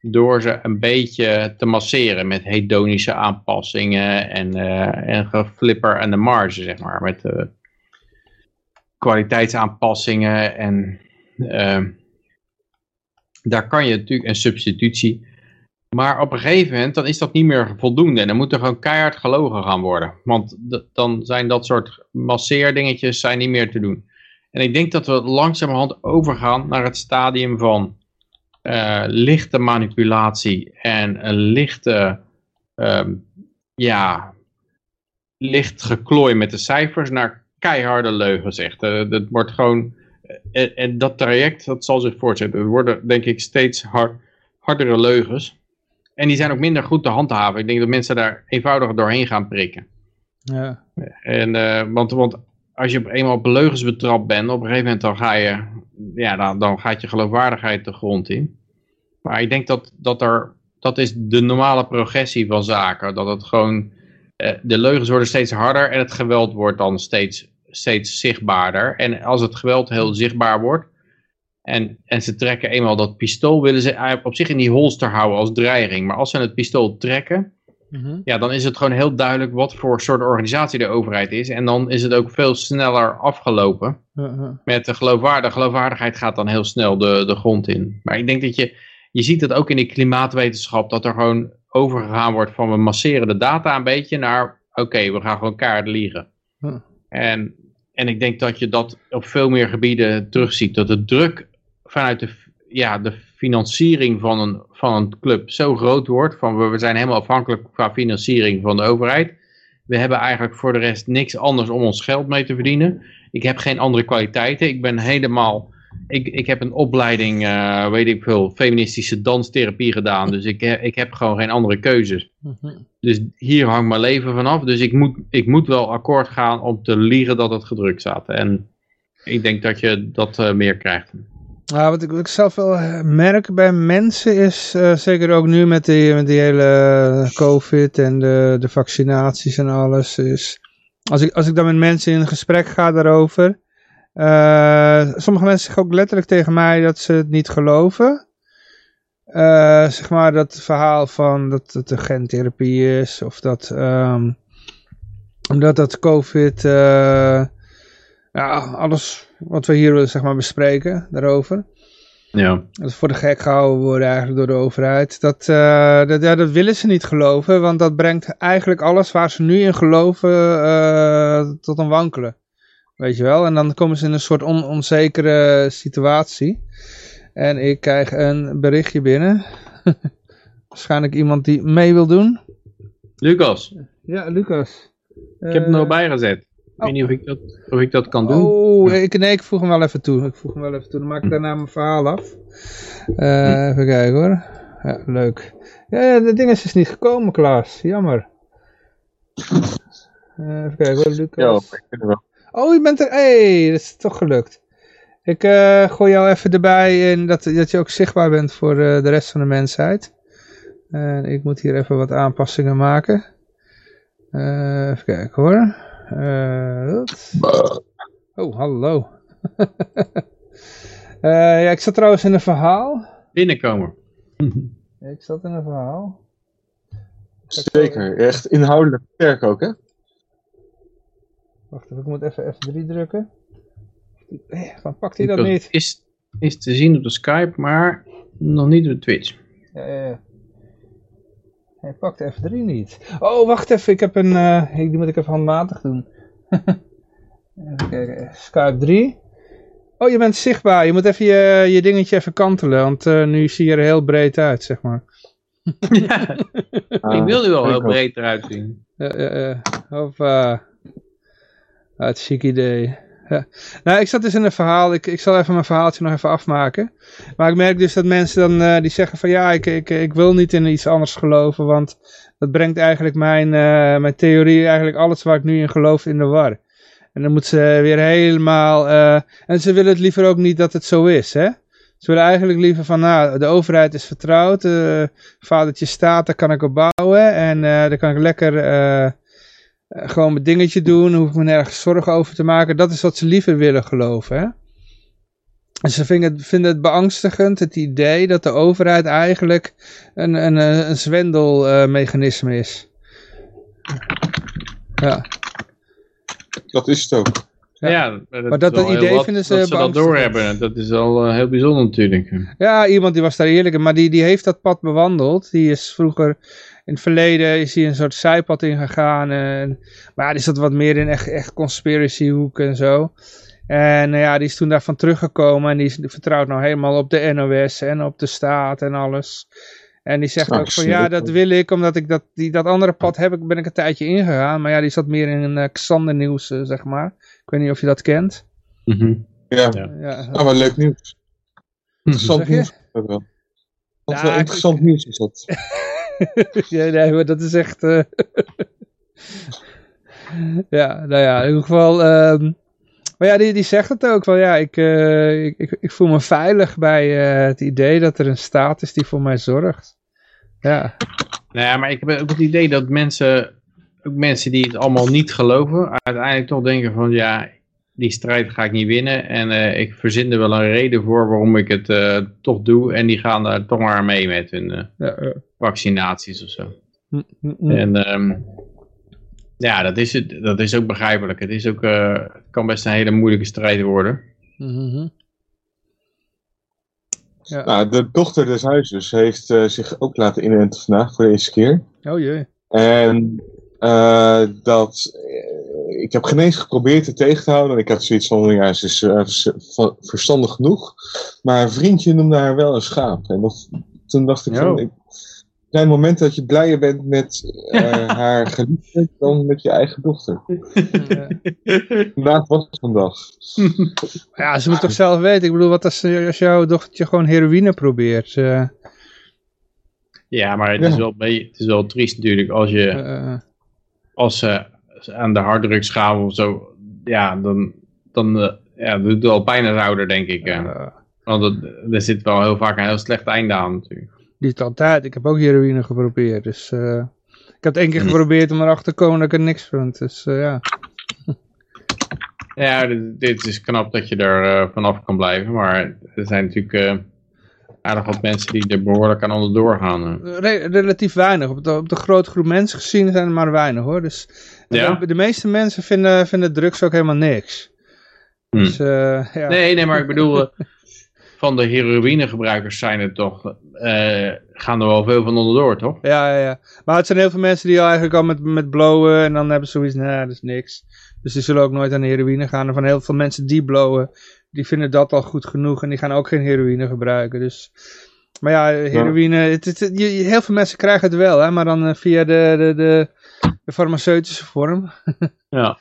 Door ze een beetje te masseren met hedonische aanpassingen en, eh en geflipper en de marge, zeg maar. Met eh, kwaliteitsaanpassingen en eh, daar kan je natuurlijk een substitutie. Maar op een gegeven moment dan is dat niet meer voldoende. En dan moet er gewoon keihard gelogen gaan worden. Want dan zijn dat soort masseerdingetjes zijn niet meer te doen. En ik denk dat we langzamerhand overgaan naar het stadium van eh, lichte manipulatie en een lichte, ehm, ja, licht geklooi met de cijfers naar keiharde leugens. Echt. Eh, dat wordt gewoon, en, en dat traject dat zal zich voortzetten. Er worden denk ik steeds hard, hardere leugens. En die zijn ook minder goed te handhaven. Ik denk dat mensen daar eenvoudiger doorheen gaan prikken. ja. En, eh, want, want als je op eenmaal op leugens betrapt bent, op een gegeven moment dan ga je, ja, dan, dan gaat je geloofwaardigheid de grond in. Maar ik denk dat, dat er, dat is de normale progressie van zaken. Dat het gewoon, eh, de leugens worden steeds harder en het geweld wordt dan steeds, steeds zichtbaarder. En als het geweld heel zichtbaar wordt, en, en ze trekken eenmaal dat pistool, willen ze op zich in die holster houden als dreiging. Maar als ze het pistool trekken, Mhm. ja, dan is het gewoon heel duidelijk wat voor soort organisatie de overheid is. En dan is het ook veel sneller afgelopen met de geloofwaardigheid. Geloofwaardigheid gaat dan heel snel de, de grond in. Maar ik denk dat je, je ziet het ook in de klimaatwetenschap, dat er gewoon overgegaan wordt van we masseren de data een beetje naar, oké, we gaan gewoon kaart liegen. En, en ik denk dat je dat op veel meer gebieden terugziet. Dat de druk vanuit de, ja, de financiering van een, van een club zo groot wordt. Van we, zijn helemaal afhankelijk qua financiering van de overheid. We hebben eigenlijk voor de rest niks anders om ons geld mee te verdienen. Ik heb geen andere kwaliteiten. Ik ben helemaal... Ik, ik heb een opleiding, eh, weet ik veel, feministische danstherapie gedaan. Dus ik, he- ik heb gewoon geen andere keuzes. Mhm. Dus hier hangt mijn leven vanaf. Dus ik moet, ik moet wel akkoord gaan om te liegen dat het gedrukt staat. En ik denk dat je dat eh, meer krijgt. Nou, wat ik, wat ik zelf wel eh, merk bij mensen is, eh, zeker ook nu met die, met die hele COVID en de, de vaccinaties en alles, is als ik, als ik dan met mensen in gesprek ga daarover, eh, sommige mensen zeggen ook letterlijk tegen mij dat ze het niet geloven. Eh, zeg maar dat verhaal van dat het een gentherapie is of dat, ehm, omdat dat COVID, ja, alles wat we hier zeg maar bespreken daarover. Ja. Dat voor de gek gehouden worden eigenlijk door de overheid. Dat, dat, ja, dat willen ze niet geloven, want dat brengt eigenlijk alles waar ze nu in geloven tot een wankelen. Weet je wel? En dan komen ze in een soort on- onzekere situatie. En ik krijg een berichtje binnen. Waarschijnlijk iemand die mee wil doen. Lucas, Ja, Lucas. ik heb hem er nog bijgezet. Ik weet niet of ik dat, of ik dat kan doen. Oh, ik, nee, ik voeg hem wel even toe. Ik voeg hem wel even toe. Dan maak ik daarna mijn verhaal af. Eh, even kijken hoor. Ja, leuk. Ja, de ding is dus niet gekomen, Klaas. Jammer. Eh, even kijken hoor, Ja, Lucas. ik vind het wel. Oh, je bent er. hey, dat is toch gelukt. Ik eh, gooi jou even erbij in dat, dat je ook zichtbaar bent voor eh, de rest van de mensheid. En ik moet hier even wat aanpassingen maken. Eh, even kijken hoor. Eh. Oh, hallo. Eh, ja, ik zat trouwens in een verhaal. Binnenkomen. Ik zat in een verhaal. Zeker, echt inhoudelijk sterk ook, hè? Wacht even, ik moet even F3 drukken. Eh, Waarom pakt hij dat niet? Is, is te zien op de Skype, maar nog niet op de Twitch. Ja, ja, ja. Hij pakt F3 niet. Oh, wacht even. Ik heb een... eh, die moet ik even handmatig doen. even kijken. Skype 3. Oh, je bent zichtbaar. Je moet even je, je dingetje even kantelen. Want eh, nu zie je er heel breed uit, zeg maar. ik wil nu al heel breed eruit zien. Ja, ja, Hoppa. Het chic idee. Nou, ik zat dus in een verhaal. Ik, ik zal even mijn verhaaltje nog even afmaken. Maar ik merk dus dat mensen dan eh, die zeggen van ja, ik, ik, ik wil niet in iets anders geloven. Want dat brengt eigenlijk mijn, eh, mijn theorie, eigenlijk alles waar ik nu in geloof, in de war. En dan moeten ze weer helemaal... eh, en ze willen het liever ook niet dat het zo is, hè. Ze willen eigenlijk liever van, nou, de overheid is vertrouwd. vadertje staat, daar kan ik op bouwen. En daar kan ik lekker gewoon mijn dingetje doen. Hoef ik me nergens zorgen over te maken. Dat is wat ze liever willen geloven, hè. En ze vinden het, vinden het beangstigend, het idee dat de overheid eigenlijk een, een, eh, een zwendelmechanisme is. Ja. Dat is het ook. Ja. Ja, dat Maar dat- dat idee wat vinden ze dat ze dat doorhebben. Dat is al eh, heel bijzonder natuurlijk. Ja, iemand die was daar eerlijk in, maar die, die heeft dat pad bewandeld. Die is vroeger, in het verleden is hij een soort zijpad ingegaan. En, maar ja, die zat wat meer in echt, echt conspiracy hoek en zo. En nou ja, die is toen daarvan teruggekomen en die, is- die vertrouwt nou helemaal op de NOS en op de staat en alles. En die zegt Nou, ook van ja, dat dat wil ik, omdat ik dat, die, dat andere pad heb ik, ben ik een tijdje ingegaan. Maar ja, die zat meer in een Xander nieuws, eh, zeg maar. Ik weet niet of je dat kent. Ja, Ja. Ja, nou, maar leuk nieuws. Interessant Zeg je? nieuws. Dat wel. Wat Ja, wel ik- interessant nieuws is dat. ja, nee, maar dat is echt... eh, ja, nou ja, in ieder geval... ehm, Maar ja, die, die zegt het ook. Van, ja, ik, eh, ik, ik, ik voel me veilig bij eh, het idee dat er een staat is die voor mij zorgt. Ja, Nou ja, maar ik heb ook het idee dat mensen, ook mensen die het allemaal niet geloven, uiteindelijk toch denken van ja, die strijd ga ik niet winnen. En ik verzin er wel een reden voor waarom ik het toch doe. En die gaan daar toch maar mee met hun ja, ja. Vaccinaties of zo. Hm, hm, hm. En ehm, ja, dat is, het, dat is ook begrijpelijk. Het, is ook, eh, het kan best een hele moeilijke strijd worden. Mhm. Ja. Nou, de dochter des huizes heeft eh, zich ook laten inenten vandaag voor de eerste keer. Oh jee. En eh, dat, ik heb geen eens geprobeerd het tegen te houden. Ik had zoiets van, ja, ze is verstandig genoeg. Maar een vriendje noemde haar wel een schaap. En dat, toen dacht ik van, ik, zijn momenten dat je blijer bent met eh, haar geliefde dan met je eigen dochter. Ja. Vandaag was het vandaag. ja, ze moet toch zelf weten. Ik bedoel, wat als, als jouw dochtertje gewoon heroïne probeert? eh, Ja, maar het, Ja. Is wel, een beetje- het is wel triest natuurlijk als je... eh, als ze aan de harddrugs gaan of zo, ja, dan, dan eh, ja, dat doet wel pijn als ouder, denk ik. eh. eh, Want het, er zit wel heel vaak een heel slecht einde aan natuurlijk. Niet altijd. Ik heb ook heroïne geprobeerd. Dus eh, ik heb het één keer geprobeerd om erachter te komen dat ik er niks vind. Dus eh, ja. Ja, dit, dit is knap dat je er eh, vanaf kan blijven, maar er zijn natuurlijk aardig wat mensen die er behoorlijk aan onderdoor gaan. Re- relatief weinig. Op de, op de grote groep mensen gezien zijn er maar weinig hoor. Dus Ja? de, de meeste mensen vinden, vinden drugs ook helemaal niks. Hm. Dus ja. Nee, nee, maar ik bedoel, van de heroïnegebruikers zijn er toch, eh, gaan er wel veel van onderdoor, toch? Ja, ja, ja. Maar het zijn heel veel mensen die al eigenlijk al met, met blowen en dan hebben ze zoiets, nee, dat is niks. Dus die zullen ook nooit aan de heroïne gaan. En van heel veel mensen die blowen, die vinden dat al goed genoeg en die gaan ook geen heroïne gebruiken. Dus, maar ja, heroïne, het, het- heel veel mensen krijgen het wel, hè, maar dan eh, via de, de, de, de farmaceutische vorm. Ja.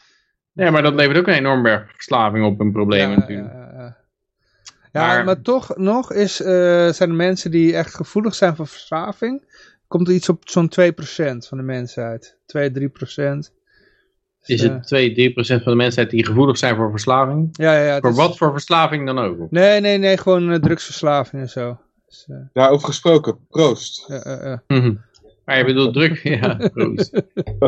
Ja, maar dat levert ook een enorm berg verslaving op en problemen ja, natuurlijk. Ja, ja. Ja, maar, Maar- toch nog is, eh, zijn er mensen die echt gevoelig zijn voor verslaving. Komt er iets op zo'n 2% van de mensheid. 2, 3%. Dus, Is eh, het 2, 3 procent van de mensheid die gevoelig zijn voor verslaving? Ja, ja, ja. Voor is- wat voor verslaving dan ook? Nee, nee, nee. Gewoon eh, drugsverslaving en zo. Dus, eh, Daarover gesproken, proost. ja, eh, eh. Mhm. Maar je bedoelt druk, ja.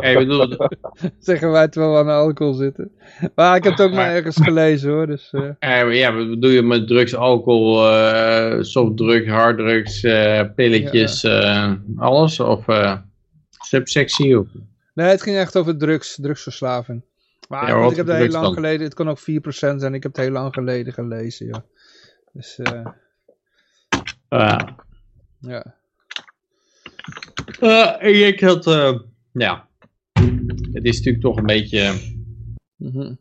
Ja, je bedoelt, Zeggen wij terwijl we aan alcohol zitten. Maar ik heb het ook maar ergens gelezen hoor. Dus, eh, ja, wat bedoel je met drugs, alcohol, eh softdrugs, harddrugs, eh, pilletjes, alles? Of subsectie? Of... Nee, het ging echt over drugs, drugsverslaving. Maar Ja, ik heb het heel lang dan? geleden, het kon ook 4% zijn. Ik heb het heel lang geleden gelezen, ja. Dus, eh, Eh, ja. Eh, ik denk dat, eh, ja, het is natuurlijk toch een beetje... Mhm.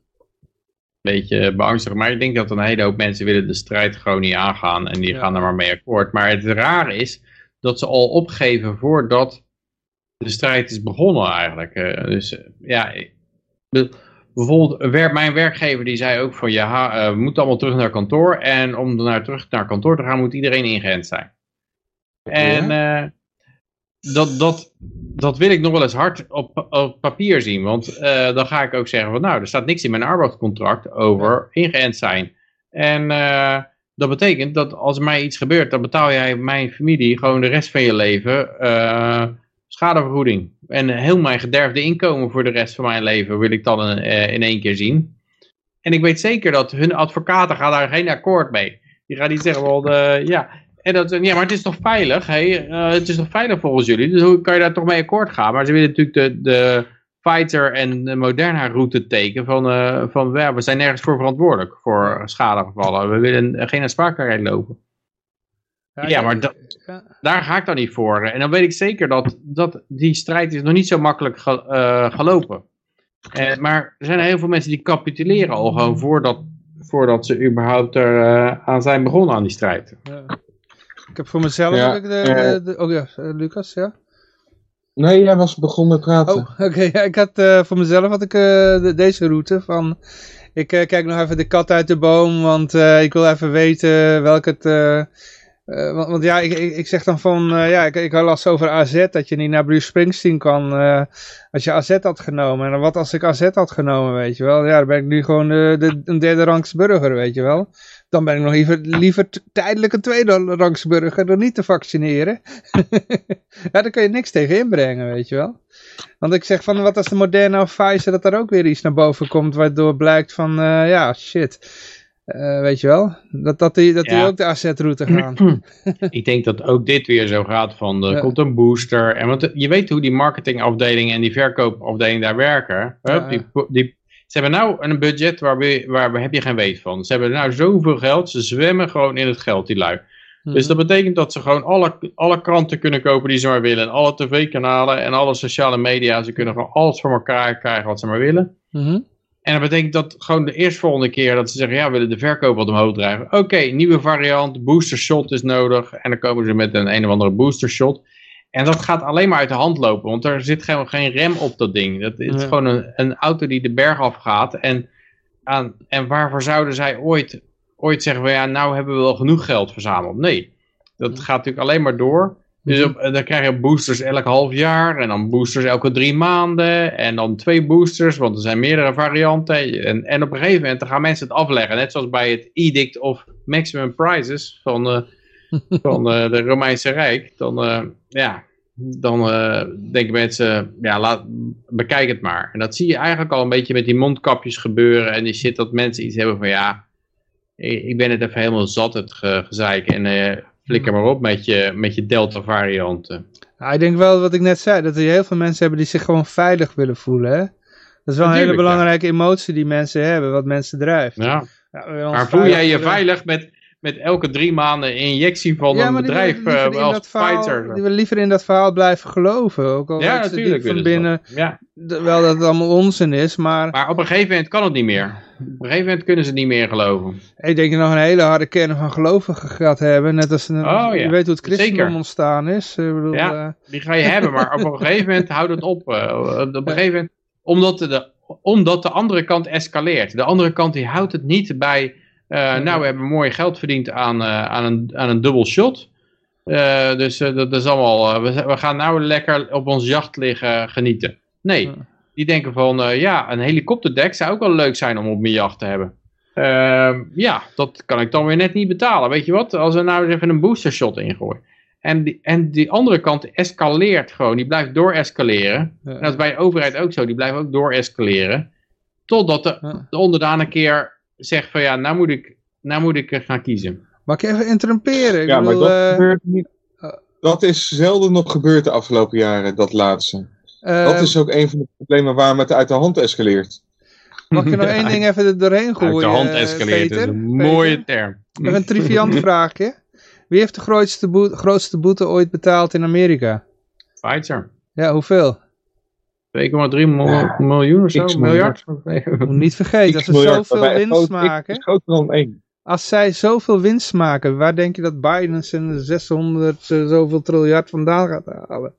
beetje beangstigend. Maar ik denk dat een hele hoop mensen willen de strijd gewoon niet aangaan. En die Ja. gaan er maar mee akkoord. Maar het rare is dat ze al opgeven voordat de strijd is begonnen eigenlijk. Eh, dus ja, bijvoorbeeld mijn werkgever die zei ook van ja, we moeten allemaal terug naar kantoor. En om naar, terug naar kantoor te gaan moet iedereen ingeënt zijn. En dat, dat, dat wil ik nog wel eens hard op, op papier zien. Want eh, dan ga ik ook zeggen van nou, er staat niks in mijn arbeidscontract over ingeënt zijn. En eh, dat betekent dat als er mij iets gebeurt, dan betaal jij mijn familie gewoon de rest van je leven eh, schadevergoeding. En heel mijn gederfde inkomen voor de rest van mijn leven wil ik dan in één keer zien. En ik weet zeker dat hun advocaten gaan daar geen akkoord mee. Die gaan niet zeggen, wel, ja, en dat, ja, maar het is toch veilig, hè? Eh, het is toch veilig volgens jullie, dus hoe kan je daar toch mee akkoord gaan? Maar ze willen natuurlijk de, de fighter en de Moderna route tekenen van, eh, van ja, we zijn nergens voor verantwoordelijk voor schadegevallen. We willen geen aansprakelijkheid lopen. Ja, maar ja. Daar ga ik dan niet voor. En dan weet ik zeker dat, dat die strijd is nog niet zo makkelijk ge- eh, gelopen. Eh, maar er zijn heel veel mensen die capituleren al gewoon voordat, voordat ze überhaupt er aan zijn begonnen aan die strijd. Ja. Ik heb voor mezelf Ja, ik de, de, de- oh ja, eh, Lucas, ja? Nee, jij was begonnen praten. Oh, oké. ja, ik had eh, voor mezelf had ik eh, de- deze route van... Ik kijk nog even de kat uit de boom, want ik wil even weten welke het... want, want ja, ik, ik, zeg dan van... ja, ik, ik had last over AZ, dat je niet naar Bruce Springsteen kan als je AZ had genomen. En wat als ik AZ had genomen, weet je wel? Ja, dan ben ik nu gewoon de, de, een derde rangs burger, weet je wel? Dan ben ik nog liever, liever tijdelijk een tweede rangs burger dan niet te vaccineren. ja, daar kun je niks tegen inbrengen, weet je wel? Want ik zeg van, wat als de Moderna of Pfizer dat er ook weer iets naar boven komt, waardoor blijkt van, eh, ja, shit. Eh, weet je wel? Dat, dat die, dat die Ja. ook de AZ-route gaan. Ik denk dat ook dit weer zo gaat van, er Ja. komt een booster. En want je weet hoe die marketingafdeling en die verkoopafdeling daar werken. Hup, Ja. die, die, ze hebben nou een budget waar, we, waar heb je geen weet van. Ze hebben nou zoveel geld, ze zwemmen gewoon in het geld, die lui. Dus dat betekent dat ze gewoon alle, alle kranten kunnen kopen die ze maar willen. En alle tv-kanalen en alle sociale media. Ze kunnen gewoon alles voor elkaar krijgen wat ze maar willen. Mhm. En dat betekent dat gewoon de eerstvolgende keer dat ze zeggen, ja, we willen de verkoop wat omhoog drijven. Oké, nieuwe variant, booster shot is nodig. En dan komen ze met een een of andere booster shot. En dat gaat alleen maar uit de hand lopen, want er zit gewoon geen rem op dat ding. Dat is Ja. gewoon een, een auto die de berg afgaat. En, aan, en waarvoor zouden zij ooit, ooit zeggen, van, ja, nou hebben we wel genoeg geld verzameld. Nee, dat gaat natuurlijk alleen maar door. Dus op, dan krijg je boosters elk half jaar en dan boosters elke drie maanden en dan twee boosters, want er zijn meerdere varianten. En, en op een gegeven moment dan gaan mensen het afleggen, net zoals bij het Edict of Maximum Prices van, eh van eh, de Romeinse Rijk. Dan, eh, ja, dan eh, denken mensen, ja, laat, bekijk het maar. En dat zie je eigenlijk al een beetje met die mondkapjes gebeuren en die shit dat mensen iets hebben van ja, ik ben het even helemaal zat, het ge gezeik. En eh, flikker maar op met je, met je Delta varianten. Ja, ik denk wel wat ik net zei, dat er heel veel mensen hebben die zich gewoon veilig willen voelen. Hè? Dat is wel een hele ja. belangrijke emotie die mensen hebben, wat mensen drijft. Ja. Maar voel jij je veilig met, met elke drie maanden injectie van Ja, een bedrijf eh, in als dat fighter? Die willen liever in dat verhaal blijven geloven. Ook al Ja, natuurlijk. van binnen, dat. Ja. wel dat het allemaal onzin is, maar Maar op een gegeven moment kan het niet meer. Op een gegeven moment kunnen ze het niet meer geloven. ik denk je nog een hele harde kern van gelovigen gaat hebben. Net als een, Oh, ja. je weet hoe het christendom Zeker. ontstaan is. Ik bedoel, Ja. eh, Die ga je hebben, maar op een gegeven moment houdt het op. eh, op een gegeven moment, omdat de, omdat de andere kant escaleert. De andere kant die houdt het niet bij, eh, nou we hebben mooi geld verdiend aan, eh, aan, een, aan een dubbel shot. Eh, dus eh, dat is allemaal, eh, we, we gaan nou lekker op ons jacht liggen genieten. Nee, die denken van, eh, ja, een helikopterdek zou ook wel leuk zijn om op mijn jacht te hebben. Ehm, ja, dat kan ik dan weer net niet betalen. Weet je wat, als er nou eens even een booster shot ingooien. En die, en die andere kant escaleert gewoon, die blijft doorescaleren. Ja. En dat is bij de overheid ook zo, die blijven ook doorescaleren. Totdat de, de onderdaan een keer zegt van ja, nou moet ik, nou moet ik eh, gaan kiezen. Mag ik even interrumperen? Ik Ja, maar bedoel, dat eh, gebeurt niet. eh. Dat is zelden nog gebeurd de afgelopen jaren, dat laatste. eh, dat is ook een van de problemen waarom het uit de hand escaleert. Mag ik er nog één ding even er doorheen gooien, Uit de hand eh, escaleert, is Peter? een Peter? mooie term. Even een triviant vraagje. Wie heeft de grootste, boete, grootste boete ooit betaald in Amerika? Pfizer. Ja, hoeveel? 2,3 mil- miljoen of zo, X miljard. Moet niet vergeten, als X ze miljard, zoveel winst groot- maken. is groter dan één. Als zij zoveel winst maken, waar denk je dat Biden zijn 600 eh, zoveel triljard vandaan gaat halen?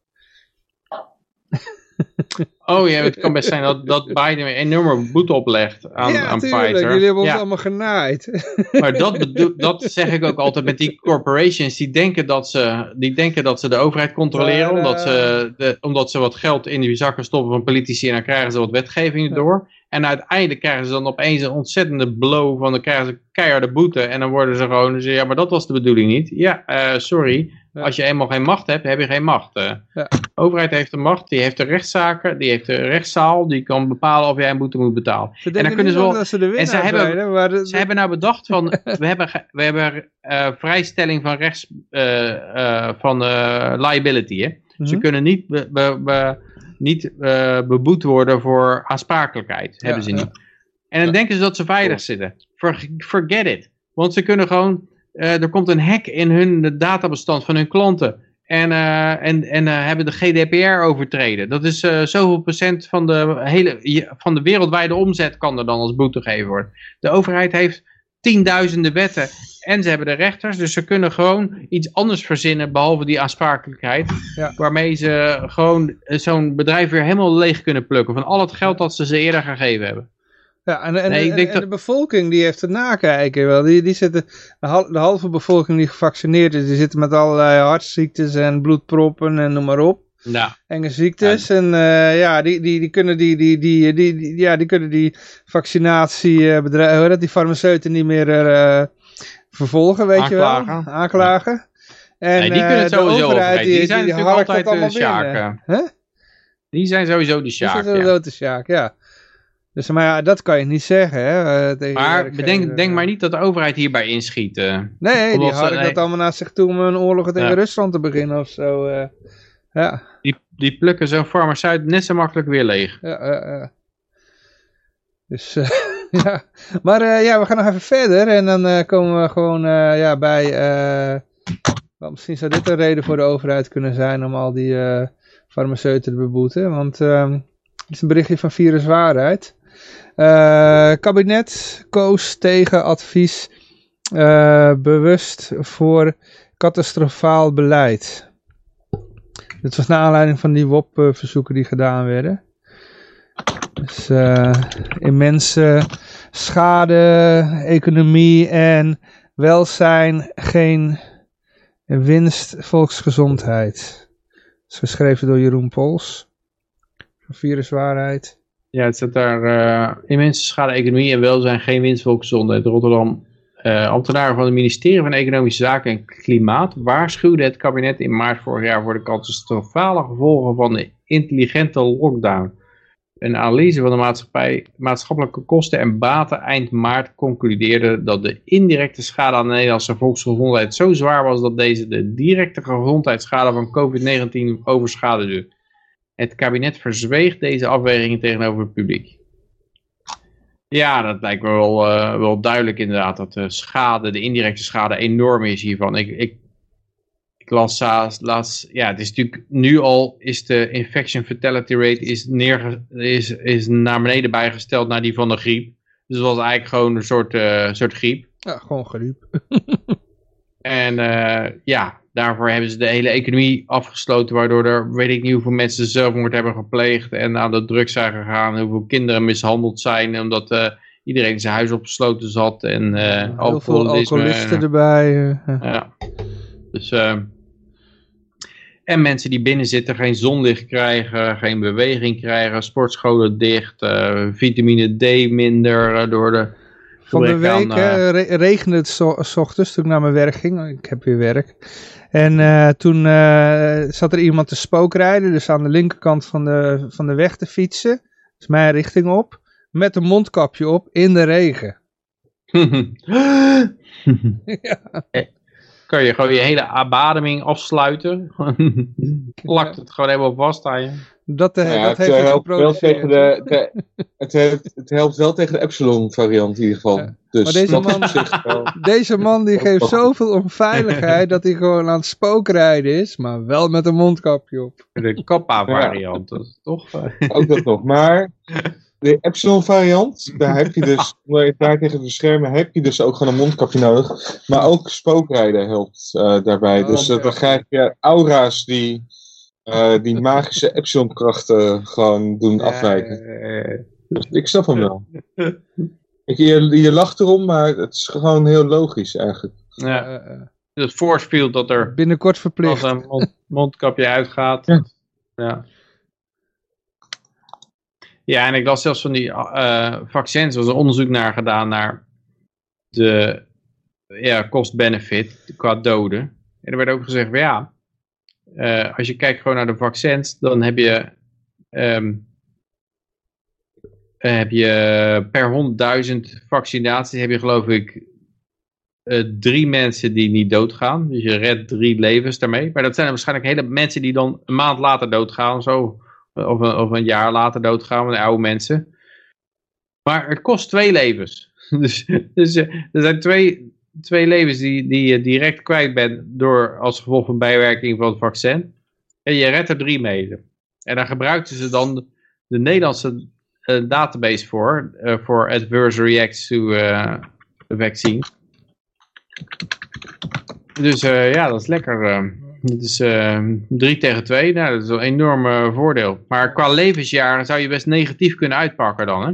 Oh ja, het kan best zijn dat, dat Biden een enorme boete oplegt aan, ja, aan tuurlijk. Pfizer. Jullie hebben ons Ja, allemaal genaaid. maar dat, dat zeg ik ook altijd met die corporations. Die denken dat ze, die denken dat ze de overheid controleren. Maar, omdat, eh, ze de, omdat ze wat geld in die zakken stoppen van politici. En dan krijgen ze wat wetgeving door. En uiteindelijk krijgen ze dan opeens een ontzettende blow. Van dan krijgen ze keiharde boete. En dan worden ze gewoon. Dus, ja, maar dat was de bedoeling niet. Ja, eh, sorry. Als je eenmaal geen macht hebt, heb je geen macht. eh. Ja. De overheid heeft de macht. Die heeft de rechtszaken. Die heeft de rechtszaal. Die kan bepalen of jij een boete moet betalen. Ze dan denken kunnen ze wel- dat ze de winnaar ze hebben- zijn, hè, maar de- Ze hebben nou bedacht van, we hebben, we hebben eh, vrijstelling van rechts, eh, eh, van eh, liability. Hè? Ze Mhm. kunnen niet, be, be- be- niet eh, beboet worden voor aansprakelijkheid. Ja, hebben ze ja. niet. En dan denken ze dat ze veilig zitten. For- forget it. Want ze kunnen gewoon, eh, er komt een hack in hun databestand van hun klanten. En, eh, en, en eh, hebben de GDPR overtreden. Dat is zoveel procent van de, hele, van de wereldwijde omzet kan er dan als boete gegeven worden. De overheid heeft tienduizenden wetten. En ze hebben de rechters. Dus ze kunnen gewoon iets anders verzinnen behalve die aansprakelijkheid. Ja. Waarmee ze gewoon zo'n bedrijf weer helemaal leeg kunnen plukken. Van al het geld dat ze ze eerder gegeven hebben. Ja, en, en, Nee, ik en- denk en dat- de bevolking die heeft het nakijken. Wel. Die, die zitten, de, hal- de halve bevolking die gevaccineerd is, die zitten met allerlei hartziektes en bloedproppen en noem maar op. Nou, Enge ziektes. En eh, ja, die, die, die kunnen die, die, die, die, die- ja, die kunnen die vaccinatiebedrijven, dat die farmaceuten niet meer eh, vervolgen, weet je wel. Aanklagen. En nee, die eh, kunnen het de sowieso overheid, overheid. Die, zijn die altijd de sjaak. Huh? Die zijn sowieso de sjaak. is ja. sowieso de sjaak, ja. Dus, maar ja, dat kan je niet zeggen, hè. eh, tegen Maar bedenk, denk maar niet dat de overheid hierbij inschiet. eh. Nee, die hadden nee. dat allemaal naar zich toe om een oorlog tegen Ja. Rusland te beginnen of zo. eh. ja, Die, die plukken zo'n farmaceut net zo makkelijk weer leeg. ja, ja, ja. Dus, eh, ja. Maar eh, ja, we gaan nog even verder en dan eh, komen we gewoon eh, ja, bij... eh, wel, misschien zou dit een reden voor de overheid kunnen zijn om al die eh, farmaceuten te beboeten. Want ehm dit is een berichtje van Viruswaarheid. Eh kabinet koos tegen advies eh, bewust voor catastrofaal beleid. Dit was naar aanleiding van die WOP-verzoeken die gedaan werden. Dus eh, immense schade, economie en welzijn, geen winst, volksgezondheid. Dat is geschreven door Jeroen Pols. Viruswaarheid. Ja, het staat daar eh immense schade economie en welzijn, geen winst voor gezondheid. Rotterdam, eh, ambtenaren van het ministerie van Economische Zaken en Klimaat waarschuwden het kabinet in maart vorig jaar voor de catastrofale gevolgen van de intelligente lockdown. Een analyse van de maatschappelijke kosten en baten eind maart concludeerde dat de indirecte schade aan de Nederlandse volksgezondheid zo zwaar was dat deze de directe gezondheidsschade van COVID-19 overschaduwde. Het kabinet verzweeg deze afwegingen tegenover het publiek. Ja, dat lijkt me wel, eh, wel duidelijk inderdaad, dat de schade, de indirecte schade enorm is hiervan. Ik, ik, ik las laatst, ja, het is natuurlijk nu al, is de infection fatality rate is, neerge, is, is naar beneden bijgesteld naar die van de griep. Dus het was eigenlijk gewoon een soort, eh, soort griep. Ja, gewoon griep. En eh, ja, daarvoor hebben ze de hele economie afgesloten, waardoor er weet ik niet hoeveel mensen zelfmoord hebben gepleegd en aan de drugs zijn gegaan, hoeveel kinderen mishandeld zijn, omdat eh, iedereen zijn huis opgesloten zat en eh Heel veel alcoholisten en- erbij. eh, ja. Dus, eh, en mensen die binnen zitten geen zonlicht krijgen, geen beweging krijgen, sportscholen dicht, eh, vitamine D minder eh, door de Van de aan, week eh, eh, re- regende het s ochtends toen ik naar mijn werk ging. Ik heb weer werk. En eh, toen eh, zat er iemand te spookrijden, dus aan de linkerkant van de, van de weg te fietsen. Dus mijn richting op. Met een mondkapje op in de regen. Eh, Kan je gewoon je hele ademing afsluiten? Plakt het gewoon helemaal vast aan je. Dat, eh, Ja, dat het, heeft eh, het helpt wel tegen de, de- het, helpt, het helpt wel tegen de Epsilon variant in ieder geval. Ja. Dus Maar deze man- op zich wel. Deze man die geeft zoveel onveiligheid dat hij gewoon aan het spookrijden is. Maar wel met een mondkapje op. De kappa variant, dat is toch... eh, Ook dat nog. Maar de Epsilon variant, daar heb je dus, om je daar tegen te beschermen, heb je dus ook gewoon een mondkapje nodig. Maar ook spookrijden helpt eh, daarbij. Oh, dus dan krijg je aura's die, eh, die magische Epsilon krachten gewoon doen afwijken. Dus ik snap hem wel. Ik, je, je lacht erom, maar het is gewoon heel logisch eigenlijk. ja, het field dat er binnenkort als verplicht. een mond- mondkapje uitgaat. Ja. Ja. Ja, en ik las zelfs van die eh, vaccins, er was een onderzoek naar gedaan naar de ja, cost-benefit qua doden. En er werd ook gezegd, ja, eh, als je kijkt gewoon naar de vaccins, dan heb je, ehm, eh, heb je per 100.000 vaccinaties, heb je geloof ik eh, drie mensen die niet doodgaan. Dus je redt drie levens daarmee. Maar dat zijn waarschijnlijk hele mensen die dan een maand later doodgaan. Zo, of, een, of een jaar later doodgaan, de oude mensen. Maar het kost twee levens. Dus, dus er zijn twee, twee levens die, die je direct kwijt bent door, als gevolg van bijwerking van het vaccin. En je redt er drie mee. En daar gebruikten ze dan de, de Nederlandse eh, database voor. eh, voor adverse reacts to the vaccine. Dus ja, dat is lekker. Het is eh 3 tegen 2. Nou, dat is een enorm voordeel. Maar qua levensjaren zou je best negatief kunnen uitpakken dan. Hè?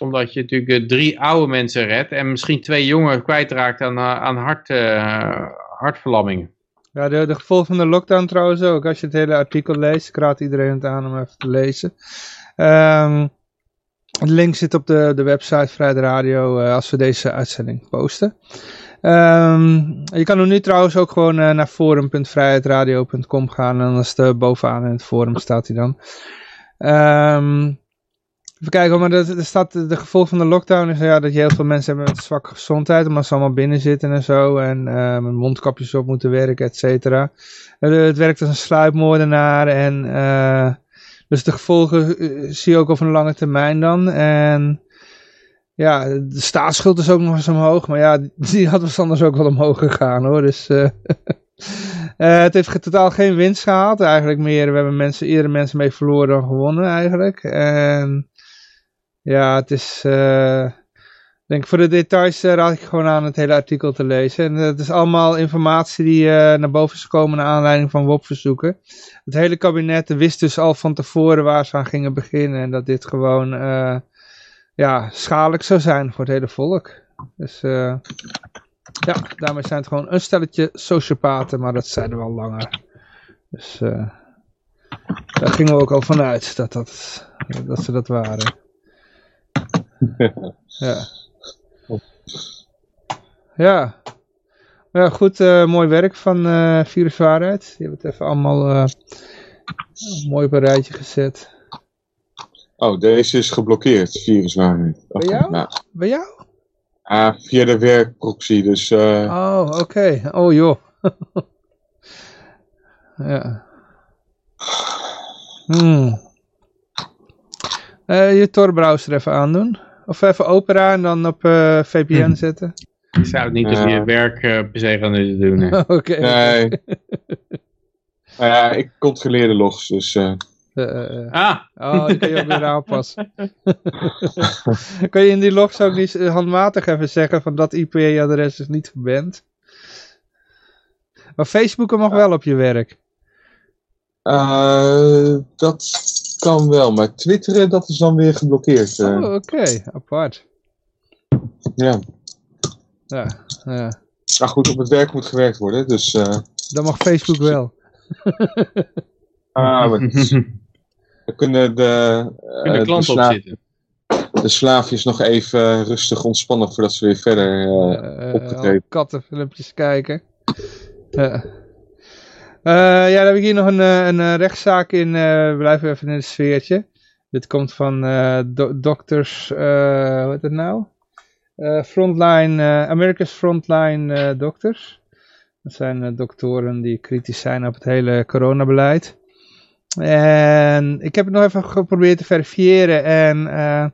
Omdat je natuurlijk eh, drie oude mensen redt. En misschien twee jongen kwijtraakt aan, eh, aan hart, eh, hartverlammingen. Ja, de, de gevolgen van de lockdown trouwens ook. Als je het hele artikel leest, ik raad iedereen het aan om even te lezen. Ehm, de link zit op de, de website Vrijde Radio als we deze uitzending posten. Ehm, je kan er nu trouwens ook gewoon naar forum.vrijheidradio.com gaan en dan is de bovenaan in het forum staat hij dan. Ehm, even kijken, maar er, er staat de gevolg van de lockdown is ja, dat je heel veel mensen hebben met zwakke gezondheid omdat ze allemaal binnen zitten en zo en eh, met mondkapjes op moeten werken, et cetera. Het werkt als een sluipmoordenaar en eh, dus de gevolgen eh, zie je ook over een lange termijn dan. En ja, de staatsschuld is ook nog eens omhoog. Maar ja, die had was anders ook wel omhoog gegaan hoor. Dus eh, het heeft totaal geen winst gehaald. Eigenlijk meer, we hebben mensen, eerder mensen mee verloren dan gewonnen eigenlijk. En ja, het is... eh, ik denk voor de details eh, raad ik gewoon aan het hele artikel te lezen. En het is allemaal informatie die eh, naar boven is gekomen naar aanleiding van WOP-verzoeken. Het hele kabinet wist dus al van tevoren waar ze aan gingen beginnen. En dat dit gewoon eh, ja, schadelijk zou zijn voor het hele volk. Dus eh, ja, daarmee zijn het gewoon een stelletje sociopaten, maar dat zeiden we al langer. Dus eh, daar gingen we ook al vanuit dat, dat, dat ze dat waren. Ja. Ja. Ja, goed, eh, mooi werk van eh Viruswaarheid. Die hebben het even allemaal eh, mooi op een rijtje gezet. Oh, deze is geblokkeerd, viruswaarheid. Bij jou? nou, Bij jou? ah, via de werkproxy, dus eh, Oh, oké. Oh, joh. ja. Hmm. Eh, je Tor-browser even aandoen. Of even Opera en dan op eh, VPN Hm. zetten. Ik zou het niet op Ja. je werk per se gaan doen. hè. Oké. nee. nou ja, ik controleer de logs, dus eh, Eh, eh, eh. Ah, Oh, die kan je ook weer aanpassen. kan je in die logs ook niet handmatig even zeggen van dat IP-adres is niet verband? Maar Facebooken mag wel op je werk. Eh, dat kan wel, maar twitteren, dat is dan weer geblokkeerd. eh. Oh, oké. Apart. Ja. Ja, ja. Maar goed, op het werk moet gewerkt worden, dus... eh, Dan mag Facebook wel. ah, maar dan kunnen de, eh, Kunnen de, klanten op sla- zitten. de slaafjes nog even rustig ontspannen voordat ze weer verder... eh, Eh, eh, opgetreden. kattenfilmpjes kijken. Ja. Eh, ja, dan heb ik hier nog een, eh, een eh, rechtszaak in. we blijven even in het sfeertje. Dit komt van do- dokters, hoe heet het nou? Frontline, America's Frontline Doctors. Dat zijn doktoren die kritisch zijn op het hele coronabeleid. En ik heb het nog even geprobeerd te verifiëren. En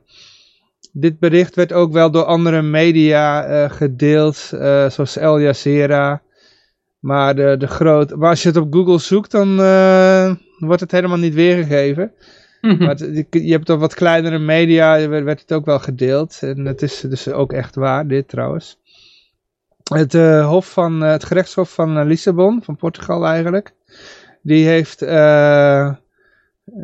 dit bericht werd ook wel door andere media gedeeld, zoals El Jazeera. Maar, de, de groot, maar als je het op Google zoekt, dan eh, wordt het helemaal niet weergegeven. Maar het- je hebt toch wat kleinere media, werd, werd het ook wel gedeeld. En het is dus ook echt waar, dit trouwens. Het, eh, hof van, eh, het gerechtshof van Lissabon, van Portugal eigenlijk. Die heeft, ja,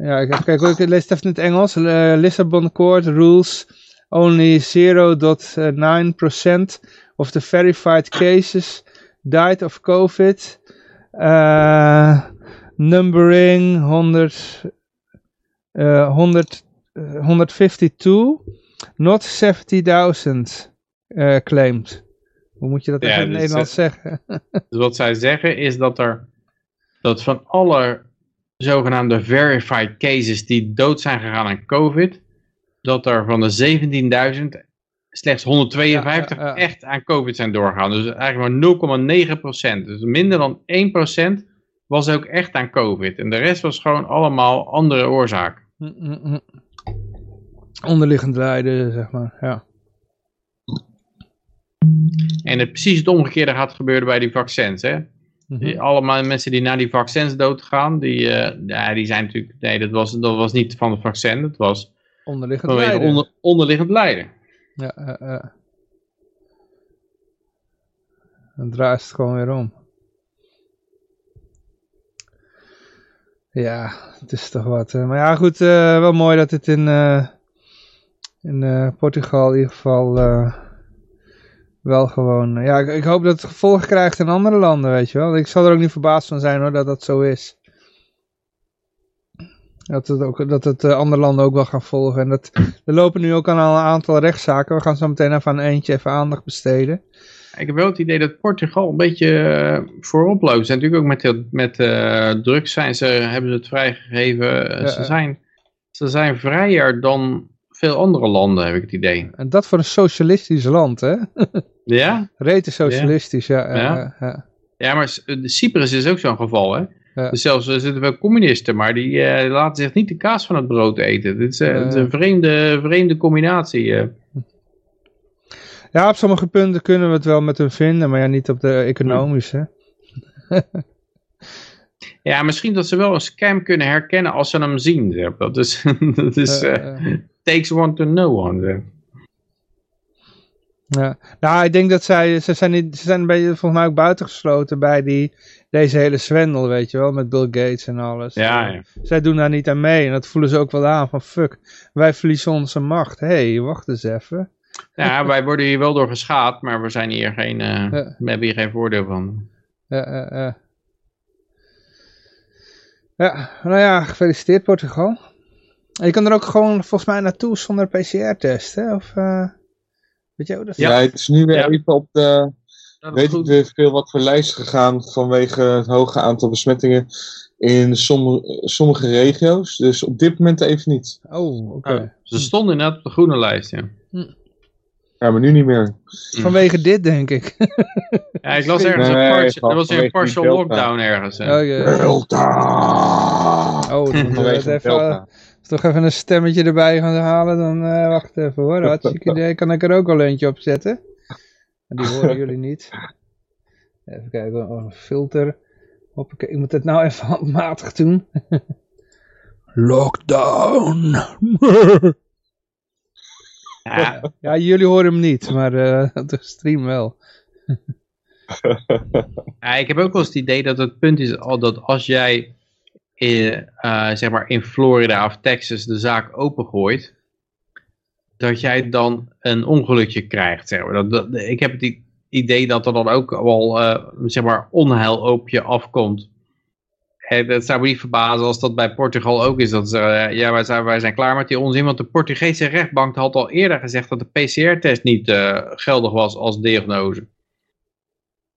kijk, kijk, ik lees het even in het Engels. Lissabon Court rules only 0.9% of the verified cases died of COVID. Uh, numbering 100, uh, 100, uh, 152, not 70.000 uh, claimed. Hoe moet je dat Ja, even in dus, Nederlands zeggen? Dus wat zij zeggen is dat er dat van alle zogenaamde verified cases die dood zijn gegaan aan COVID, dat er van de 17.000 slechts 152 Ja, ja, ja. echt aan COVID zijn doorgegaan. Dus eigenlijk maar 0,9%. Dus minder dan 1% was ook echt aan COVID. En de rest was gewoon allemaal andere oorzaken. Mm, mm, mm. Onderliggend lijden, zeg maar. Ja. En het, precies het omgekeerde gaat gebeuren bij die vaccins. Hè? Mhm. Allemaal mensen die na die vaccins doodgaan, die, eh, ja, die zijn natuurlijk, nee, dat was, dat was niet van het vaccin, dat was Onderliggend vanwege lijden. onder, onderliggend lijden. Ja, ja, ja. Dan draait het gewoon weer om. Ja, het is toch wat. hè. Maar ja, goed, eh, wel mooi dat het in, eh, in eh, Portugal in ieder geval eh, wel gewoon... ja, ik, ik hoop dat het gevolgen krijgt in andere landen, weet je wel. Ik zal er ook niet verbaasd van zijn hoor, dat dat zo is. Dat het, ook, dat het eh, andere landen ook wel gaan volgen. En dat, er lopen nu ook al een aantal rechtszaken. We gaan zo meteen even aan eentje even aandacht besteden. Ik heb wel het idee dat Portugal een beetje eh, voorop loopt. Ze zijn natuurlijk ook met, met eh, drugs zijn ze, hebben ze het vrijgegeven. Ja, ze, zijn, ze zijn vrijer dan veel andere landen, heb ik het idee. En dat voor een socialistisch land, hè? Ja? Rete socialistisch, ja. ja, Ja. ja, maar Cyprus is ook zo'n geval, hè? Ja. Dus zelfs er zitten wel communisten, maar die eh, laten zich niet de kaas van het brood eten. Dit is, eh, het is Nee. een vreemde, vreemde combinatie. eh. Ja, op sommige punten kunnen we het wel met hem vinden, maar ja, niet op de economische. Ja, misschien dat ze wel een scam kunnen herkennen als ze hem zien. Dat is, dat is takes one to know one. zeg. Ja. Nou, ik denk dat zij, ze zijn, niet, ze zijn een beetje volgens mij ook buitengesloten bij die, deze hele zwendel, weet je wel, met Bill Gates en alles. Ja, Eh, ja. Zij doen daar niet aan mee en dat voelen ze ook wel aan van fuck, wij verliezen onze macht. Hé, hey, wacht eens even. ja, wij worden hier wel door geschaad, maar we, zijn hier geen, eh, Ja. we hebben hier geen voordeel van. Ja, ja, ja. Ja, nou ja, gefeliciteerd Portugal. En je kan er ook gewoon volgens mij naartoe zonder PCR-test, hè? Of, eh, weet je hoe dat Ja, het is nu weer Ja. even op de, Dat is weet ik goed. weer veel wat voor lijst gegaan vanwege het hoge aantal besmettingen in sommige, sommige regio's. Dus op dit moment even niet. Oh, oké. Oh, ze stonden inderdaad op de groene lijst, ja. Ja, maar nu niet meer. Vanwege dit, denk ik. Ja, ik las ergens een Nee, partial, er was weer een partial lockdown ergens. hè. Oh, ja. Delta! Oh, dan moeten we het Vanwege even, Delta. toch even een stemmetje erbij gaan halen. Dan, eh, wacht even hoor. Hartstikke idee. Kan ik er ook al eentje op zetten? En Die horen jullie niet. Even kijken. Oh, een filter. Hoppakee. Ik moet het nou even handmatig doen. Lockdown. Ja, Ja, jullie horen hem niet, maar eh, de stream wel. Ja, ik heb ook wel eens het idee dat het punt is al dat als jij in, eh, zeg maar in Florida of Texas de zaak opengooit, dat jij dan een ongelukje krijgt. Zeg maar. dat, ik heb het idee dat er dan ook wel eh, zeg maar onheil op je afkomt. Dat zou me niet verbazen als dat bij Portugal ook is. Dat ze, eh, ja, wij zijn, wij zijn klaar met die onzin. Want de Portugese rechtbank had al eerder gezegd dat de PCR-test niet eh, geldig was als diagnose.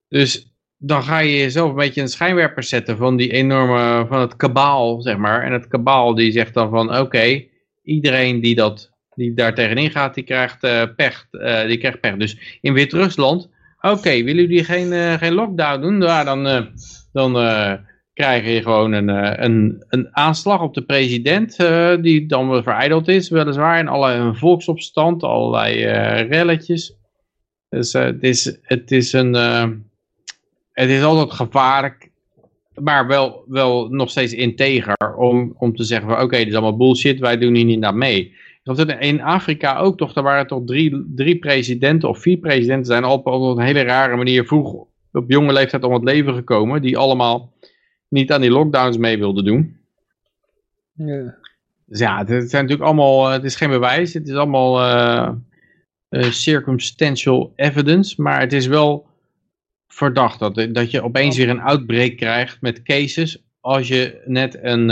Dus dan ga je jezelf een beetje de schijnwerper zetten van die enorme, van het kabaal, zeg maar. En het kabaal die zegt dan van, oké, iedereen die, dat, die daar tegenin gaat, die krijgt, eh, pech, eh, die krijgt pech. Dus in Wit-Rusland, oké, willen jullie geen, eh, geen lockdown doen? Ja, dan, eh, dan eh, krijg je gewoon een, een, een aanslag op de president, die dan weer verijdeld is, weliswaar. En allerlei een volksopstand, allerlei relletjes. Dus het, is, het is een... het is altijd gevaarlijk, maar wel, wel nog steeds integer om, om te zeggen van oké, dit is allemaal bullshit, wij doen hier niet aan mee. In Afrika ook toch, er waren toch drie, drie presidenten of vier presidenten zijn al op, op een hele rare manier vroeg op jonge leeftijd om het leven gekomen, die allemaal niet aan die lockdowns mee wilden doen. Ja. Dus ja, het, zijn natuurlijk allemaal, eh, het is geen bewijs, het is allemaal eh, eh, circumstantial evidence, maar het is wel verdacht dat, dat je opeens weer een outbreak krijgt met cases als je net een,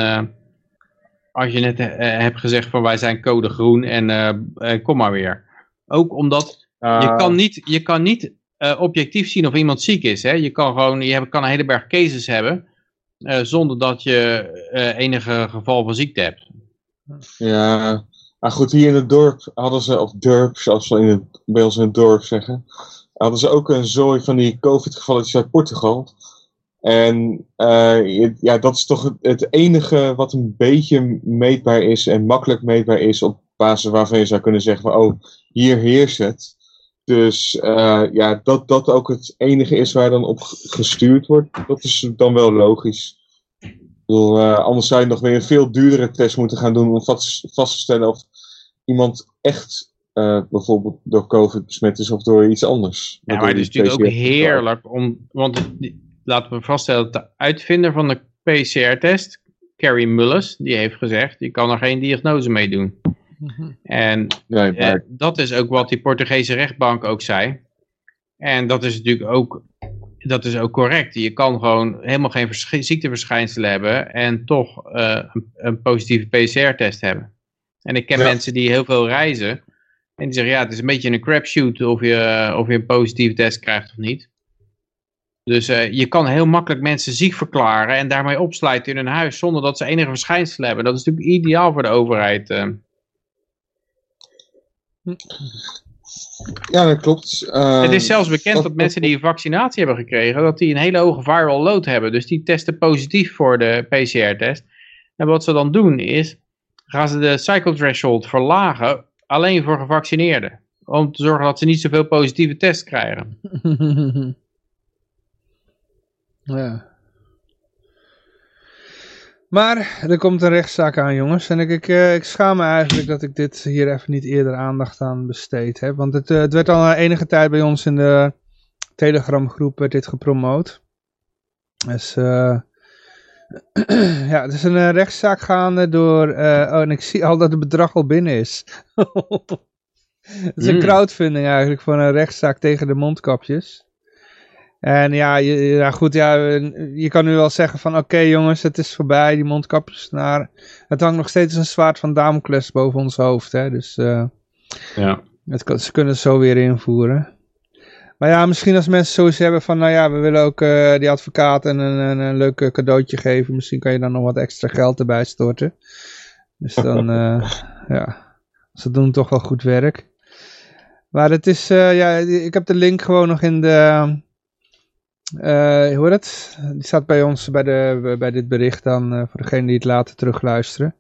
als je net eh, hebt gezegd van wij zijn code groen en eh, eh, kom maar weer. Ook omdat je kan niet, je kan niet objectief zien of iemand ziek is. Hè? Je kan gewoon, je kan een hele berg cases hebben zonder dat je enige geval van ziekte hebt. Ja, maar goed, hier in het dorp hadden ze, of dorp, zoals we in het, bij ons in het dorp zeggen, hadden ze ook een zooi van die COVID-gevalletjes uit Portugal. En eh, ja, dat is toch het, enige wat een beetje meetbaar is en makkelijk meetbaar is op basis waarvan je zou kunnen zeggen van, oh, hier heerst het. Dus eh, ja, dat dat ook het enige is waar dan op gestuurd wordt, dat is dan wel logisch. Ik bedoel, eh, anders zou je nog weer een veel duurdere test moeten gaan doen om vast, vast te stellen of iemand echt bijvoorbeeld door COVID besmet is of door iets anders. Ja, maar het is natuurlijk ook heerlijk om, want die- laten we vaststellen dat de uitvinder van de PCR-test, Carrie Mullis, die heeft gezegd, je kan er geen diagnose mee doen. En Nee, eh, dat is ook wat die Portugese rechtbank ook zei. En dat is natuurlijk ook, dat is ook correct. Je kan gewoon helemaal geen versch- ziekteverschijnselen hebben en toch eh, een, een positieve PCR-test hebben. En ik ken Ja. mensen die heel veel reizen en die zeggen ja, het is een beetje een crapshoot of je, of je een positieve test krijgt of niet. Dus eh, je kan heel makkelijk mensen ziek verklaren en daarmee opsluiten in hun huis zonder dat ze enige verschijnselen hebben. Dat is natuurlijk ideaal voor de overheid. eh. ja, dat klopt. Eh, Het is zelfs bekend dat- dat mensen die een vaccinatie hebben gekregen, dat die een hele hoge viral load hebben. Dus die testen positief voor de PCR-test. En wat ze dan doen is, gaan ze de cycle threshold verlagen alleen voor gevaccineerden. Om te zorgen dat ze niet zoveel positieve tests krijgen. ja. Maar er komt een rechtszaak aan jongens. En ik, ik, eh, ik schaam me eigenlijk dat ik dit hier even niet eerder aandacht aan besteed heb. Want het, eh, het werd al enige tijd bij ons in de Telegram groep werd dit gepromoot. Dus eh, ja, het is een rechtszaak gaande door... oh, en ik zie al dat het bedrag al binnen is. het is een Hmm. crowdfunding eigenlijk voor een rechtszaak tegen de mondkapjes. En ja, je, ja goed, ja, je kan nu wel zeggen van oké jongens, het is voorbij, die mondkapjes. Maar het hangt nog steeds een zwaard van Damocles boven ons hoofd. Hè? Dus eh, Ja. het ze kunnen het zo weer invoeren. Maar ja, misschien als mensen zoiets hebben van, nou ja, we willen ook eh, die advocaat een, een, een, leuk eh, cadeautje geven. Misschien kan je dan nog wat extra geld erbij storten. Dus dan, eh, ja, ze doen toch wel goed werk. Maar het is, eh, ja, ik heb de link gewoon nog in de, hoe heet het? Die staat bij ons, bij, de, bij dit bericht dan, eh, voor degene die het later terugluisteren.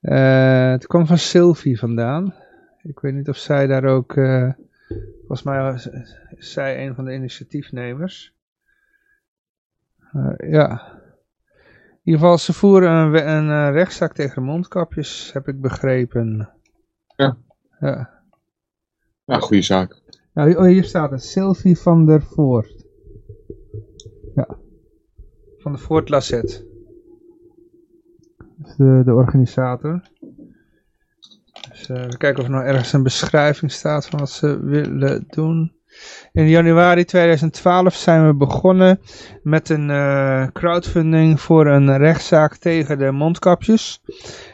Eh, het kwam van Sylvie vandaan. Ik weet niet of zij daar ook, eh, volgens mij is zij een van de initiatiefnemers. Eh, ja. In ieder geval, ze voeren een, een eh, rechtszaak tegen mondkapjes, heb ik begrepen. Ja. Ja. Ja, goede zaak. Nou, hier- oh, hier staat het. Sylvie van der Voort. Van de Fort Lassette. De, de organisator. Dus uh, we kijken of er nog ergens een beschrijving staat van wat ze willen doen. In januari 2012 zijn we begonnen met een uh, crowdfunding voor een rechtszaak tegen de mondkapjes.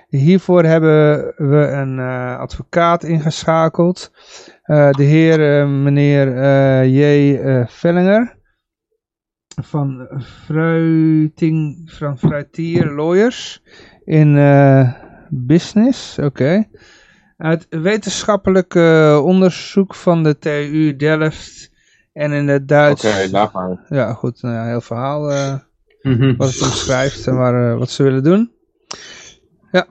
Hiervoor hebben we een uh, advocaat ingeschakeld. de heer meneer J. Vellinger van Fruiting, van Fruitier Lawyers in business. Oké. Okay. Uit wetenschappelijk onderzoek van de TU Delft en in het Duits... Oké, laat maar. Ja, goed. Nou ja, heel verhaal uh, mm -hmm. wat het omschrijft en waar, uh, wat ze willen doen. Ja.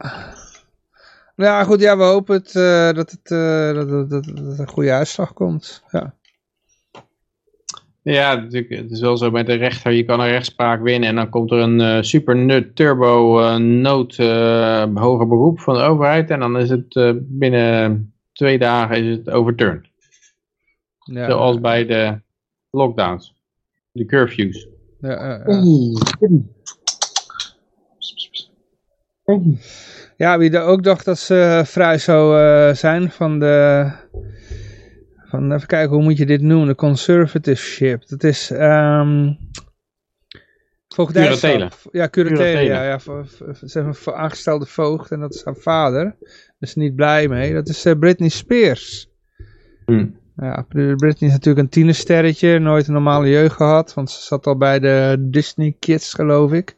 Nou ja, goed. Ja, we hopen het, uh, dat, het, dat, dat, dat, dat een goede uitslag komt. Ja. Ja, natuurlijk, het is wel zo met de rechter, je kan een rechtspraak winnen en dan komt er een uh, super turbo uh, nood uh, hoger beroep van de overheid en dan is het binnen twee dagen is het overturned. Ja, Zoals bij de lockdowns, de curfews. Ja, ja, wie er ook dacht dat ze vrij zou zijn van de van, even kijken, hoe moet je dit noemen? De conservativeship. Dat is... Um. Ja, curatelen. Ja, ja, ze hebben een aangestelde voogd en dat is haar vader. Dus niet blij mee. Dat is uh, Britney Spears. Hmm. Ja, Britney is natuurlijk een tienersterretje. Nooit een normale jeugd gehad. Want ze zat al bij de Disney Kids, geloof ik.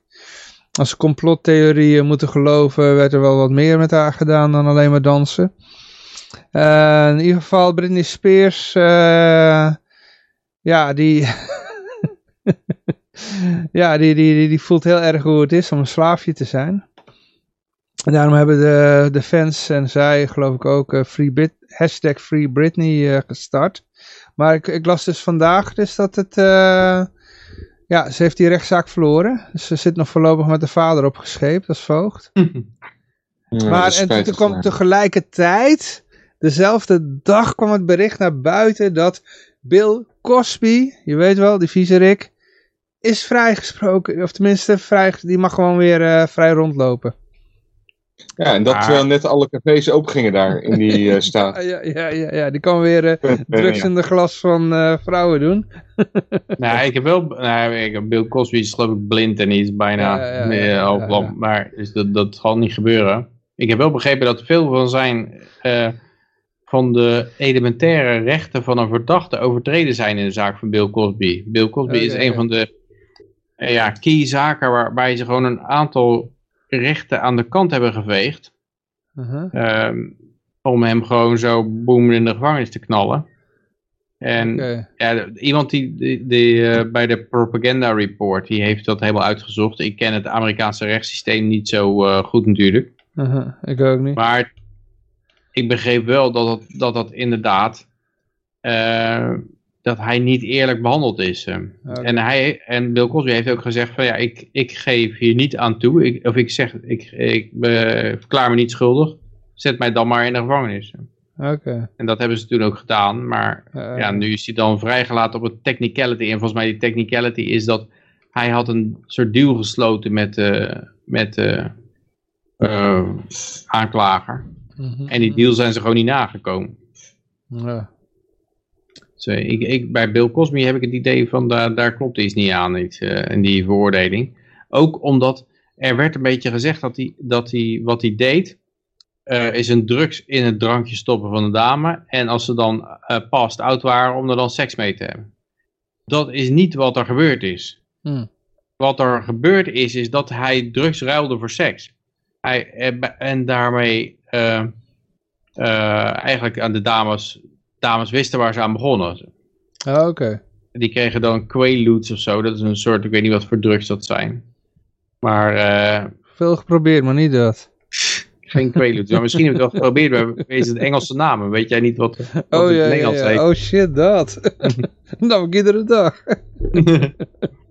Als complottheorieën moeten geloven, werd er wel wat meer met haar gedaan dan alleen maar dansen. Uh, in ieder geval Britney Spears, uh, ja, die, ja, die, die, die, die, voelt heel erg hoe het is om een slaafje te zijn. En daarom hebben de, de fans en zij, geloof ik ook, uh, free Brit, hashtag Free Britney gestart. Maar ik, ik, las dus vandaag dus dat het, ja, ze heeft die rechtszaak verloren. Dus ze zit nog voorlopig met de vader opgescheept als voogd. Ja, maar en toen kwam tegelijkertijd Dezelfde dag kwam het bericht naar buiten dat Bill Cosby, je weet wel, die viezerik, is vrijgesproken. Of tenminste, vrij, die mag gewoon weer uh, vrij rondlopen. Ja, en dat terwijl net alle cafés open gingen daar in die uh, staat. ja, ja, ja, ja, die kan weer uh, drugs in de glas van uh, vrouwen doen. nou, ik heb wel, nou, ik heb Bill Cosby is geloof ik blind en die is bijna ja, ja, ja, maar dus dat, dat zal niet gebeuren. Ik heb wel begrepen dat veel van zijn van de elementaire rechten van een verdachte overtreden zijn in de zaak van Bill Cosby. Bill Cosby is een van de uh, ja, key zaken waarbij ze gewoon een aantal rechten aan de kant hebben geveegd. Uh om hem gewoon zo boem in de gevangenis te knallen. En ja, iemand die, die, die uh, bij de Propaganda Report, die heeft dat helemaal uitgezocht. Ik ken het Amerikaanse rechtssysteem niet zo uh, goed natuurlijk. Ik ook niet. Maar ik begreep wel dat dat, dat, dat inderdaad, uh, dat hij niet eerlijk behandeld is. Okay. En, hij, en Bill Cosby heeft ook gezegd van ja, ik, ik geef hier niet aan toe. Ik, of ik zeg, ik, ik uh, verklaar me niet schuldig. Zet mij dan maar in de gevangenis. Okay. En dat hebben ze toen ook gedaan. Maar ja, nu is hij dan vrijgelaten op een technicality. En volgens mij die technicality is dat hij had een soort deal gesloten met, met de Mhm. En die deal zijn ze gewoon niet nagekomen. Ja. Dus, ik, ik, bij Bill Cosby heb ik het idee van daar, daar klopt iets niet aan iets, uh, in die veroordeling. Ook omdat er werd een beetje gezegd dat hij, dat hij wat hij deed uh, is een drugs in het drankje stoppen van de dame. En als ze dan past oud waren om er dan seks mee te hebben. Dat is niet wat er gebeurd is. Hmm. Wat er gebeurd is, is dat hij drugs ruilde voor seks. Hij, en daarmee eigenlijk aan de dames, dames wisten waar ze aan begonnen. Ah, oké. Okay. Die kregen dan Quaaludes of zo. Dat is een soort, ik weet niet wat voor drugs dat zijn. Maar... Uh, Veel geprobeerd, maar niet dat. Geen Quaaludes. maar misschien heb ik het wel geprobeerd, maar is het Engelse namen. Weet jij niet wat, wat oh, het ja, Nederlands ja, heet? Oh shit, dat. nou, ik iedere dag.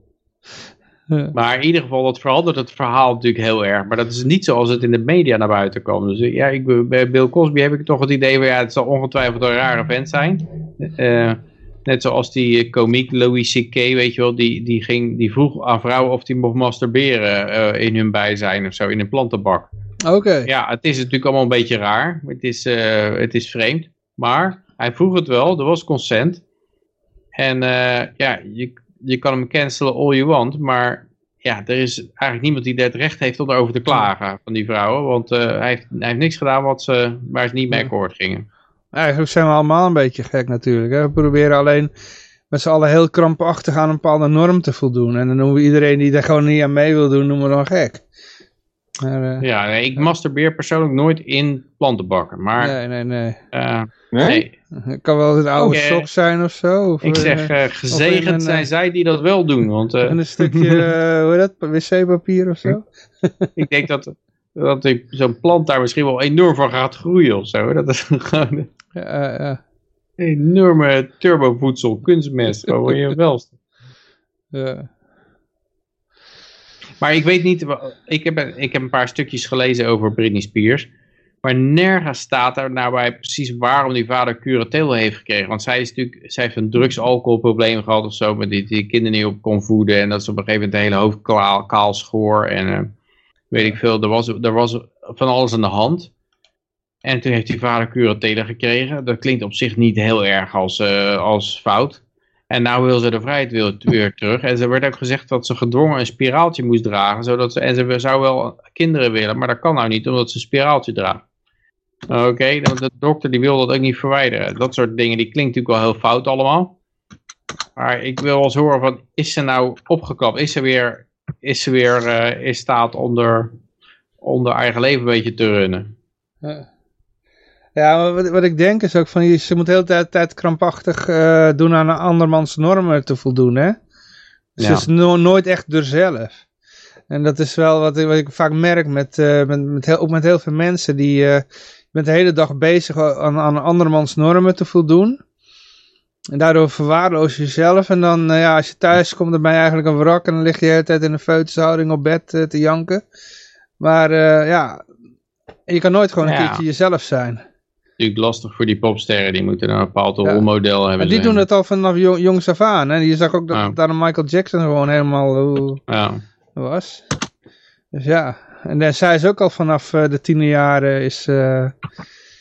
Maar in ieder geval, dat verandert het verhaal natuurlijk heel erg. Maar dat is niet zoals het in de media naar buiten komt. Dus ja, ik, bij Bill Cosby heb ik toch het idee van, ja, het zal ongetwijfeld een rare vent zijn. Uh, Net zoals die eh, komiek Louis C.K., weet je wel, die, die, ging, die vroeg aan vrouwen of die mocht masturberen eh, in hun bijzijn of zo, in een plantenbak. Oké. Ja, het is natuurlijk allemaal een beetje raar. Het is, eh, het is vreemd. Maar hij vroeg het wel, er was consent. En eh, ja, je, je kan hem cancelen all you want, maar ja, er is eigenlijk niemand die het recht heeft om erover te klagen van die vrouwen. Want eh, hij, heeft, hij heeft niks gedaan wat ze, waar ze niet mee akkoord gingen. Eigenlijk zijn we allemaal een beetje gek natuurlijk. Hè? We proberen alleen met z'n allen heel krampachtig aan een bepaalde norm te voldoen. En dan noemen we iedereen die daar gewoon niet aan mee wil doen, noemen we dan gek. Maar, eh, Ja, nee, ik masturbeer persoonlijk nooit in plantenbakken. Maar nee, nee, nee. eh, Nee? nee, Het kan wel een oude Oké. sok zijn of zo. Of, ik eh, zeg eh, gezegend een, eh, zijn zij die dat wel doen. Want eh, en een stukje, eh, hoe heet dat, wc-papier of zo. ik denk dat, dat ik zo'n plant daar misschien wel enorm van gaat groeien of zo. Dat is gewoon Ja, eh, ja, een enorme turbovoedsel, kunstmest. Gewoon voor je welste. ja. Maar ik weet niet, ik heb, ik heb een paar stukjes gelezen over Britney Spears. Maar nergens staat er nou bij precies waarom die vader curatele heeft gekregen. Want zij, is natuurlijk, zij heeft een drugs-alcoholprobleem gehad of zo. Met die, die kinderen niet op kon voeden. En dat ze op een gegeven moment de hele hoofd kaal, schoor. En eh, weet ik veel, er was, er was van alles aan de hand. En toen heeft die vader curatele gekregen. Dat klinkt op zich niet heel erg als, eh, als fout. En nou wil ze de vrijheid weer, terug. En ze werd ook gezegd dat ze gedwongen een spiraaltje moest dragen. Zodat ze, en ze zou wel kinderen willen, maar dat kan nou niet, omdat ze een spiraaltje draagt. Oké, dan de dokter die wil dat ook niet verwijderen. Dat soort dingen, die klinkt natuurlijk wel heel fout allemaal. Maar ik wil wel eens horen van, is ze nou opgekapt? Is ze weer, is ze weer eh, in staat onder, onder eigen leven een beetje te runnen? Ja, wat, wat ik denk is ook van, je- ze moet de hele tijd, tijd krampachtig eh, doen aan een andermans normen te voldoen, hè. Ze Ja. is no- nooit echt er zelf. En dat is wel wat, ik- wat ik vaak merk met, eh, met, met, heel, ook met heel veel mensen die, eh, je bent de hele dag bezig aan, aan andermans normen te voldoen. En daardoor verwaarloos je jezelf. En dan, ja, als je thuis komt, dan ben je eigenlijk een wrak. En dan lig je de hele tijd in een feutushouding op bed te janken. Maar ja, je kan nooit gewoon een keertje jezelf zijn. Natuurlijk lastig voor die popsterren, die moeten een bepaald Ja. rolmodel hebben. Maar die doen het al vanaf jong, jongs af aan. Hè? Je zag ook dat daar Michael Jackson gewoon helemaal hoe Ja. was. Dus ja, en eh, zij is ook al vanaf eh, de tiende jaren is... eh,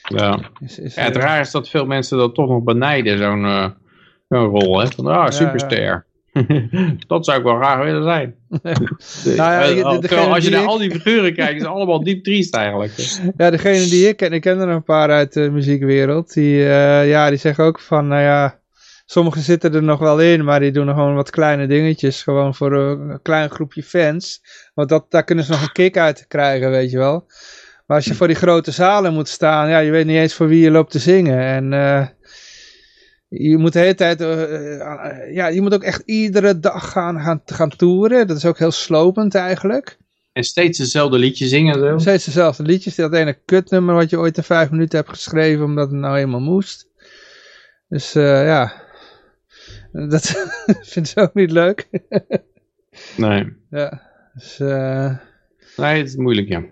Ja. is, is Ja, het raar is dat veel mensen dat toch nog benijden, zo'n zo'n rol. Hè? Van, ah, superster. dat zou ik wel graag willen zijn. Nou ja, eh, de- degene als je naar ik- al die figuren kijkt, is het allemaal diep triest eigenlijk. Ja, degene die ik ken, ik ken er een paar uit de muziekwereld, die, eh, ja, die zeggen ook van, nou ja, sommigen zitten er nog wel in, maar die doen nog gewoon wat kleine dingetjes, gewoon voor een klein groepje fans. Want dat, daar kunnen ze nog een kick uit krijgen, weet je wel. Maar als je voor die grote zalen moet staan, ja, je weet niet eens voor wie je loopt te zingen. En eh, je moet de hele tijd, eh, eh, ja, je moet ook echt iedere dag gaan, gaan, gaan toeren. Dat is ook heel slopend eigenlijk. En steeds dezelfde liedje zingen. Zo. Steeds dezelfde liedjes. Dat ene kutnummer wat je ooit in vijf minuten hebt geschreven omdat het nou eenmaal moest. Dus eh, ja. Dat vind ik ook niet leuk. Nee. ja. Dus, nee, het is moeilijk, ja.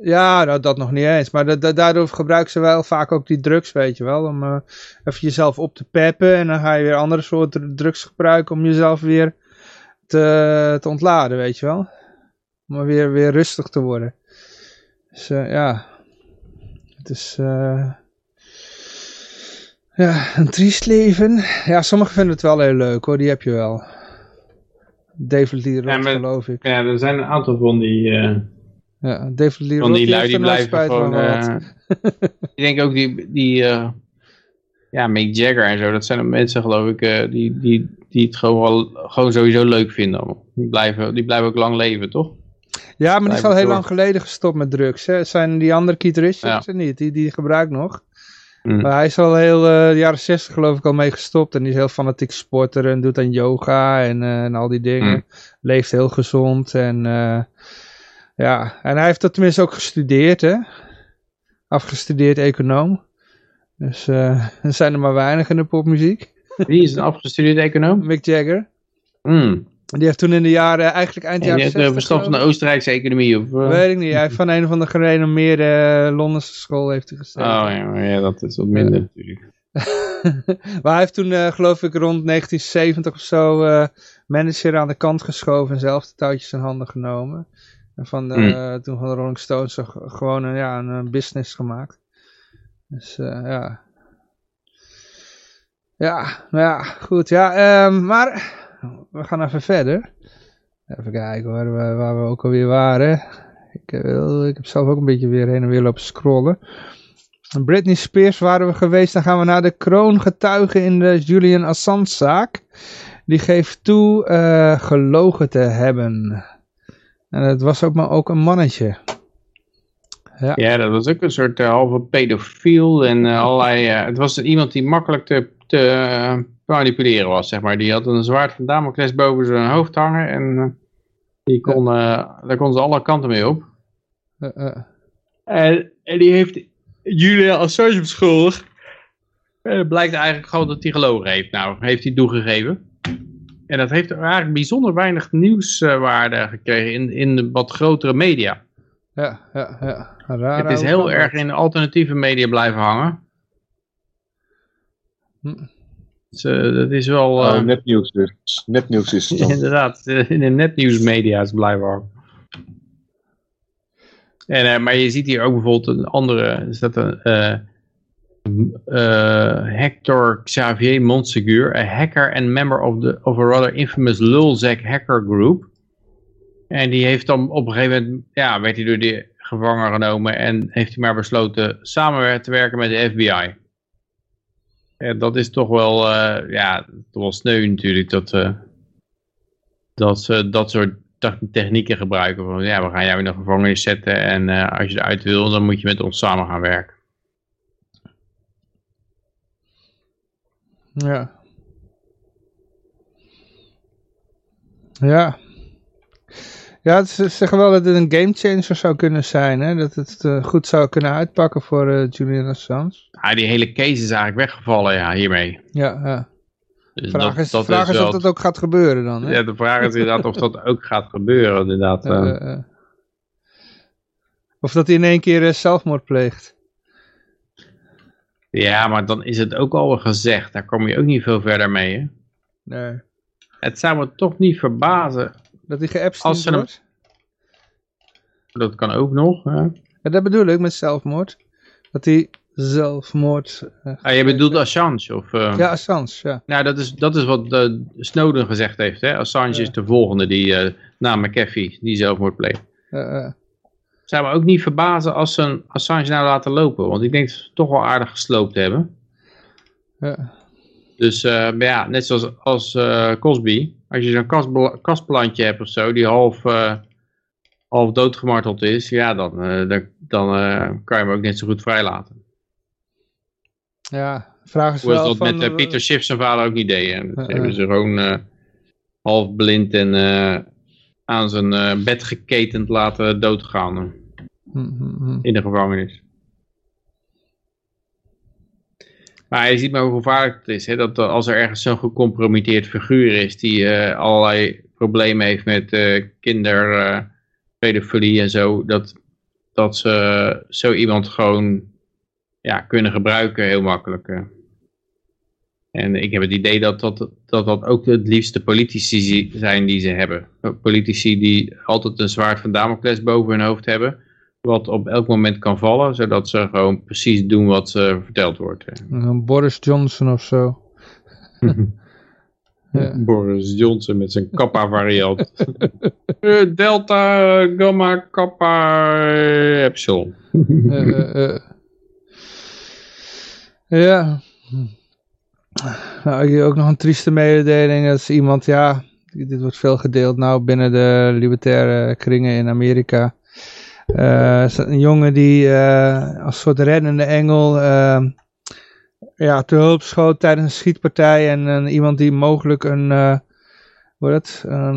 Ja, nou, dat nog niet eens. Maar da- da- daardoor gebruiken ze wel vaak ook die drugs, weet je wel. Om eh, even jezelf op te peppen. En dan ga je weer andere soorten drugs gebruiken om jezelf weer te, te ontladen, weet je wel. Om weer, weer rustig te worden. Dus eh, ja. Het is... eh, ja, een triest leven. Ja, sommigen vinden het wel heel leuk hoor. Die heb je wel. David Lee Roth, geloof ik. Ja, er zijn een aantal van die, Ja, David Roth, die lui die blijven gewoon... eh, ik denk ook die, die eh, ja, Mick Jagger en zo, dat zijn ook mensen geloof ik, eh, die, die, die het gewoon, wel, gewoon sowieso leuk vinden. Die blijven, die blijven ook lang leven, toch? Ja, maar die is al heel door. lang geleden gestopt met drugs. Hè. Zijn die andere Richards Ja. er niet? Die, die gebruikt nog. Mm. Maar hij is al heel de jaren 60 geloof ik al mee gestopt. En die is heel fanatiek sporter en doet aan yoga en, en al die dingen. Mm. Leeft heel gezond. En ja, en hij heeft dat tenminste ook gestudeerd hè. Afgestudeerd econoom. Dus eh, er zijn er maar weinig in de popmuziek. Wie is een afgestudeerde econoom? Mick Jagger. Mm. Die heeft toen in de jaren, eigenlijk eind En jaren die heeft 60 een verstand van de. Oostenrijkse economie. Of, eh? Weet ik niet. Hij heeft van een van de gerenommeerde eh, Londense school heeft hij Oh ja, maar ja, dat is wat minder natuurlijk. maar hij heeft toen, uh, geloof ik, rond 1970 of zo uh, manager aan de kant geschoven en zelf de touwtjes in handen genomen. En van de, mm. toen van de Rolling Stones gewoon een, ja, een business gemaakt. Dus ja. Ja, nou ja, goed. Ja, um, maar we gaan even verder. Even kijken waar we, waar we ook alweer waren. Ik, ik heb zelf ook een beetje weer heen en weer lopen scrollen. Britney Spears waren we geweest. Dan gaan we naar de kroongetuige in de Julian Assange zaak. Die geeft toe uh, gelogen te hebben. En het was ook maar ook een mannetje. Ja. ja, dat was ook een soort uh, halve pedofiel en uh, allerlei... het was iemand die makkelijk te, te manipuleren was, zeg maar. Die had een zwaard van Damocles boven zijn hoofd hangen en die kon, daar kon ze alle kanten mee op. En, en die heeft Julian Assange beschuldigd. En het blijkt eigenlijk gewoon dat hij gelogen heeft. Nou, heeft hij toegegeven. En dat heeft eigenlijk bijzonder weinig nieuwswaarde gekregen in, in de wat grotere media. Ja, ja, ja. Raar het is heel erg in alternatieve media blijven hangen. Hm. Dus, uh, dat is wel... Uh, oh, netnieuws dus. Netnieuws is het dan. Inderdaad, in de netnieuwsmedia is blijven hangen. En, uh, maar je ziet hier ook bijvoorbeeld een andere, is dat een uh, uh, Hector Xavier Montsegur, a hacker and member of, the, of a rather infamous Lulzak hacker group. En die heeft dan op een gegeven moment, ja, werd hij door de gevangen genomen en heeft hij maar besloten samen te werken met de FBI. En dat is toch wel, ja, toch wel sneu natuurlijk dat, dat ze dat soort technieken gebruiken. Van, ja, we gaan jou in de gevangenis zetten en uh, als je eruit wil, dan moet je met ons samen gaan werken. Ja. Ja. Ja, ze zeggen wel dat het een gamechanger zou kunnen zijn. Hè? Dat het uh, goed zou kunnen uitpakken voor uh, Julian Assange. Ja, die hele case is eigenlijk weggevallen ja, hiermee. Ja, ja. Dus vraag dat, is, dat vraag is, of dat ook gaat gebeuren dan. Hè? Ja, de vraag is inderdaad of dat ook gaat gebeuren. Inderdaad. Uh, of dat hij in één keer zelfmoord pleegt. Ja, maar dan is het ook al gezegd. Daar kom je ook niet veel verder mee. Hè? Nee. Het zou me toch niet verbazen. Dat hij geëpstein wordt? Dat kan ook nog. Hè? Ja, dat bedoel ik met zelfmoord. Dat hij zelfmoord. Uh, ah, je bedoelt Assange? Of, uh... Ja, Assange, ja. Nou, dat is, dat is wat uh, Snowden gezegd heeft. Hè? Assange ja. is de volgende die na McAfee die zelfmoord pleegt. Uh, Zou me ook niet verbazen als ze een Assange nou laten lopen. Want ik denk dat ze toch wel aardig gesloopt hebben. Ja. Dus ja, net zoals als Cosby. Als je zo'n kastplantje hebt of zo, die half, half doodgemarteld is. Ja, dan, dan, dan kan je hem ook net zo goed vrijlaten. Ja, vraag is Hoe wel dat van, met uh, Pieter Schiff zijn vader ook niet deed. Dat hebben ze gewoon uh, half blind en uh, aan zijn bed geketend laten doodgaan. mm In de gevangenis. Maar je ziet maar hoe gevaarlijk het is. Hè? Dat als er ergens zo'n gecompromitteerd figuur is die allerlei problemen heeft met kinderpedofilie en zo. Dat, dat ze zo iemand gewoon ja, kunnen gebruiken heel makkelijk. Eh. En ik heb het idee dat dat, dat dat ook het liefste politici zijn die ze hebben. Politici die altijd een zwaard van Damocles boven hun hoofd hebben. Wat op elk moment kan vallen, zodat ze gewoon precies doen wat ze verteld wordt. Boris Johnson of zo. ja. Boris Johnson met zijn kappa variant. Eh, Delta, Gamma, Kappa, Epsilon. uh, ja. Nou, ook nog een trieste mededeling. Dat is iemand, ja, dit wordt veel gedeeld nou binnen de libertaire kringen in Amerika. Uh, is een jongen die uh, als soort reddende engel uh, ja, te hulp schoot tijdens een schietpartij. En iemand die mogelijk een, hoe het, een,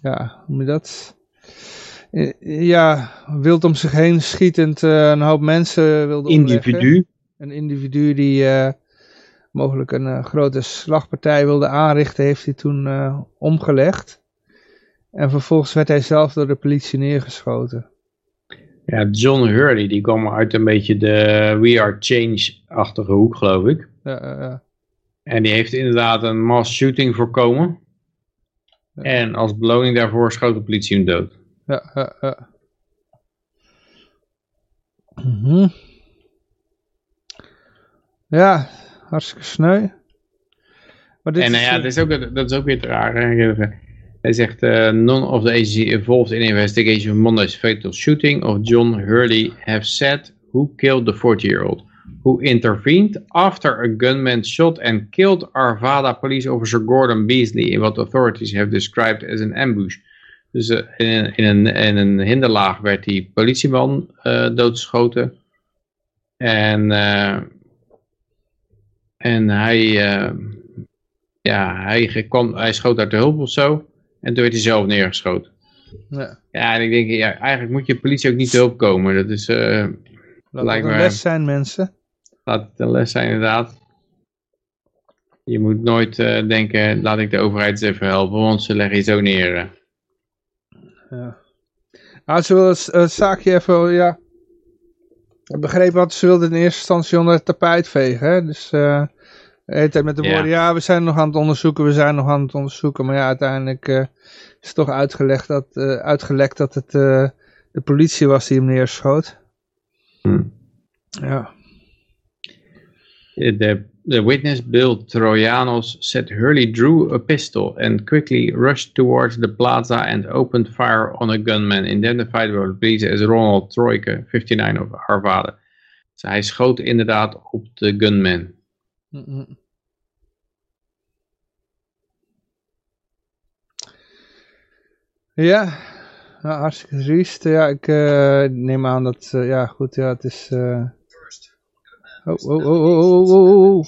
ja, hoe moet je dat? Eh, ja, wild om zich heen schietend een hoop mensen wilde Individu. Een individu die mogelijk een uh, grote slagpartij wilde aanrichten, heeft hij toen omgelegd. En vervolgens werd hij zelf door de politie neergeschoten. Ja, John Hurley, die kwam uit een beetje de We Are Change-achtige hoek, geloof ik. Ja, ja, ja. En die heeft inderdaad een mass shooting voorkomen. Ja. En als beloning daarvoor schoot de politie hem dood. Ja, ja, ja. Mhm. Ja, hartstikke sneu. Maar dit en nou ja, eh, dat is, ook, dat is ook weer te raar. hè. Hij zegt, eh, none of the agency involved in investigation of Monday's fatal shooting of John Hurley have said who killed the 40-year-old, who intervened after a gunman shot and killed Arvada police officer Gordon Beasley in what authorities have described as an ambush. Dus eh, in, een- in, een, in een hinderlaag werd die politieman eh, doodgeschoten. En, eh, en hij, eh, ja, hij, kwam, hij schoot uit de hulp of zo. En toen werd hij zelf neergeschoten. ja, Ja, en ik denk, ja, eigenlijk moet je politie ook niet te hulp komen. Dat is, eh, laat Lijkt het een les zijn mensen. laat het een les zijn inderdaad. Je moet nooit eh, denken, laat ik de overheid eens even helpen, want ze leggen je zo neer. Ja. Nou, ze wilden het zaakje even, ja. Ik begreep wat ze wilden in eerste instantie onder het tapijt vegen. Hè? Dus tijd met de Ja. woorden, ja, we zijn nog aan het onderzoeken, we zijn nog aan het onderzoeken. Maar ja, uiteindelijk eh, is het toch uitgelegd dat, eh, uitgelekt dat het eh, de politie was die hem neerschoot. Hm. Ja. The, the witness Bill Trojanos said Hurley drew a pistol and quickly rushed towards the plaza and opened fire on a gunman identified by the police as Ronald Troike, 59 of Arvada. Dus hij schoot inderdaad op de gunman. Mhm. Ja, hartstikke triest. Ja, ik eh, neem aan dat, eh, ja goed, ja, het is... eh, Oh, oh, oh, oh, oh, oh, oh.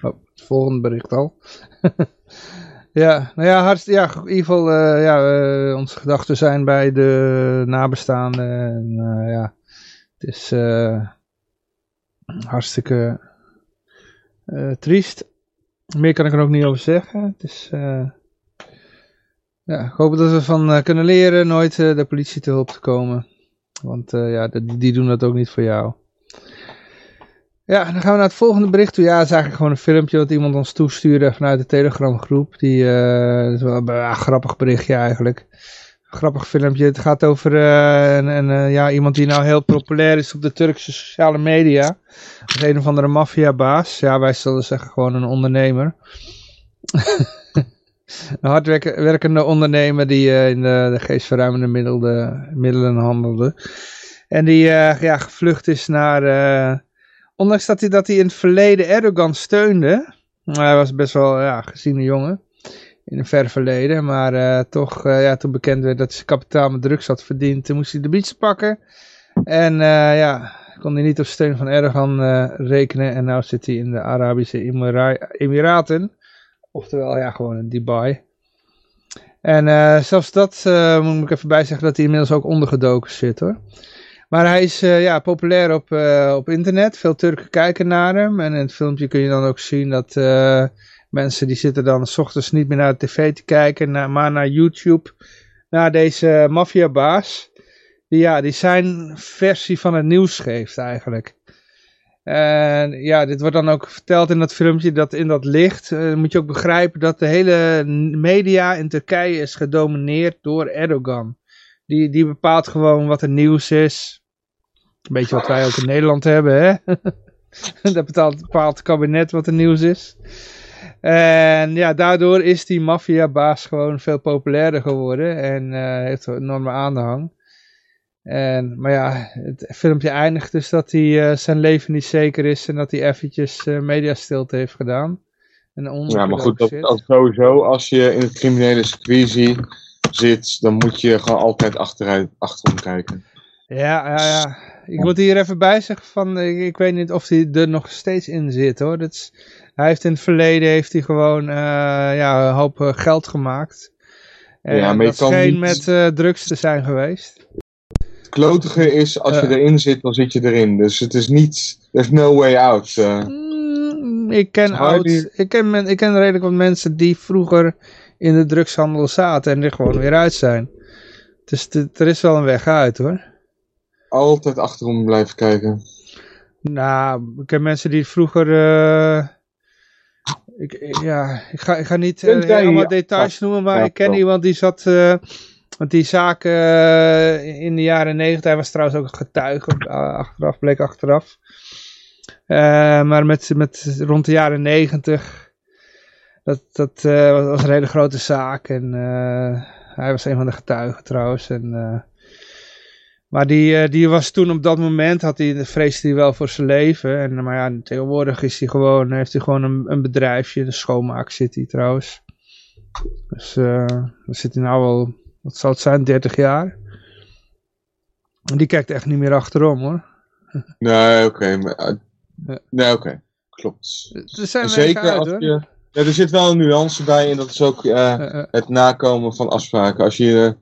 Het volgende bericht al. ja, nou ja, hartst, ja, in ieder geval, ja, onze gedachten zijn bij de nabestaanden. En, ja, het is hartstikke eh, triest. Meer kan ik er ook niet over zeggen. Het is, eh, ja, ik hoop dat we van eh, kunnen leren nooit de politie te hulp te komen. Want ja, die, die doen dat ook niet voor jou. Ja, dan gaan we naar het volgende bericht toe. Ja, het is eigenlijk gewoon een filmpje wat iemand ons toestuurde vanuit de Telegram groep. Die, dat is wel een ja, grappig berichtje eigenlijk. Grappig filmpje. Het gaat over eh, ja, iemand die nou heel populair is op de Turkse sociale media. Is een of andere maffiabaas. Ja, wij zullen zeggen gewoon een ondernemer. een hardwerkende ondernemer die eh, in de, de geestverruimende middelen, handelde. En die ja, gevlucht is naar... ondanks dat hij, dat hij in het verleden Erdogan steunde. hij was best wel ja, geziene jongen. In een ver verleden. Maar eh, toch, eh, ja, toen bekend werd dat hij kapitaal met drugs had verdiend. Toen moest hij de biets pakken. En eh, ja, kon hij niet op steun van Erdogan rekenen. En nu zit hij in de Arabische Emira- Emiraten. Oftewel, ja, gewoon in Dubai. En zelfs dat moet ik even bij zeggen dat hij inmiddels ook ondergedoken zit hoor. Maar hij is ja, populair op, op internet. Veel Turken kijken naar hem. En in het filmpje kun je dan ook zien dat mensen die zitten dan s ochtends niet meer naar de tv te kijken. maar naar YouTube. Naar deze maffiabaas. Die, ja, die zijn versie van het nieuws geeft eigenlijk. En ja, dit wordt dan ook verteld in dat filmpje dat in dat licht eh, moet je ook begrijpen dat de hele media in Turkije is gedomineerd door Erdogan. Die, die bepaalt gewoon wat er nieuws is. Een beetje wat wij ook in Nederland hebben, hè? dat bepaalt, bepaalt het kabinet wat er nieuws is. En ja, daardoor is die maffiabaas gewoon veel populairder geworden en eh, heeft een enorme aanhang. En, maar ja, het filmpje eindigt dus dat hij eh, zijn leven niet zeker is en dat hij eventjes eh mediastilte heeft gedaan. En Ja, maar goed, dat sowieso, als je in het criminele circuit zit, dan moet je gewoon altijd achteruit, achterom kijken. Ja, ja, ja. Ik moet hier even bij zeggen van, ik, ik weet niet of hij er nog steeds in zit hoor. Dat is, hij heeft in het verleden heeft hij gewoon eh, ja, een hoop eh, geld gemaakt. En Ja, maar je dat kan scheen niet- met eh, drugs te zijn geweest. Het klotige is, als je erin zit, dan zit je erin. Dus het is niet, there's no way out. Mm, ik ken oud, ik ken, men, ik ken redelijk wat mensen die vroeger in de drugshandel zaten en er gewoon weer uit zijn. Dus er is wel een weg uit hoor. Altijd achterom blijven kijken. Nou, ik heb mensen die vroeger... ik, ik- ja, ik ga, ik ga niet eh, allemaal details noemen, maar Ja, ik ken wel. iemand die zat... eh, want die zaak eh, in de jaren negentig, hij was trouwens ook een getuige, achteraf, bleek achteraf. Eh, maar met, met rond de jaren negentig, dat, dat eh, was, was een hele grote zaak. En eh, hij was een van de getuigen trouwens. En, eh, maar die, eh, die was toen op dat moment, had hij, vreesde hij wel voor zijn leven. En, maar ja, tegenwoordig is hij gewoon, heeft hij gewoon een, een bedrijfje, de schoonmaak zit hij trouwens. Dus eh daar zit hij nou al, wat zal het zijn, 30 jaar. En die kijkt echt niet meer achterom hoor. Nee, oké. eh, Ja. nee, oké. Klopt. Er zijn Zeker uit als hoor. je... Ja, er zit wel een nuance bij en dat is ook het nakomen van afspraken. Als je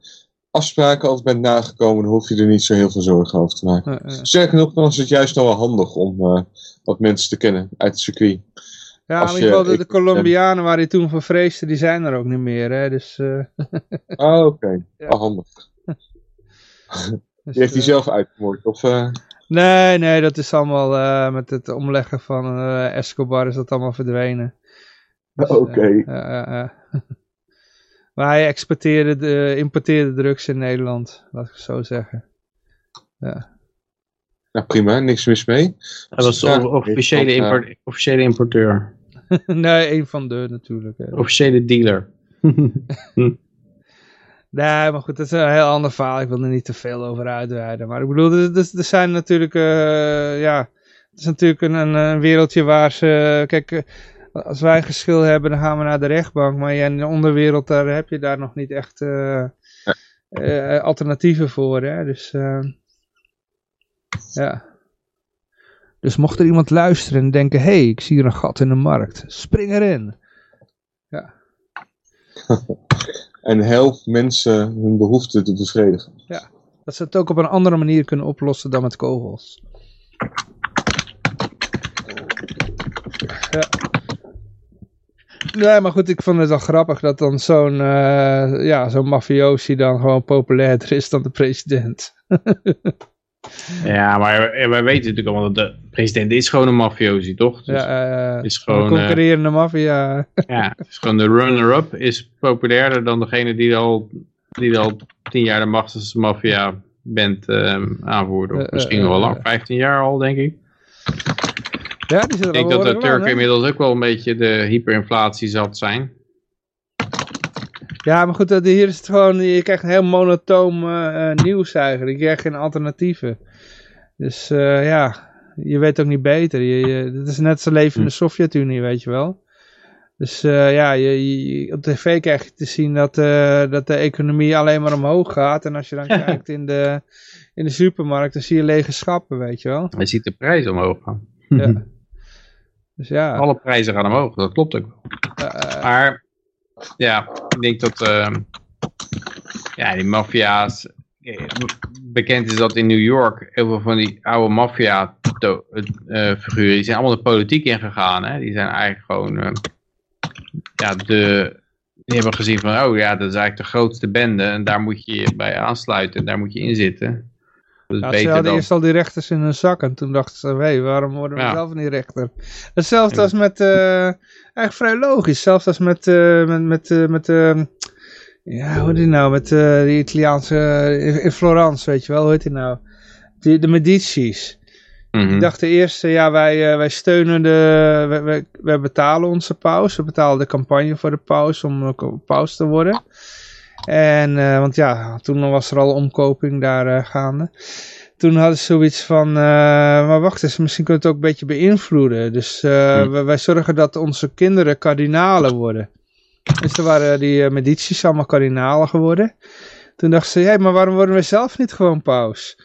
afspraken altijd bent nagekomen, dan hoef je er niet zo heel veel zorgen over te maken. eh. Sterker nog, dan is het juist nog wel handig om eh, wat mensen te kennen uit het circuit. Ja, Als in ieder geval je- de, de ik- Colombianen waar hij toen voor vreesde, die zijn er ook niet meer. Hè? Dus, eh, Oh, oké. Ja. Wel handig. dus, Die heeft hij eh, zelf uitgemoord. Of, Nee, nee, dat is allemaal met het omleggen van Escobar is dat allemaal verdwenen. Dus, Oké. eh. Maar hij exporteerde, de, importeerde drugs in Nederland, laat ik het zo zeggen. nou, prima, niks mis mee. Hij was de Ja, officiële, eh, import- officiële importeur. nee, een van de natuurlijk. hè. Officiële dealer. Nee, maar goed, dat is een heel ander verhaal. Ik wil er niet te veel over uitweiden. Maar ik bedoel, er, er- er zijn natuurlijk, eh, ja, het is natuurlijk een, een, een wereldje waar ze, kijk, eh, als wij een geschil hebben, dan gaan we naar de rechtbank. Maar ja, in de onderwereld, daar heb je daar nog niet echt eh, eh, alternatieven voor, hè. Dus, eh, ja. Dus mocht er iemand luisteren en denken, hé, hey, ik zie hier een gat in de markt. Spring erin. En help mensen hun behoeften te bevredigen. Dat ze het ook op een andere manier kunnen oplossen dan met kogels. Ja. Nee, maar goed, ik vond het wel grappig dat dan zo'n eh, ja, zo'n mafiosi dan gewoon populairder is dan de president. Ja, maar wij- wij weten natuurlijk allemaal dat de president is gewoon een mafiosi, toch? Dus, ja, eh, is een gewoon, concurrerende maffia. ja, is gewoon de runner-up is populairder dan degene die al, die al tien jaar de machtigste maffia band ehm aanvoerde. Of Eh, eh, misschien nog wel eh, lang, 15 jaar al denk ik. Ja, die Ik denk dat de Turken inmiddels ook wel een beetje de hyperinflatie zat zijn. Ja, maar goed, dat- hier is het gewoon, je krijgt een heel monotoom eh, eh, nieuws eigenlijk. Je krijgt geen alternatieven. Dus eh, ja, je weet ook niet beter. Je, je, het is net zo leven in de Sovjet-Unie, weet je wel. Dus eh, ja, je, je- op tv krijg je te zien dat, eh, dat de economie alleen maar omhoog gaat. En als je dan kijkt in de, in de supermarkt, dan zie je lege schappen, weet je wel. Je ziet de prijzen omhoog gaan. Ja. Dus ja. Alle prijzen gaan omhoog, dat klopt ook wel. eh, Maar ja, ik denk dat ehm, ja, die maffia's. eh, Bekend is dat in New York heel veel van die oude maffia to- eh, figuren, die zijn allemaal de politiek ingegaan. Hè? Die zijn eigenlijk gewoon ja, de. Die hebben gezien van, oh ja, dat is eigenlijk de grootste bende en daar moet je je bij aansluiten en daar moet je in zitten. Ze hadden dan... eerst al die rechters in hun zak en toen dachten ze, hé, hey, waarom worden we Ja. zelf niet rechter? Hetzelfde als met, eh, eigenlijk vrij logisch, zelfs als met, eh, met, met, eh, met ja, hoe heet die nou, met die Italiaanse, in, Florence, weet je wel, hoe heet die nou? Die, de Medici's. Mhm. Die dachten eerst, ja, wij, wij steunen de, wij, wij, wij betalen onze paus, we betalen de campagne voor de paus om ook paus te worden. En, eh, want ja, toen was er al omkoping daar eh, gaande. Toen hadden ze zoiets van, eh, maar wacht eens, misschien kunnen we het ook een beetje beïnvloeden. Dus eh, Hm. wij, zorgen dat onze kinderen kardinalen worden. Dus er waren die Medici's allemaal kardinalen geworden. Toen dachten ze, hé, maar waarom worden we zelf niet gewoon paus?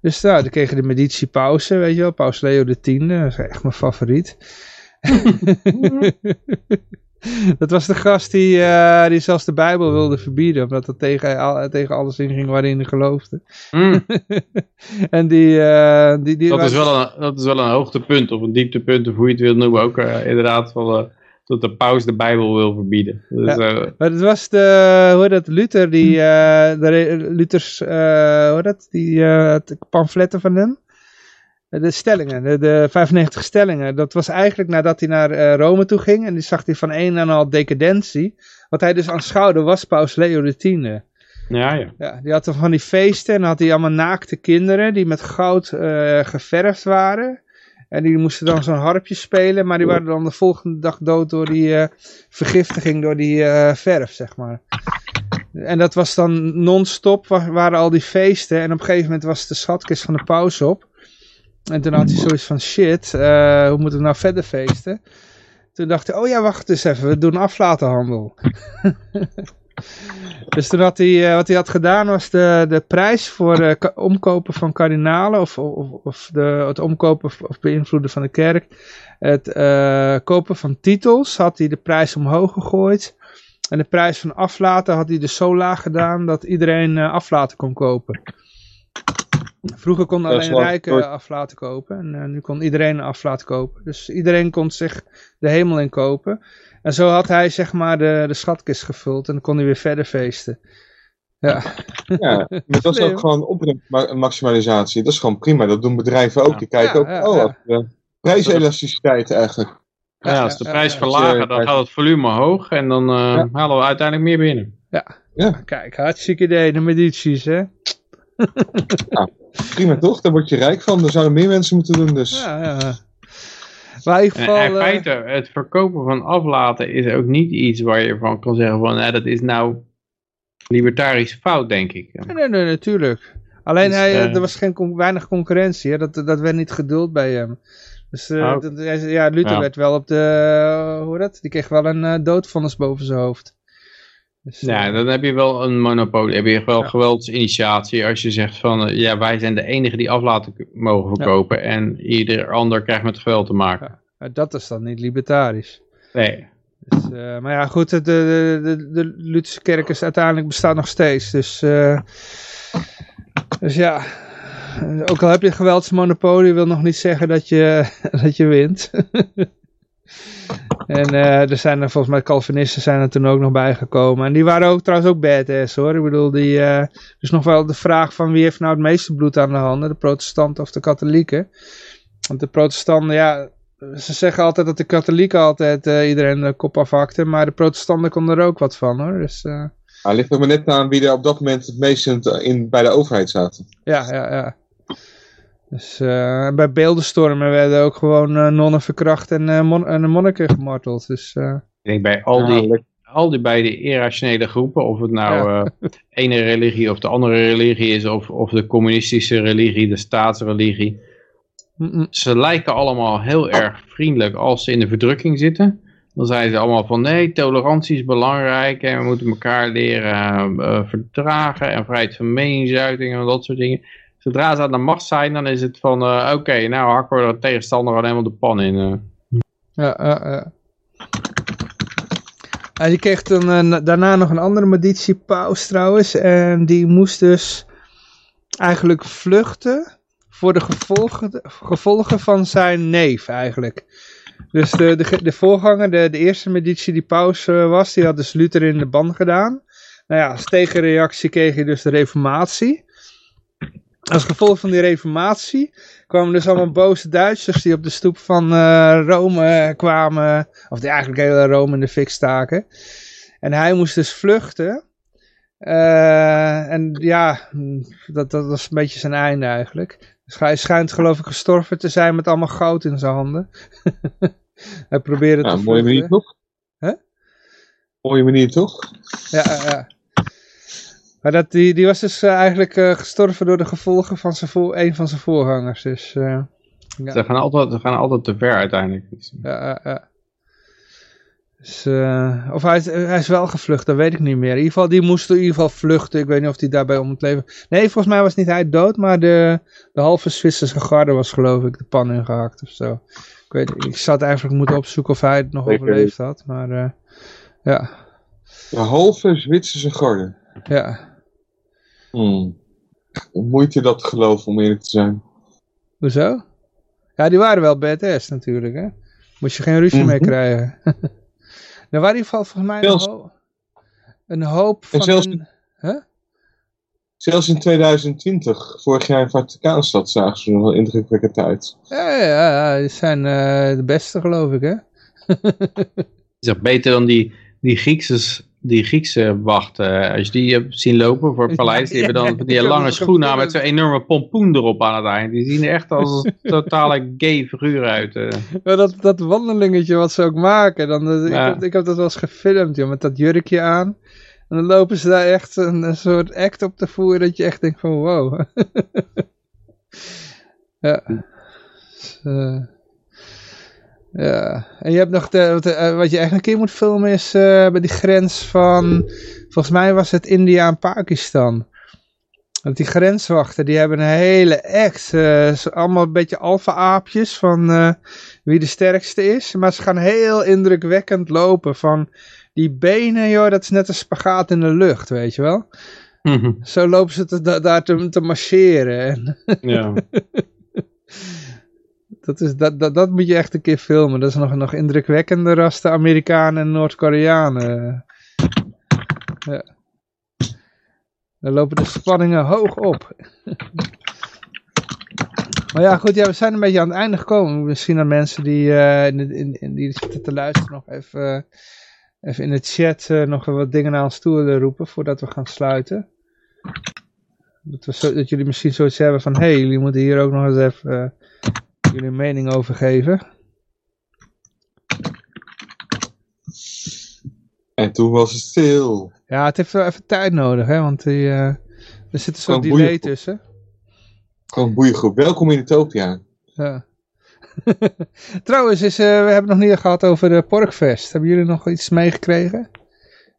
Dus nou, dan kregen de Medici pauze, weet je wel, paus Leo X, dat is echt mijn favoriet. dat was de gast die, uh, die zelfs de Bijbel wilde verbieden, omdat het tegen, al, tegen alles inging waarin hij geloofde. Mm. en die... Uh, die, die dat, is wel een, dat is wel een hoogtepunt, of een dieptepunt, of hoe je het wilt noemen, ook uh, inderdaad wel... dat de paus de Bijbel wil verbieden. Dus, Ja. Maar het was de, hoe heet dat, Luther, die, de Luthers, hoe heet dat, die pamfletten van hem. De stellingen, de, de 95 stellingen. Dat was eigenlijk nadat hij naar eh, Rome toe ging. En die zag hij van een en al decadentie. Wat hij dus aanschouwde was paus Leo X. ja, ja. Ja, die had dan van die feesten en had hij allemaal naakte kinderen die met goud eh, geverfd waren. En die moesten dan zo'n harpje spelen, maar die waren dan de volgende dag dood door die eh, vergiftiging, door die eh, verf, zeg maar. En dat was dan non-stop, wa- waren al die feesten. En op een gegeven moment was de schatkist van de paus op. En toen had hij zoiets van, shit, eh, hoe moeten we nou verder feesten? Toen dacht hij, oh ja, wacht eens even, we doen aflatenhandel. Dus toen had hij, eh, wat hij had gedaan was de, de prijs voor eh, ka- omkopen van kardinalen of, of, of de, het omkopen of, beïnvloeden van de kerk. Het eh, kopen van titels had hij de prijs omhoog gegooid. En de prijs van aflaten had hij dus zo laag gedaan dat iedereen eh, aflaten kon kopen. Vroeger is alleen rijken aflaten kopen en eh, nu kon iedereen aflaten kopen. Dus iedereen kon zich de hemel in kopen. En zo had hij zeg maar de, de schatkist gevuld en dan kon hij weer verder feesten. Ja, Ja, maar dat is ook gewoon opbrengstmaximalisatie. Dat is gewoon prima. Dat doen bedrijven ook. Ja. Die kijken Ja, ook, ja, oh, ja. eh, prijselasticiteit eigenlijk. Ja, Ja, als de ja, prijs ja, verlagen, ja. dan gaat het volume hoog en dan eh, Ja. halen we uiteindelijk meer binnen. kijk, hartstikke idee, de Medici's hè. Prima toch? Daar word je rijk van. Daar zouden meer mensen moeten doen. Dus Ja, ja. Maar in geval... eh, feite, het verkopen van aflaten is ook niet iets waar je van kan zeggen van, nou, dat is nou libertarisch fout, denk ik. Nee, nee, nee, natuurlijk. Alleen Dus, hij, eh, eh, er was geen con- weinig concurrentie, hè? Dat, dat werd niet geduld bij hem. Dus eh, Oh. dat, ja, Luther Ja. werd wel op de, hoe heet dat? Die kreeg wel een eh, doodvonnis boven zijn hoofd. Dus, Ja, eh, dan heb je wel een monopolie, heb je wel Ja. geweldsinitiatie als je zegt van, eh, ja, wij zijn de enige die aflaten mogen verkopen en ieder ander krijgt met geweld te maken. dat is dan niet libertarisch. Nee, Dus, eh, maar ja, goed, de, de, de, de Lutherse kerk is uiteindelijk bestaat nog steeds. Dus, dus ja, ook al heb je een geweldsmonopolie, wil nog niet zeggen dat je, dat je wint. en eh, er zijn er volgens mij Calvinisten zijn er toen ook nog bijgekomen. En die waren ook trouwens ook badass hoor. Ik bedoel, die, dus nog wel de vraag van wie heeft nou het meeste bloed aan de handen, de protestanten of de katholieken. Want de protestanten, ja, ze zeggen altijd dat de katholieken altijd eh, iedereen de kop afhakten, maar de protestanten konden er ook wat van hoor. Dus het ligt er maar net aan wie er op dat moment het meest in, bij de overheid zaten. ja, ja, ja. Dus eh, bij beeldenstormen werden ook gewoon eh, nonnen verkracht en, eh, mon en monniken gemarteld. Dus eh, ik denk bij al Ja, die, al die bij de irrationele groepen, of het nou eh ene religie of de andere religie is, of, of de communistische religie, de staatsreligie, mm, mm. ze lijken allemaal heel erg vriendelijk als ze in de verdrukking zitten. Dan zijn ze allemaal van nee, tolerantie is belangrijk en we moeten elkaar leren eh, verdragen en vrijheid van meningsuiting en dat soort dingen. Zodra ze aan de macht zijn, dan is het van eh, oké, nou hakken we de tegenstander alleen maar de pan in. eh. Ja, ja, ja. En die kreeg toen eh, na- daarna nog een andere Medici paus trouwens. En die moest dus eigenlijk vluchten voor de gevolgen, gevolgen van zijn neef eigenlijk. Dus de, de, de voorganger, de, eerste Medici die paus eh, was, die had dus Luther in de ban gedaan. Nou ja, als tegenreactie kreeg je dus de reformatie. Als gevolg van die reformatie kwamen dus allemaal boze Duitsers die op de stoep van eh, Rome kwamen. Of die eigenlijk hele Rome in de fik staken. En hij moest dus vluchten. Eh, en ja, dat, dat was een beetje zijn einde eigenlijk. Dus hij schijnt geloof ik gestorven te zijn met allemaal goud in zijn handen. hij probeerde Ja, te mooie manier vluchten. toch? Hè? Mooie manier toch? Ja, ja, ja. Maar dat, die, die was dus eh, eigenlijk eh, gestorven door de gevolgen van zijn een van zijn voorgangers. Dus eh, ja. Ze, gaan altijd, ze gaan altijd te ver uiteindelijk. Ja, ja, ja. Dus, eh, of hij is, hij is wel gevlucht, dat weet ik niet meer. In ieder geval, die moest in ieder geval vluchten. Ik weet niet of hij daarbij om het leven... Nee, volgens mij was niet hij dood, maar de, de halve Zwitserse garde was geloof ik de pan ingehakt of zo. Ik, weet, ik zou het eigenlijk moeten opzoeken of hij het nog Zeker overleefd had, maar eh, ja, De halve Zwitserse garde. ja. Hmm. Moeite dat geloven, om eerlijk te zijn. Hoezo? Ja, die waren wel badass natuurlijk, hè. Moest je geen ruzie mee Mhm. krijgen. Nou, waar die valt volgens mij Zelfs- een, ho- een hoop van... Zelfs- een- Huh? Zelfs in 2020, vorig jaar in Vaticaanstad, zagen ze er nog wel indrukwekkend uit. Ja, ja, ja, die zijn eh, de beste geloof ik, hè? is echt beter dan die, die Griekse, die Griekse wachten. Als je die hebt zien lopen voor het paleis, die hebben dan die lange schoenen aan met zo'n enorme pompoen erop aan het eind. Die zien er echt als een totale gay figuur uit. eh. Ja, dat, dat wandelingetje wat ze ook maken. Dan, eh, ik, heb, ik heb dat wel eens gefilmd, joh, met dat jurkje aan. En dan lopen ze daar echt een, een soort act op te voeren dat je echt denkt van wow. ja. Dus, eh, ja. En je hebt nog de, wat, eh, wat je echt een keer moet filmen is eh, bij die grens van, volgens mij was het India en Pakistan. Want die grenswachten, die hebben een hele act. eh, allemaal een beetje alfa-aapjes van wie de sterkste is. Maar ze gaan heel indrukwekkend lopen. Van die benen, joh, dat is net een spagaat in de lucht, weet je wel. Zo lopen ze te, da- daar te, te marcheren. En ja. dat, is, dat, dat, dat moet je echt een keer filmen. Dat is nog, nog indrukwekkender als Amerikanen en Noord-Koreanen. Ja. Dan lopen de spanningen hoog op. maar ja, goed, ja, we zijn een beetje aan het einde gekomen. Misschien aan mensen die, eh, in, in, die zitten te luisteren nog even, eh, even in de chat eh, nog wat dingen naar ons toe willen roepen voordat we gaan sluiten. Dat, we dat jullie misschien zoiets hebben van, hé, hey, jullie moeten hier ook nog eens even jullie mening over geven. En toen was het stil. Ja, het heeft wel even tijd nodig, hè, want die, eh, er zit een soort delay boeien. tussen. Gewoon boeiengroep. Welkom in Utopia. Ja. Trouwens, is, eh, we hebben het nog niet gehad over de Porkfest. Hebben jullie nog iets meegekregen?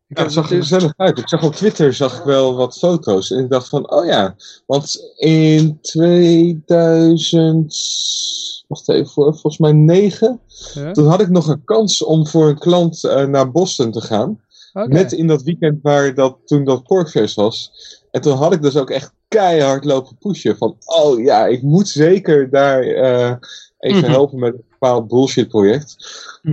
Ik Ja, zag er gezellig uit. Ik zag op Twitter zag ik wel wat foto's. En ik dacht van, oh ja. Want in 2000... Wacht even voor, volgens mij 9. Ja? Toen had ik nog een kans om voor een klant eh, naar Boston te gaan. Net in dat weekend waar dat, toen dat Porkfest was. En toen had ik dus ook echt keihard lopen pushen. Van, oh ja, ik moet zeker daar eh, even Mhm. helpen met een bepaald bullshit project.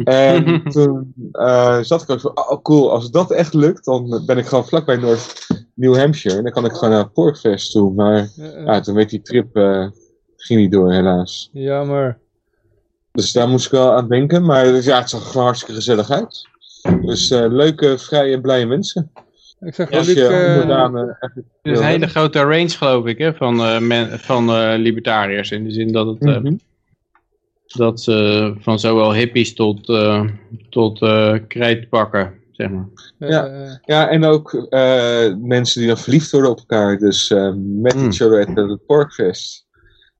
En toen eh, zat ik ook van, oh cool, als dat echt lukt, dan ben ik gewoon vlakbij North New Hampshire. En dan kan ik gewoon naar Porkfest toe. Maar Ja, toen werd die trip, eh, ging niet door helaas. Jammer. Dus daar moest ik wel aan denken. Maar dus ja, het zag gewoon hartstikke gezellig uit. Dus eh, leuke, vrije, blije mensen. Ik zeg Ja, wel, Luc, eh, Er is een hele grote range geloof ik hè, van, eh, men, van eh, libertariërs. In de zin dat, het, eh, Mhm. Dat ze van zowel hippies tot, eh tot eh krijtpakken, zeg maar. Ja. eh, Ja, en ook eh, mensen die dan verliefd worden op elkaar. Dus met Mm. each other at the Porkfest.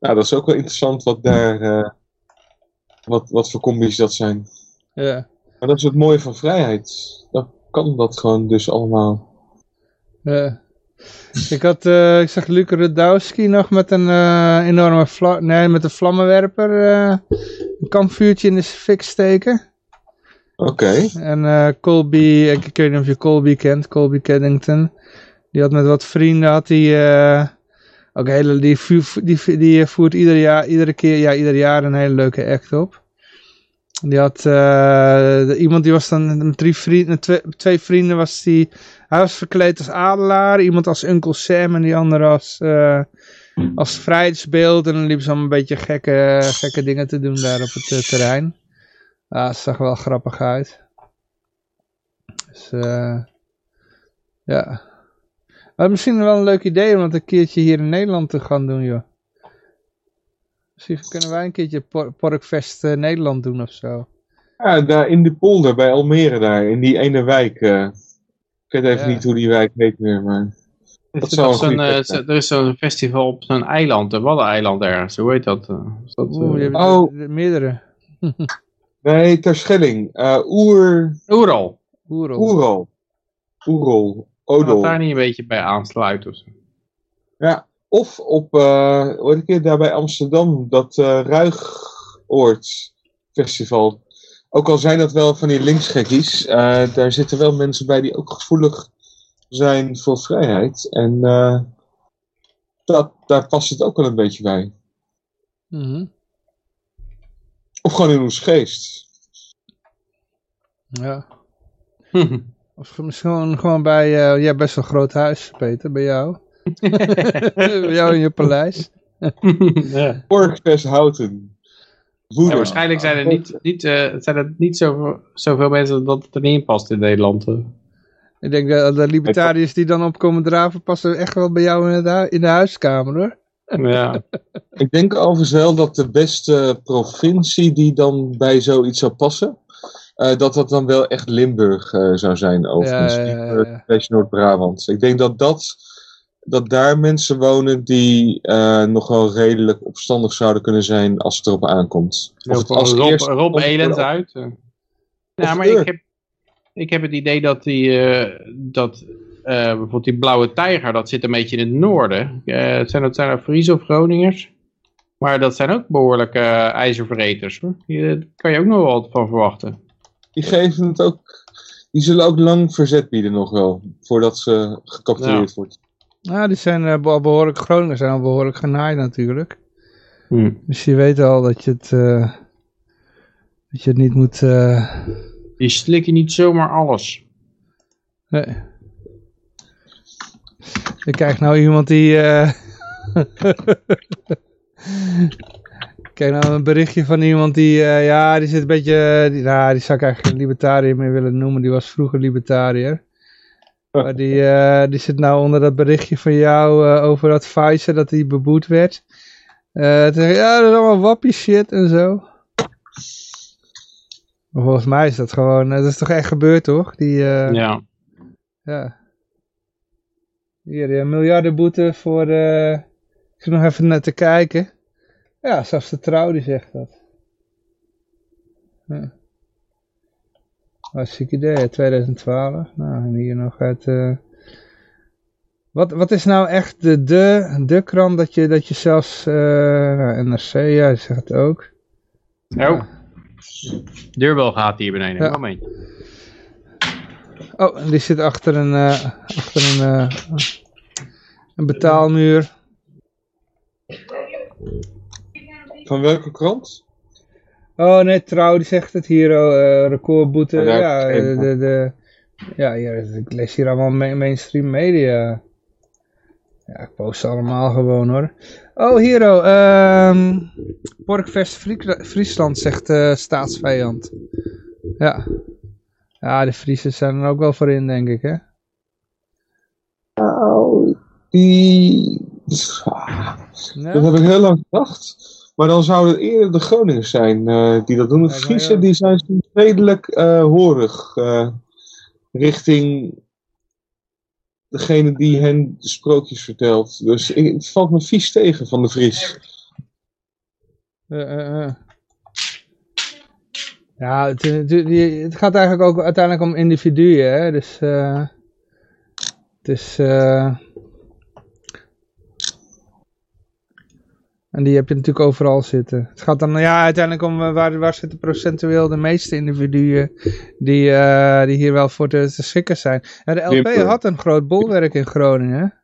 Nou, dat is ook wel interessant wat daar... eh, wat, wat voor combi's dat zijn. ja. Maar dat is het mooie van vrijheid. Dan kan dat gewoon dus allemaal. Ja. Ik had, eh, ik zag Luc Rudowski nog met een eh, enorme vla nee, met een vlammenwerper eh, een kampvuurtje in de fik steken. Oké. En Colby, ik, weet niet of je Colby kent, Colby Caddington. Die had met wat vrienden, had die, ook hele, die, vu- die, die voert ieder jaar, iedere keer, ja, ieder jaar een hele leuke act op. Die had, eh, iemand die was dan met drie vrienden, twee, twee vrienden was die, hij was verkleed als adelaar, iemand als Uncle Sam en die andere als, eh, als vrijheidsbeeld. En dan liepen ze allemaal een beetje gekke, gekke dingen te doen daar op het eh, terrein. Het zag wel grappig uit. Dus, ja. Maar misschien wel een leuk idee om dat een keertje hier in Nederland te gaan doen, joh. Misschien kunnen wij een keertje Por Porkfest eh, Nederland doen of zo. Ja, daar in de polder bij Almere daar. In die ene wijk. eh, ik weet even Ja. niet hoe die wijk heet meer. Maar Er dat is, zou een eh, er is zo'n festival op zo'n eiland, een Waddeneiland ergens. Hoe heet dat? dat Oeh, je hebt Oh. er- er meerdere. Nee, Terschelling. eh Oer... Oerol. Oerol. Oerol. Oerol. Kan dat Odol. daar niet een beetje bij aansluiten? Of zo? Ja, of op, eh hoe heet het, daar bij Amsterdam, dat eh Ruigoord Festival. Ook al zijn dat wel van die linksgekkies, eh, daar zitten wel mensen bij die ook gevoelig zijn voor vrijheid. En eh, dat, daar past het ook wel een beetje bij. Mhm. Of gewoon in ons geest. Ja. Of misschien gewoon, gewoon bij, eh, jij hebt best wel een groot huis, Peter, bij jou. jou in je paleis. ja. Porkfest Houten. Ja, waarschijnlijk zijn er niet, niet, eh, zijn er niet zoveel, zoveel mensen dat het er niet in past in Nederland. Ik denk dat de libertariërs die dan opkomen draven, passen echt wel bij jou in, het hu- in de huiskamer hoor. Ja. Ik denk overigens wel dat de beste provincie die dan bij zoiets zou passen, eh, dat dat dan wel echt Limburg eh, zou zijn overigens. Ja, ja, ja, eh, Noord-Brabant. Ik denk dat, dat, dat daar mensen wonen die eh, nog wel redelijk opstandig zouden kunnen zijn als het erop aankomt. Of het als Rob, komt, Elend uit. eh. Ja, maar ik heb, ik heb het idee dat die, eh, dat bijvoorbeeld die blauwe tijger, dat zit een beetje in het noorden. Eh, zijn dat zijn dat Friese of Groningers? Maar dat zijn ook behoorlijk eh ijzervreters. Hoor. Daar kan je ook nog wel wat van verwachten. Die geven het ook. Die zullen ook lang verzet bieden nog wel, voordat ze gecaptureerd wordt. Nou, die zijn eh, al behoorlijk, Groningen zijn al behoorlijk genaaid natuurlijk. Hm. Dus je weet al dat je het, eh, dat je het niet moet... eh, Die slikken niet zomaar alles. nee. Ik krijg nou iemand die... eh, Ik krijg nou een berichtje van iemand die... eh, ja, die zit een beetje... Die, nou, die zou ik eigenlijk geen libertariër meer willen noemen. Die was vroeger libertariër. Maar die, eh, die zit nou onder dat berichtje van jou eh, over dat Pfizer, dat hij beboet werd. Eh, ja, dat is allemaal wappie shit en zo. Maar volgens mij is dat gewoon, dat is toch echt gebeurd, toch? Die, Ja. ja. Hier, ja, miljardenboete voor, ik zit nog even net te kijken. Ja, zelfs de trouw die zegt dat. Ja. Hartstikke idee, 2012. Nou, en hier nog uit... eh, Wat, wat is nou echt de, de, de krant dat je, dat je zelfs... eh nou, NRC, ja, die zegt het ook. Oh, deurbel gaat hier beneden. Ja. Moment. Oh, en die zit achter een, eh, achter een, een betaalmuur. Van welke krant? Oh nee, Trouw die zegt het hier, oh, eh, recordboete. Oh, ja, geen de, de, de- ja hier, ik lees hier allemaal ma- mainstream media. Ja, ik post ze allemaal gewoon hoor. Oh, hier oh, ehm Porkfest Friek- Friesland zegt eh, staatsvijand. Ja. Ja, de Friesen zijn er ook wel voor in, denk ik, hè? Nou, die... Ja? Dat heb ik heel lang gedacht. Maar dan zouden het eerder de Groningers zijn eh, die dat doen. De Friesen ja. die zijn redelijk eh, horig eh, richting degene die hen de sprookjes vertelt. Dus ik, het valt me vies tegen van de Fries. Ja, het, het, gaat eigenlijk ook uiteindelijk om individuen, hè. Dus, het is, eh en die heb je natuurlijk overal zitten. Het gaat dan ja, uiteindelijk om eh, waar, waar zitten procentueel de meeste individuen die, eh, die hier wel voor te, te schikken zijn. De LP had een groot bolwerk in Groningen.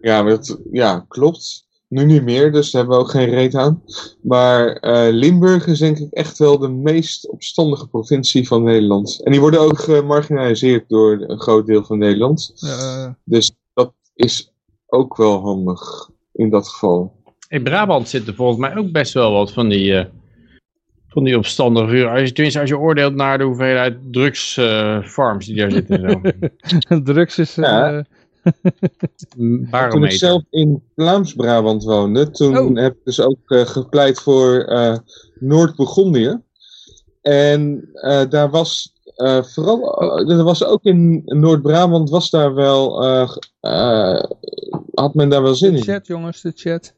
Ja, dat, ja, klopt. Nu niet meer, dus daar hebben we ook geen reet aan. Maar eh, Limburg is denk ik echt wel de meest opstandige provincie van Nederland. En die worden ook gemarginaliseerd door een groot deel van Nederland. Dus dat is ook wel handig in dat geval. In Brabant zitten volgens mij ook best wel wat van die, eh, van die opstandige. Als je, tenminste, als je oordeelt naar de hoeveelheid drugsfarms die daar zitten. en Zo. drugs is... eh, Ja. Toen ik zelf in Vlaams-Brabant woonde, toen Oh. heb ik dus ook eh, gepleit voor eh, Noord-Burgondië. En eh, daar was eh, vooral, eh, er was ook in Noord-Brabant, was daar wel, eh, eh, had men daar wel zin De in. chat, jongens, de chat.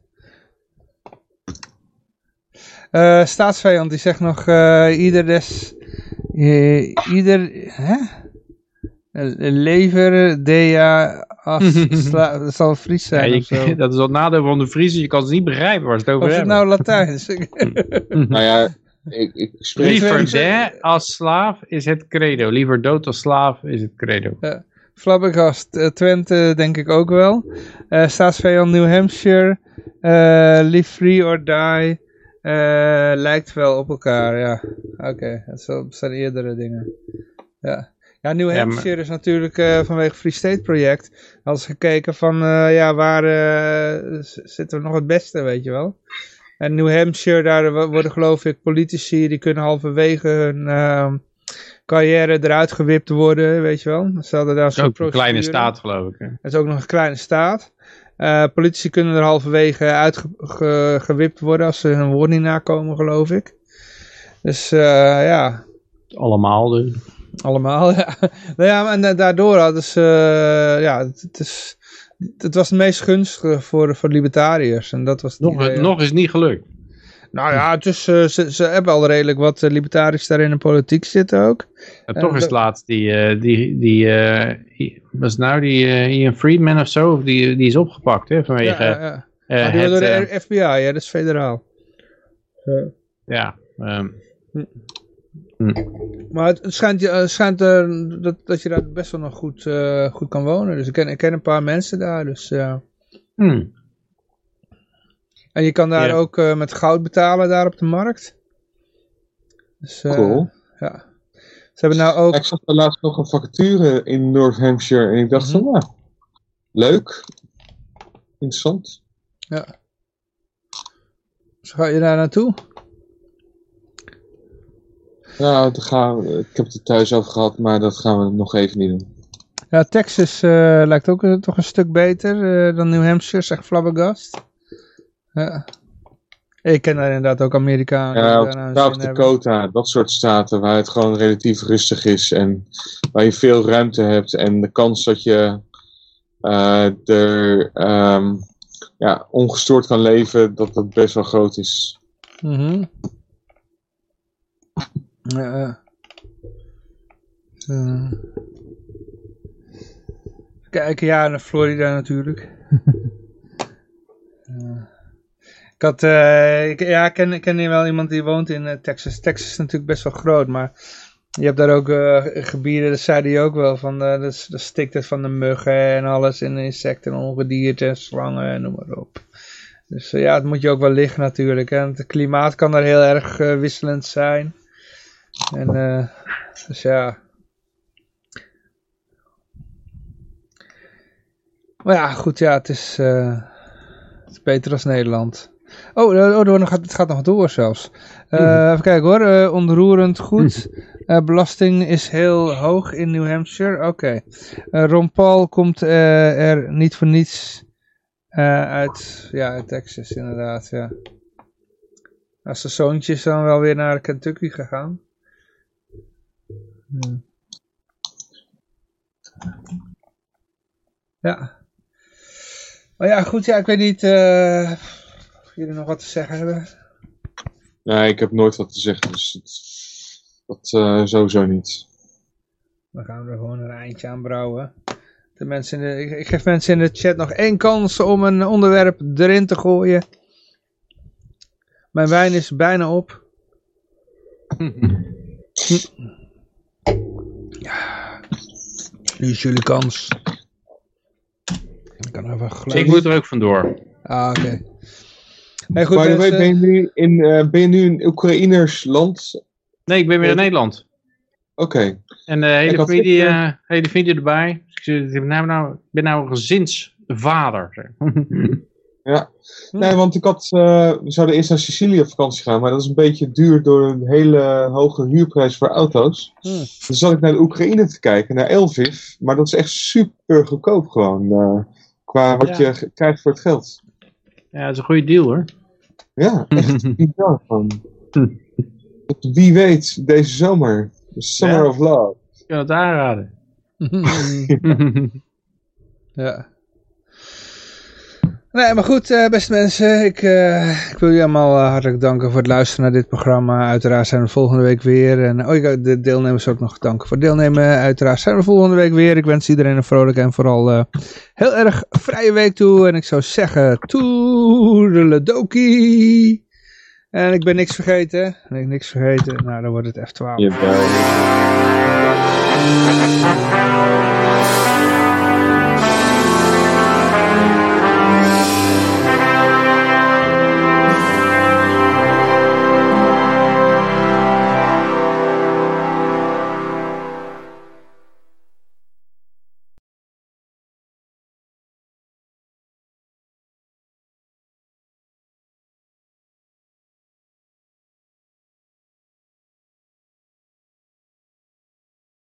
Eh staatsvijand, die zegt nog, eh, ieder des, eh, ieder, hè? Lever, dea, as, sla, dat zal Fries Ja, zijn je- of zo. dat is wat nadeel van de Friese. Je kan ze niet begrijpen waar ze het over Of is het hebben. nou Latijns? Nou ja, ik, ik spreek Liever de als slaaf is het credo. Liever dood als slaaf is het credo. Flabbergast, eh, Twente denk ik ook wel. Eh staatsvijand New Hampshire, eh Live Free or Die, eh, lijkt wel op elkaar, ja. Oké, dat zijn- dat zijn eerdere dingen. Ja. Ja, New Ja, Hampshire is natuurlijk eh, vanwege Free State project. Ze gekeken van, eh, ja, waar zitten we nog het beste, weet je wel. En New Hampshire, daar wo- worden geloof ik politici, die kunnen halverwege hun ehm, carrière eruit gewipt worden, weet je wel. Ze hadden daar zo'n ook een kleine staat, geloof ik. hè. Het is ook nog een kleine staat. Eh, politici kunnen er halverwege uitgewipt worden als ze hun woord niet nakomen, geloof ik. Dus eh, ja, Allemaal dus. allemaal. Ja. nou ja, en da- daardoor hadden ze, eh, ja, het, het is, het was het meest gunstige voor, voor libertariërs. En dat was Nog, idee. nog is niet gelukt. Nou ja, het is, ze, ze hebben al redelijk wat libertariërs daar in de politiek zitten ook. En En toch is laatst die, die, die was nou die eh, Ian Friedman of zo, die, die is opgepakt hè, vanwege ja, eh, die het, door eh, de FBI, ja, dat is federaal. ja, ehm, Maar het, het schijnt, je- het schijnt dat, dat je daar best wel nog goed, goed kan wonen. Dus ik ken, ik ken een paar mensen daar. Dus, ja. hmm. En je kan daar Ja. ook met goud betalen daar op de markt. Dus, Cool. Ja. Ze hebben nou ook... Ik zag laatst nog een vacature in North Hampshire en ik dacht van, nou, leuk. Interessant. Dus ga je daar naartoe? Ja, daar gaan ik heb het er thuis over gehad, maar dat gaan we nog even niet doen. Ja, Texas eh, lijkt ook toch een stuk beter eh, dan New Hampshire, zegt Flabbergast. Ja. Ik ken daar inderdaad ook Amerikanen. Ja, South hebben. Dakota, dat soort staten waar het gewoon relatief rustig is en waar je veel ruimte hebt en de kans dat je eh, er ehm, ja, ongestoord kan leven, dat dat best wel groot is. Mhm. Ja. ja. Eh. Kijken, ja, naar Florida natuurlijk. Had, eh, ik, ja, ik ken, ik wel iemand die woont in eh, Texas. Texas is natuurlijk best wel groot, maar je hebt daar ook eh, gebieden, dat zei hij ook wel, van, eh, dat, stikt het van de muggen en alles, en insecten en ongedierte en slangen en noem maar op. Dus ja, het moet je ook wel liggen natuurlijk. En het klimaat kan daar heel erg wisselend zijn. En dus ja. Maar ja, goed, ja, het is, het is beter als Nederland. Oh, eh, oh gaat, het gaat nog door zelfs. Eh, Even kijken hoor, eh, onroerend goed. Eh, belasting is heel hoog in New Hampshire. Oké. Ron Paul komt er niet voor niets uit, ja, uit Texas inderdaad, ja. Als zijn zoontje is dan wel weer naar Kentucky gegaan. Hm. Ja. Maar ja, goed, ja, ik weet niet jullie nog wat te zeggen hebben. Nee, ik heb nooit wat te zeggen, dus het, dat eh, sowieso niet. Dan gaan we er gewoon een eindje aan brouwen. De mensen in de, ik, ik geef mensen in de chat nog één kans om een onderwerp erin te gooien. Mijn wijn is bijna op. Nu is jullie kans. Ik kan even ik moet er ook vandoor. Ah, oké. Nee, goed, By the way, ben je nu in, eh, ben je nu in Oekraïners land? Nee, ik ben weer in Nederland. Oké. En de hele Ik had familie, gisteren- eh, hele familie erbij. Dus ik ben nou, ik ben nou een gezinsvader. Ja. Nee, want ik had, eh, we zouden eerst naar Sicilië op vakantie gaan, maar dat is een beetje duur door een hele hoge huurprijs voor auto's. Hmm. Dus zat ik naar de Oekraïne te kijken, naar Elviv, maar dat is echt super goedkoop gewoon, qua wat Ja. je krijgt voor het geld. Ja, dat is een goede deal hoor. Ja, echt bizar gewoon. Wie weet, deze zomer, the Summer Ja. of Love. Ik kan het aanraden. Ja. Nee, maar goed, eh, beste mensen, ik, eh, ik wil jullie allemaal eh, hartelijk danken voor het luisteren naar dit programma. Uiteraard zijn we volgende week weer. En oh, ik de deelnemers ook nog danken voor het deelnemen. Uiteraard zijn we volgende week weer. Ik wens iedereen een vrolijke en vooral heel erg vrije week toe. En ik zou zeggen, toedeledokie. En ik ben niks vergeten. Ben ik niks vergeten? Nou, dan wordt het F12. Jawel.